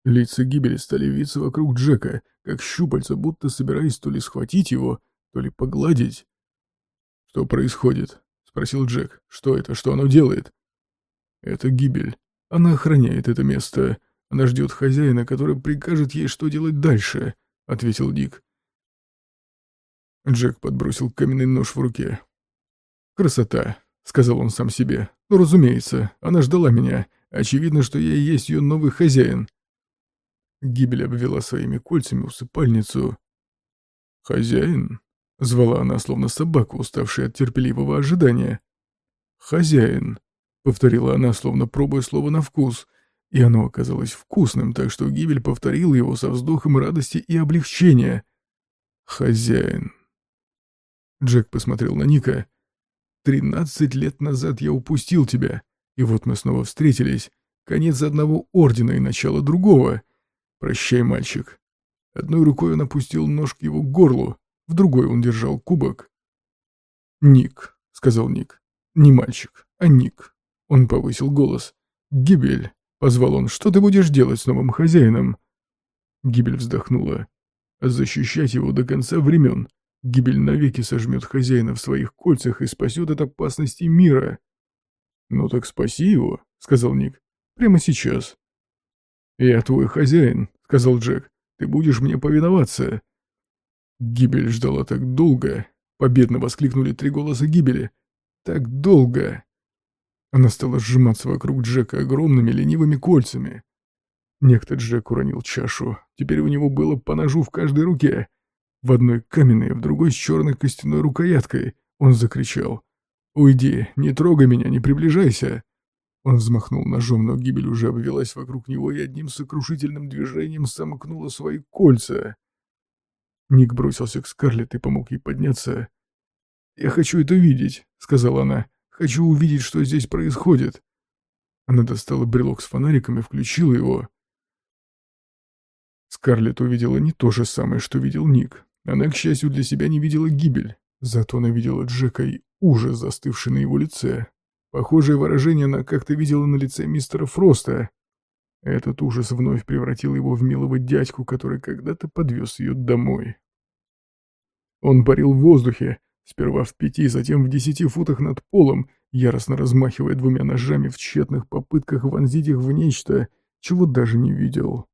Лица гибели стали виться вокруг Джека, как щупальца, будто собираясь то ли схватить его, то ли погладить. «Что происходит?» — спросил Джек. «Что это? Что оно делает?» «Это гибель. Она охраняет это место. Она ждет хозяина, который прикажет ей, что делать дальше», — ответил Дик. Джек подбросил каменный нож в руке. «Красота», — сказал он сам себе. «Ну, разумеется, она ждала меня. Очевидно, что я и есть ее новый хозяин». Гибель обвела своими кольцами усыпальницу. «Хозяин?» — звала она, словно собака, уставшая от терпеливого ожидания. «Хозяин», — повторила она, словно пробуя слово на вкус, и оно оказалось вкусным, так что Гибель повторил его со вздохом радости и облегчения. «Хозяин». Джек посмотрел на Ника. «Тринадцать лет назад я упустил тебя, и вот мы снова встретились. Конец одного ордена и начало другого. Прощай, мальчик». Одной рукой он опустил нож к его горлу, в другой он держал кубок. «Ник», — сказал Ник. «Не мальчик, а Ник». Он повысил голос. «Гибель, — позвал он. «Что ты будешь делать с новым хозяином?» Гибель вздохнула. «Защищать его до конца времен. Гибель навеки сожмет хозяина в своих кольцах и спасет от опасности мира». «Ну так спаси его», — сказал Ник. «Прямо сейчас». «Я твой хозяин», — сказал Джек. «Ты будешь мне повиноваться». Гибель ждала так долго. Победно воскликнули три голоса гибели. «Так долго!» Она стала сжиматься вокруг Джека огромными ленивыми кольцами. Некто Джек уронил чашу. Теперь у него было по ножу в каждой руке. В одной каменной, в другой с черной костяной рукояткой. Он закричал. «Уйди, не трогай меня, не приближайся!» Он взмахнул ножом, но гибель уже обвелась вокруг него и одним сокрушительным движением сомкнула свои кольца. Ник бросился к Скарлетт и помог ей подняться. «Я хочу это видеть», — сказала она. Хочу увидеть, что здесь происходит». Она достала брелок с фонариком и включила его. Скарлетт увидела не то же самое, что видел Ник. Она, к счастью для себя, не видела гибель. Зато она видела Джека и ужас, застывший на его лице. Похожее выражение она как-то видела на лице мистера Фроста. Этот ужас вновь превратил его в милого дядьку, который когда-то подвез ее домой. Он парил в воздухе, сперва в пяти, затем в десяти футах над полом, яростно размахивая двумя ножами в тщетных попытках вонзить их в нечто, чего даже не видел.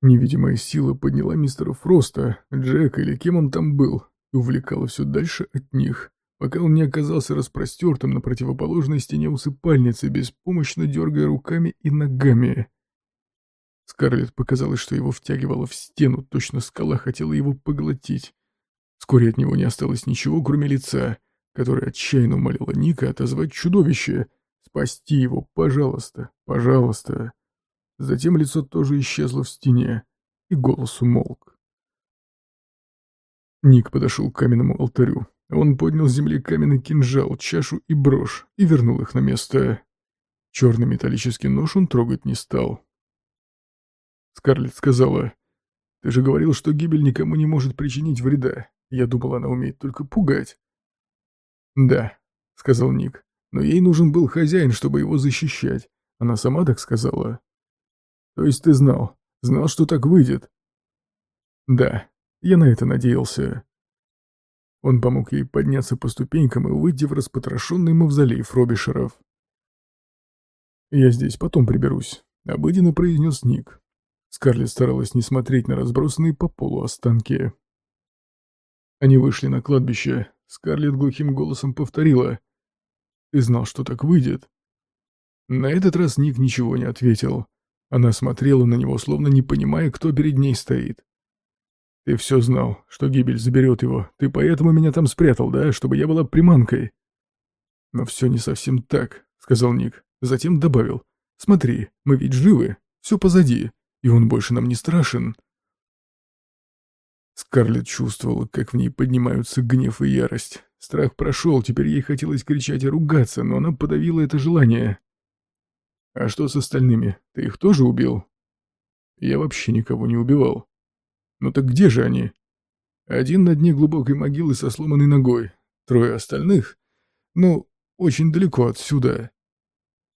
Невидимая сила подняла мистера Фроста, Джека или кем он там был, и увлекала все дальше от них, пока он не оказался распростертым на противоположной стене усыпальницы, беспомощно дергая руками и ногами. Скарлетт показалось, что его втягивало в стену, точно скала хотела его поглотить. Вскоре от него не осталось ничего, кроме лица, которое отчаянно умолило Ника отозвать чудовище, спасти его, пожалуйста, пожалуйста. Затем лицо тоже исчезло в стене, и голос умолк. Ник подошел к каменному алтарю. Он поднял с земли каменный кинжал, чашу и брошь и вернул их на место. Черный металлический нож он трогать не стал. Скарлетт сказала, «Ты же говорил, что гибель никому не может причинить вреда. Я думал, она умеет только пугать». «Да», — сказал Ник, — «но ей нужен был хозяин, чтобы его защищать. Она сама так сказала». То есть ты знал, знал, что так выйдет? Да, я на это надеялся. Он помог ей подняться по ступенькам и выйти в распотрошенный мавзолей Фробишеров. «Я здесь, потом приберусь», — обыденно произнес Ник. Скарлетт старалась не смотреть на разбросанные по полу останки. Они вышли на кладбище. Скарлетт глухим голосом повторила. «Ты знал, что так выйдет?» На этот раз Ник ничего не ответил. Она смотрела на него, словно не понимая, кто перед ней стоит. «Ты все знал, что гибель заберет его. Ты поэтому меня там спрятал, да, чтобы я была приманкой?» «Но все не совсем так», — сказал Ник. Затем добавил. «Смотри, мы ведь живы, все позади, и он больше нам не страшен». Скарлетт чувствовала, как в ней поднимаются гнев и ярость. Страх прошел, теперь ей хотелось кричать и ругаться, но она подавила это желание. «А что с остальными? Ты их тоже убил?» «Я вообще никого не убивал». «Ну так где же они?» «Один на дне глубокой могилы со сломанной ногой. Трое остальных? Ну, очень далеко отсюда».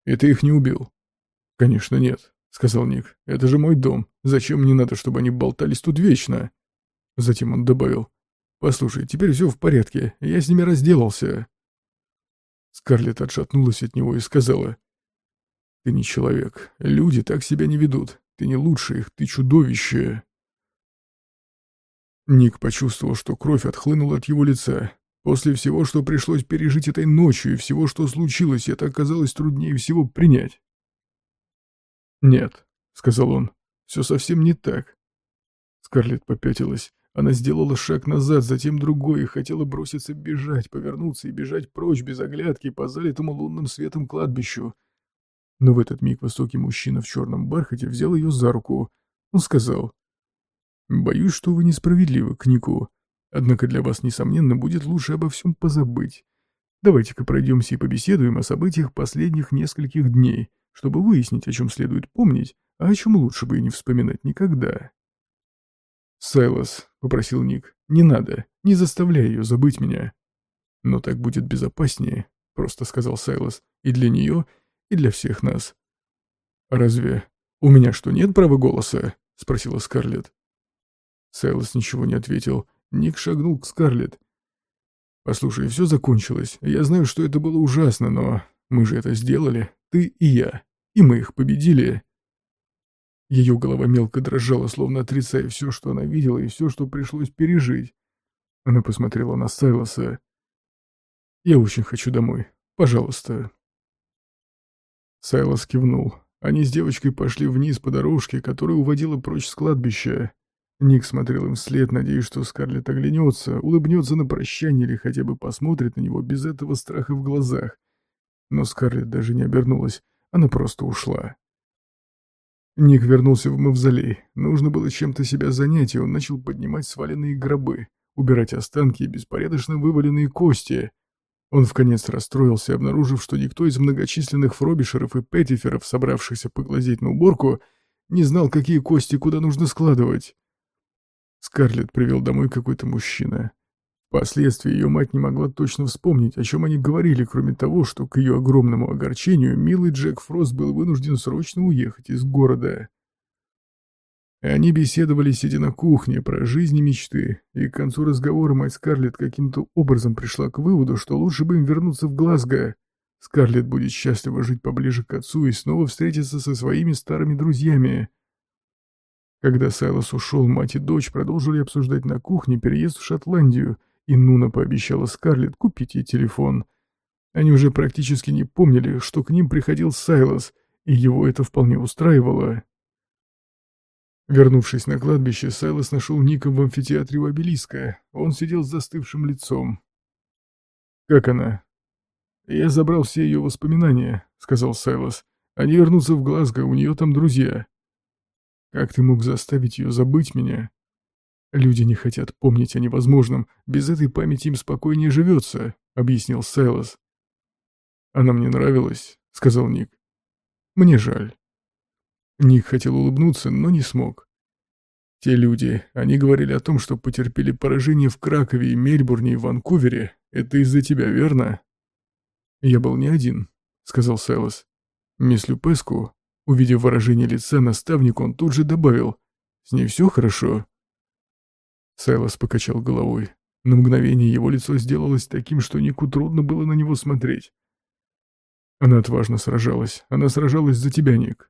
«И ты их не убил?» «Конечно нет», — сказал Ник. «Это же мой дом. Зачем мне надо, чтобы они болтались тут вечно?» Затем он добавил. «Послушай, теперь все в порядке. Я с ними разделался». Скарлетт отшатнулась от него и сказала. Ты не человек. Люди так себя не ведут. Ты не лучше их, ты чудовище. Ник почувствовал, что кровь отхлынула от его лица. После всего, что пришлось пережить этой ночью, и всего, что случилось, это оказалось труднее всего принять. «Нет», — сказал он, — «все совсем не так». Скарлетт попятилась. Она сделала шаг назад, затем другой, и хотела броситься бежать, повернуться и бежать прочь без оглядки по залитому лунным светом кладбищу. Но в этот миг высокий мужчина в черном бархате взял ее за руку. Он сказал, «Боюсь, что вы несправедливы к Нику. Однако для вас, несомненно, будет лучше обо всем позабыть. Давайте-ка пройдемся и побеседуем о событиях последних нескольких дней, чтобы выяснить, о чем следует помнить, а о чем лучше бы и не вспоминать никогда». «Сайлос», — попросил Ник, — «не надо, не заставляй ее забыть меня». «Но так будет безопаснее», — просто сказал Сайлос, — «и для нее, и для всех нас. «Разве у меня что, нет права голоса?» — спросила Скарлетт. Сайлос ничего не ответил. Ник шагнул к Скарлетт. «Послушай, все закончилось. Я знаю, что это было ужасно, но мы же это сделали, ты и я, и мы их победили». Ее голова мелко дрожала, словно отрицая все, что она видела, и все, что пришлось пережить. Она посмотрела на Сайлоса. «Я очень хочу домой. Пожалуйста, Сайлос кивнул. Они с девочкой пошли вниз по дорожке, которая уводила прочь с кладбища. Ник смотрел им вслед, надеясь, что Скарлетт оглянется, улыбнется на прощание или хотя бы посмотрит на него без этого страха в глазах. Но Скарлетт даже не обернулась, она просто ушла. Ник вернулся в мавзолей. Нужно было чем-то себя занять, и он начал поднимать сваленные гробы, убирать останки и беспорядочно вываленные кости. Он вконец расстроился, обнаружив, что никто из многочисленных фробишеров и петтиферов, собравшихся поглазеть на уборку, не знал, какие кости куда нужно складывать. Скарлетт привел домой какой-то мужчина. Впоследствии ее мать не могла точно вспомнить, о чем они говорили, кроме того, что к ее огромному огорчению милый Джек Фрост был вынужден срочно уехать из города. Они беседовали, сидя на кухне, про жизнь и мечты, и к концу разговора мать Скарлетт каким-то образом пришла к выводу, что лучше бы им вернуться в Глазго. Скарлетт будет счастлива жить поближе к отцу и снова встретиться со своими старыми друзьями. Когда Сайлос ушел, мать и дочь продолжили обсуждать на кухне переезд в Шотландию, и Нуна пообещала Скарлетт купить ей телефон. Они уже практически не помнили, что к ним приходил Сайлос, и его это вполне устраивало. Вернувшись на кладбище, Сайлос нашел Ника в амфитеатре у обелиска. Он сидел с застывшим лицом. «Как она?» «Я забрал все ее воспоминания», — сказал Сайлос. «Они вернутся в Глазго, у нее там друзья». «Как ты мог заставить ее забыть меня?» «Люди не хотят помнить о невозможном. Без этой памяти им спокойнее живется», — объяснил Сайлос. «Она мне нравилась», — сказал Ник. «Мне жаль». Ник хотел улыбнуться, но не смог. Те люди, они говорили о том, что потерпели поражение в Кракове Мельбурне и Ванкувере. Это из-за тебя, верно? Я был не один, сказал Сайлос. Мисс Люпеску, увидев выражение лица наставника, он тут же добавил. С ней все хорошо? Сайлос покачал головой. На мгновение его лицо сделалось таким, что Нику трудно было на него смотреть. Она отважно сражалась. Она сражалась за тебя, Ник.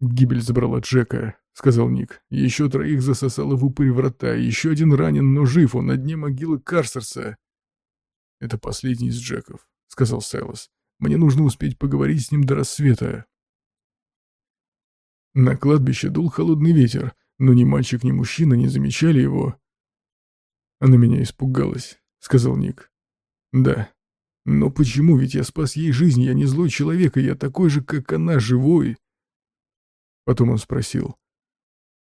«Гибель забрала Джека», — сказал Ник. «Еще троих засосало в упырь врата, еще один ранен, но жив, он на дне могилы Карсерса». «Это последний из Джеков», — сказал Сайлос. «Мне нужно успеть поговорить с ним до рассвета». На кладбище дул холодный ветер, но ни мальчик, ни мужчина не замечали его. «Она меня испугалась», — сказал Ник. «Да. Но почему? Ведь я спас ей жизнь, я не злой человек, и я такой же, как она, живой». Потом он спросил.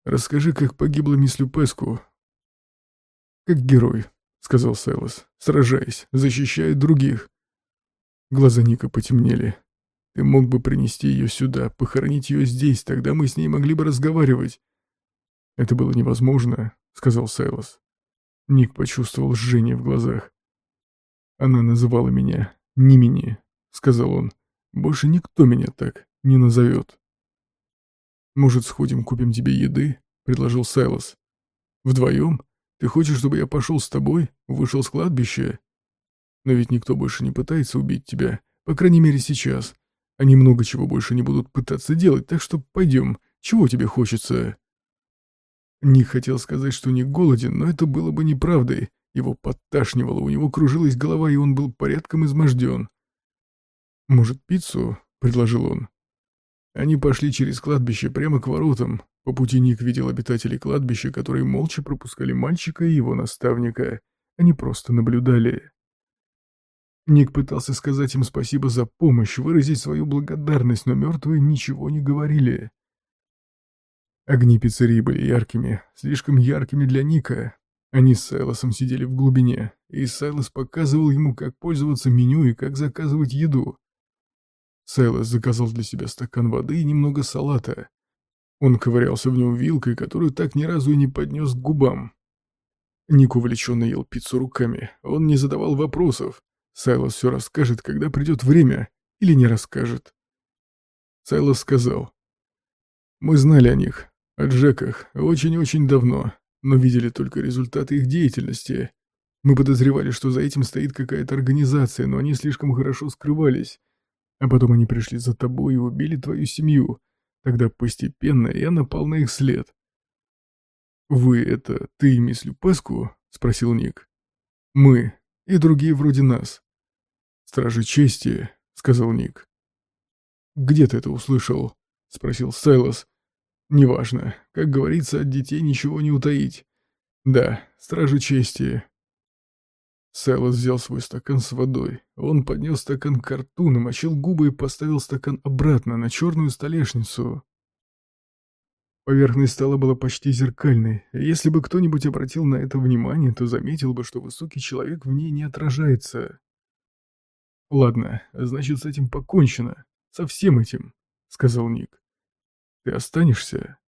«Расскажи, как погибла мисс Люпеску». «Как герой», — сказал Сайлос, — «сражаясь, защищая других». Глаза Ника потемнели. «Ты мог бы принести ее сюда, похоронить ее здесь, тогда мы с ней могли бы разговаривать». «Это было невозможно», — сказал Сайлос. Ник почувствовал жжение в глазах. «Она называла меня Нимини», — сказал он. «Больше никто меня так не назовет». «Может, сходим, купим тебе еды?» — предложил Сайлос. «Вдвоем? Ты хочешь, чтобы я пошел с тобой, вышел с кладбища? Но ведь никто больше не пытается убить тебя, по крайней мере сейчас. Они много чего больше не будут пытаться делать, так что пойдем. Чего тебе хочется?» Ник хотел сказать, что не голоден, но это было бы неправдой. Его подташнивало, у него кружилась голова, и он был порядком изможден. «Может, пиццу?» — предложил он. Они пошли через кладбище прямо к воротам. По пути Ник видел обитателей кладбища, которые молча пропускали мальчика и его наставника. Они просто наблюдали. Ник пытался сказать им спасибо за помощь, выразить свою благодарность, но мертвые ничего не говорили. Огни пиццерии были яркими, слишком яркими для Ника. Они с Сайлосом сидели в глубине, и Сайлос показывал ему, как пользоваться меню и как заказывать еду. Сайлос заказал для себя стакан воды и немного салата. Он ковырялся в нем вилкой, которую так ни разу и не поднес к губам. Ник увлеченно ел пиццу руками. Он не задавал вопросов. Сайлос все расскажет, когда придет время, или не расскажет. Сайлос сказал. «Мы знали о них, о Джеках, очень-очень давно, но видели только результаты их деятельности. Мы подозревали, что за этим стоит какая-то организация, но они слишком хорошо скрывались. А потом они пришли за тобой и убили твою семью. Тогда постепенно я напал на их след. «Вы — это ты мисс Люпеску?» — спросил Ник. «Мы и другие вроде нас». «Стражи чести», — сказал Ник. «Где ты это услышал?» — спросил Сайлос. «Неважно. Как говорится, от детей ничего не утаить. Да, стражи чести. Сайлос взял свой стакан с водой. Он поднес стакан к рту, намочил губы и поставил стакан обратно на черную столешницу. Поверхность стола была почти зеркальной. Если бы кто-нибудь обратил на это внимание, то заметил бы, что высокий человек в ней не отражается. «Ладно, значит, с этим покончено. Со всем этим», — сказал Ник. «Ты останешься?»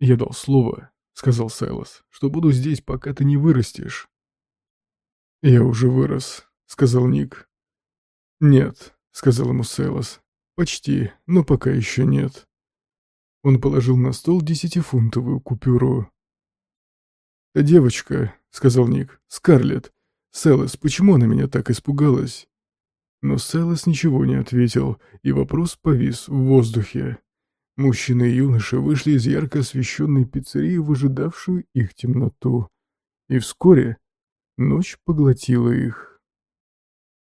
«Я дал слово», — сказал Сайлос, — «что буду здесь, пока ты не вырастешь». «Я уже вырос», — сказал Ник. «Нет», — сказал ему Сайлос, — «почти, но пока еще нет». Он положил на стол десятифунтовую купюру. «Та девочка», — сказал Ник, — «Скарлетт. Селос, почему она меня так испугалась?» Но Селос ничего не ответил, и вопрос повис в воздухе. Мужчина и юноша вышли из ярко освещенной пиццерии в ожидавшую их темноту. И вскоре ночь поглотила их.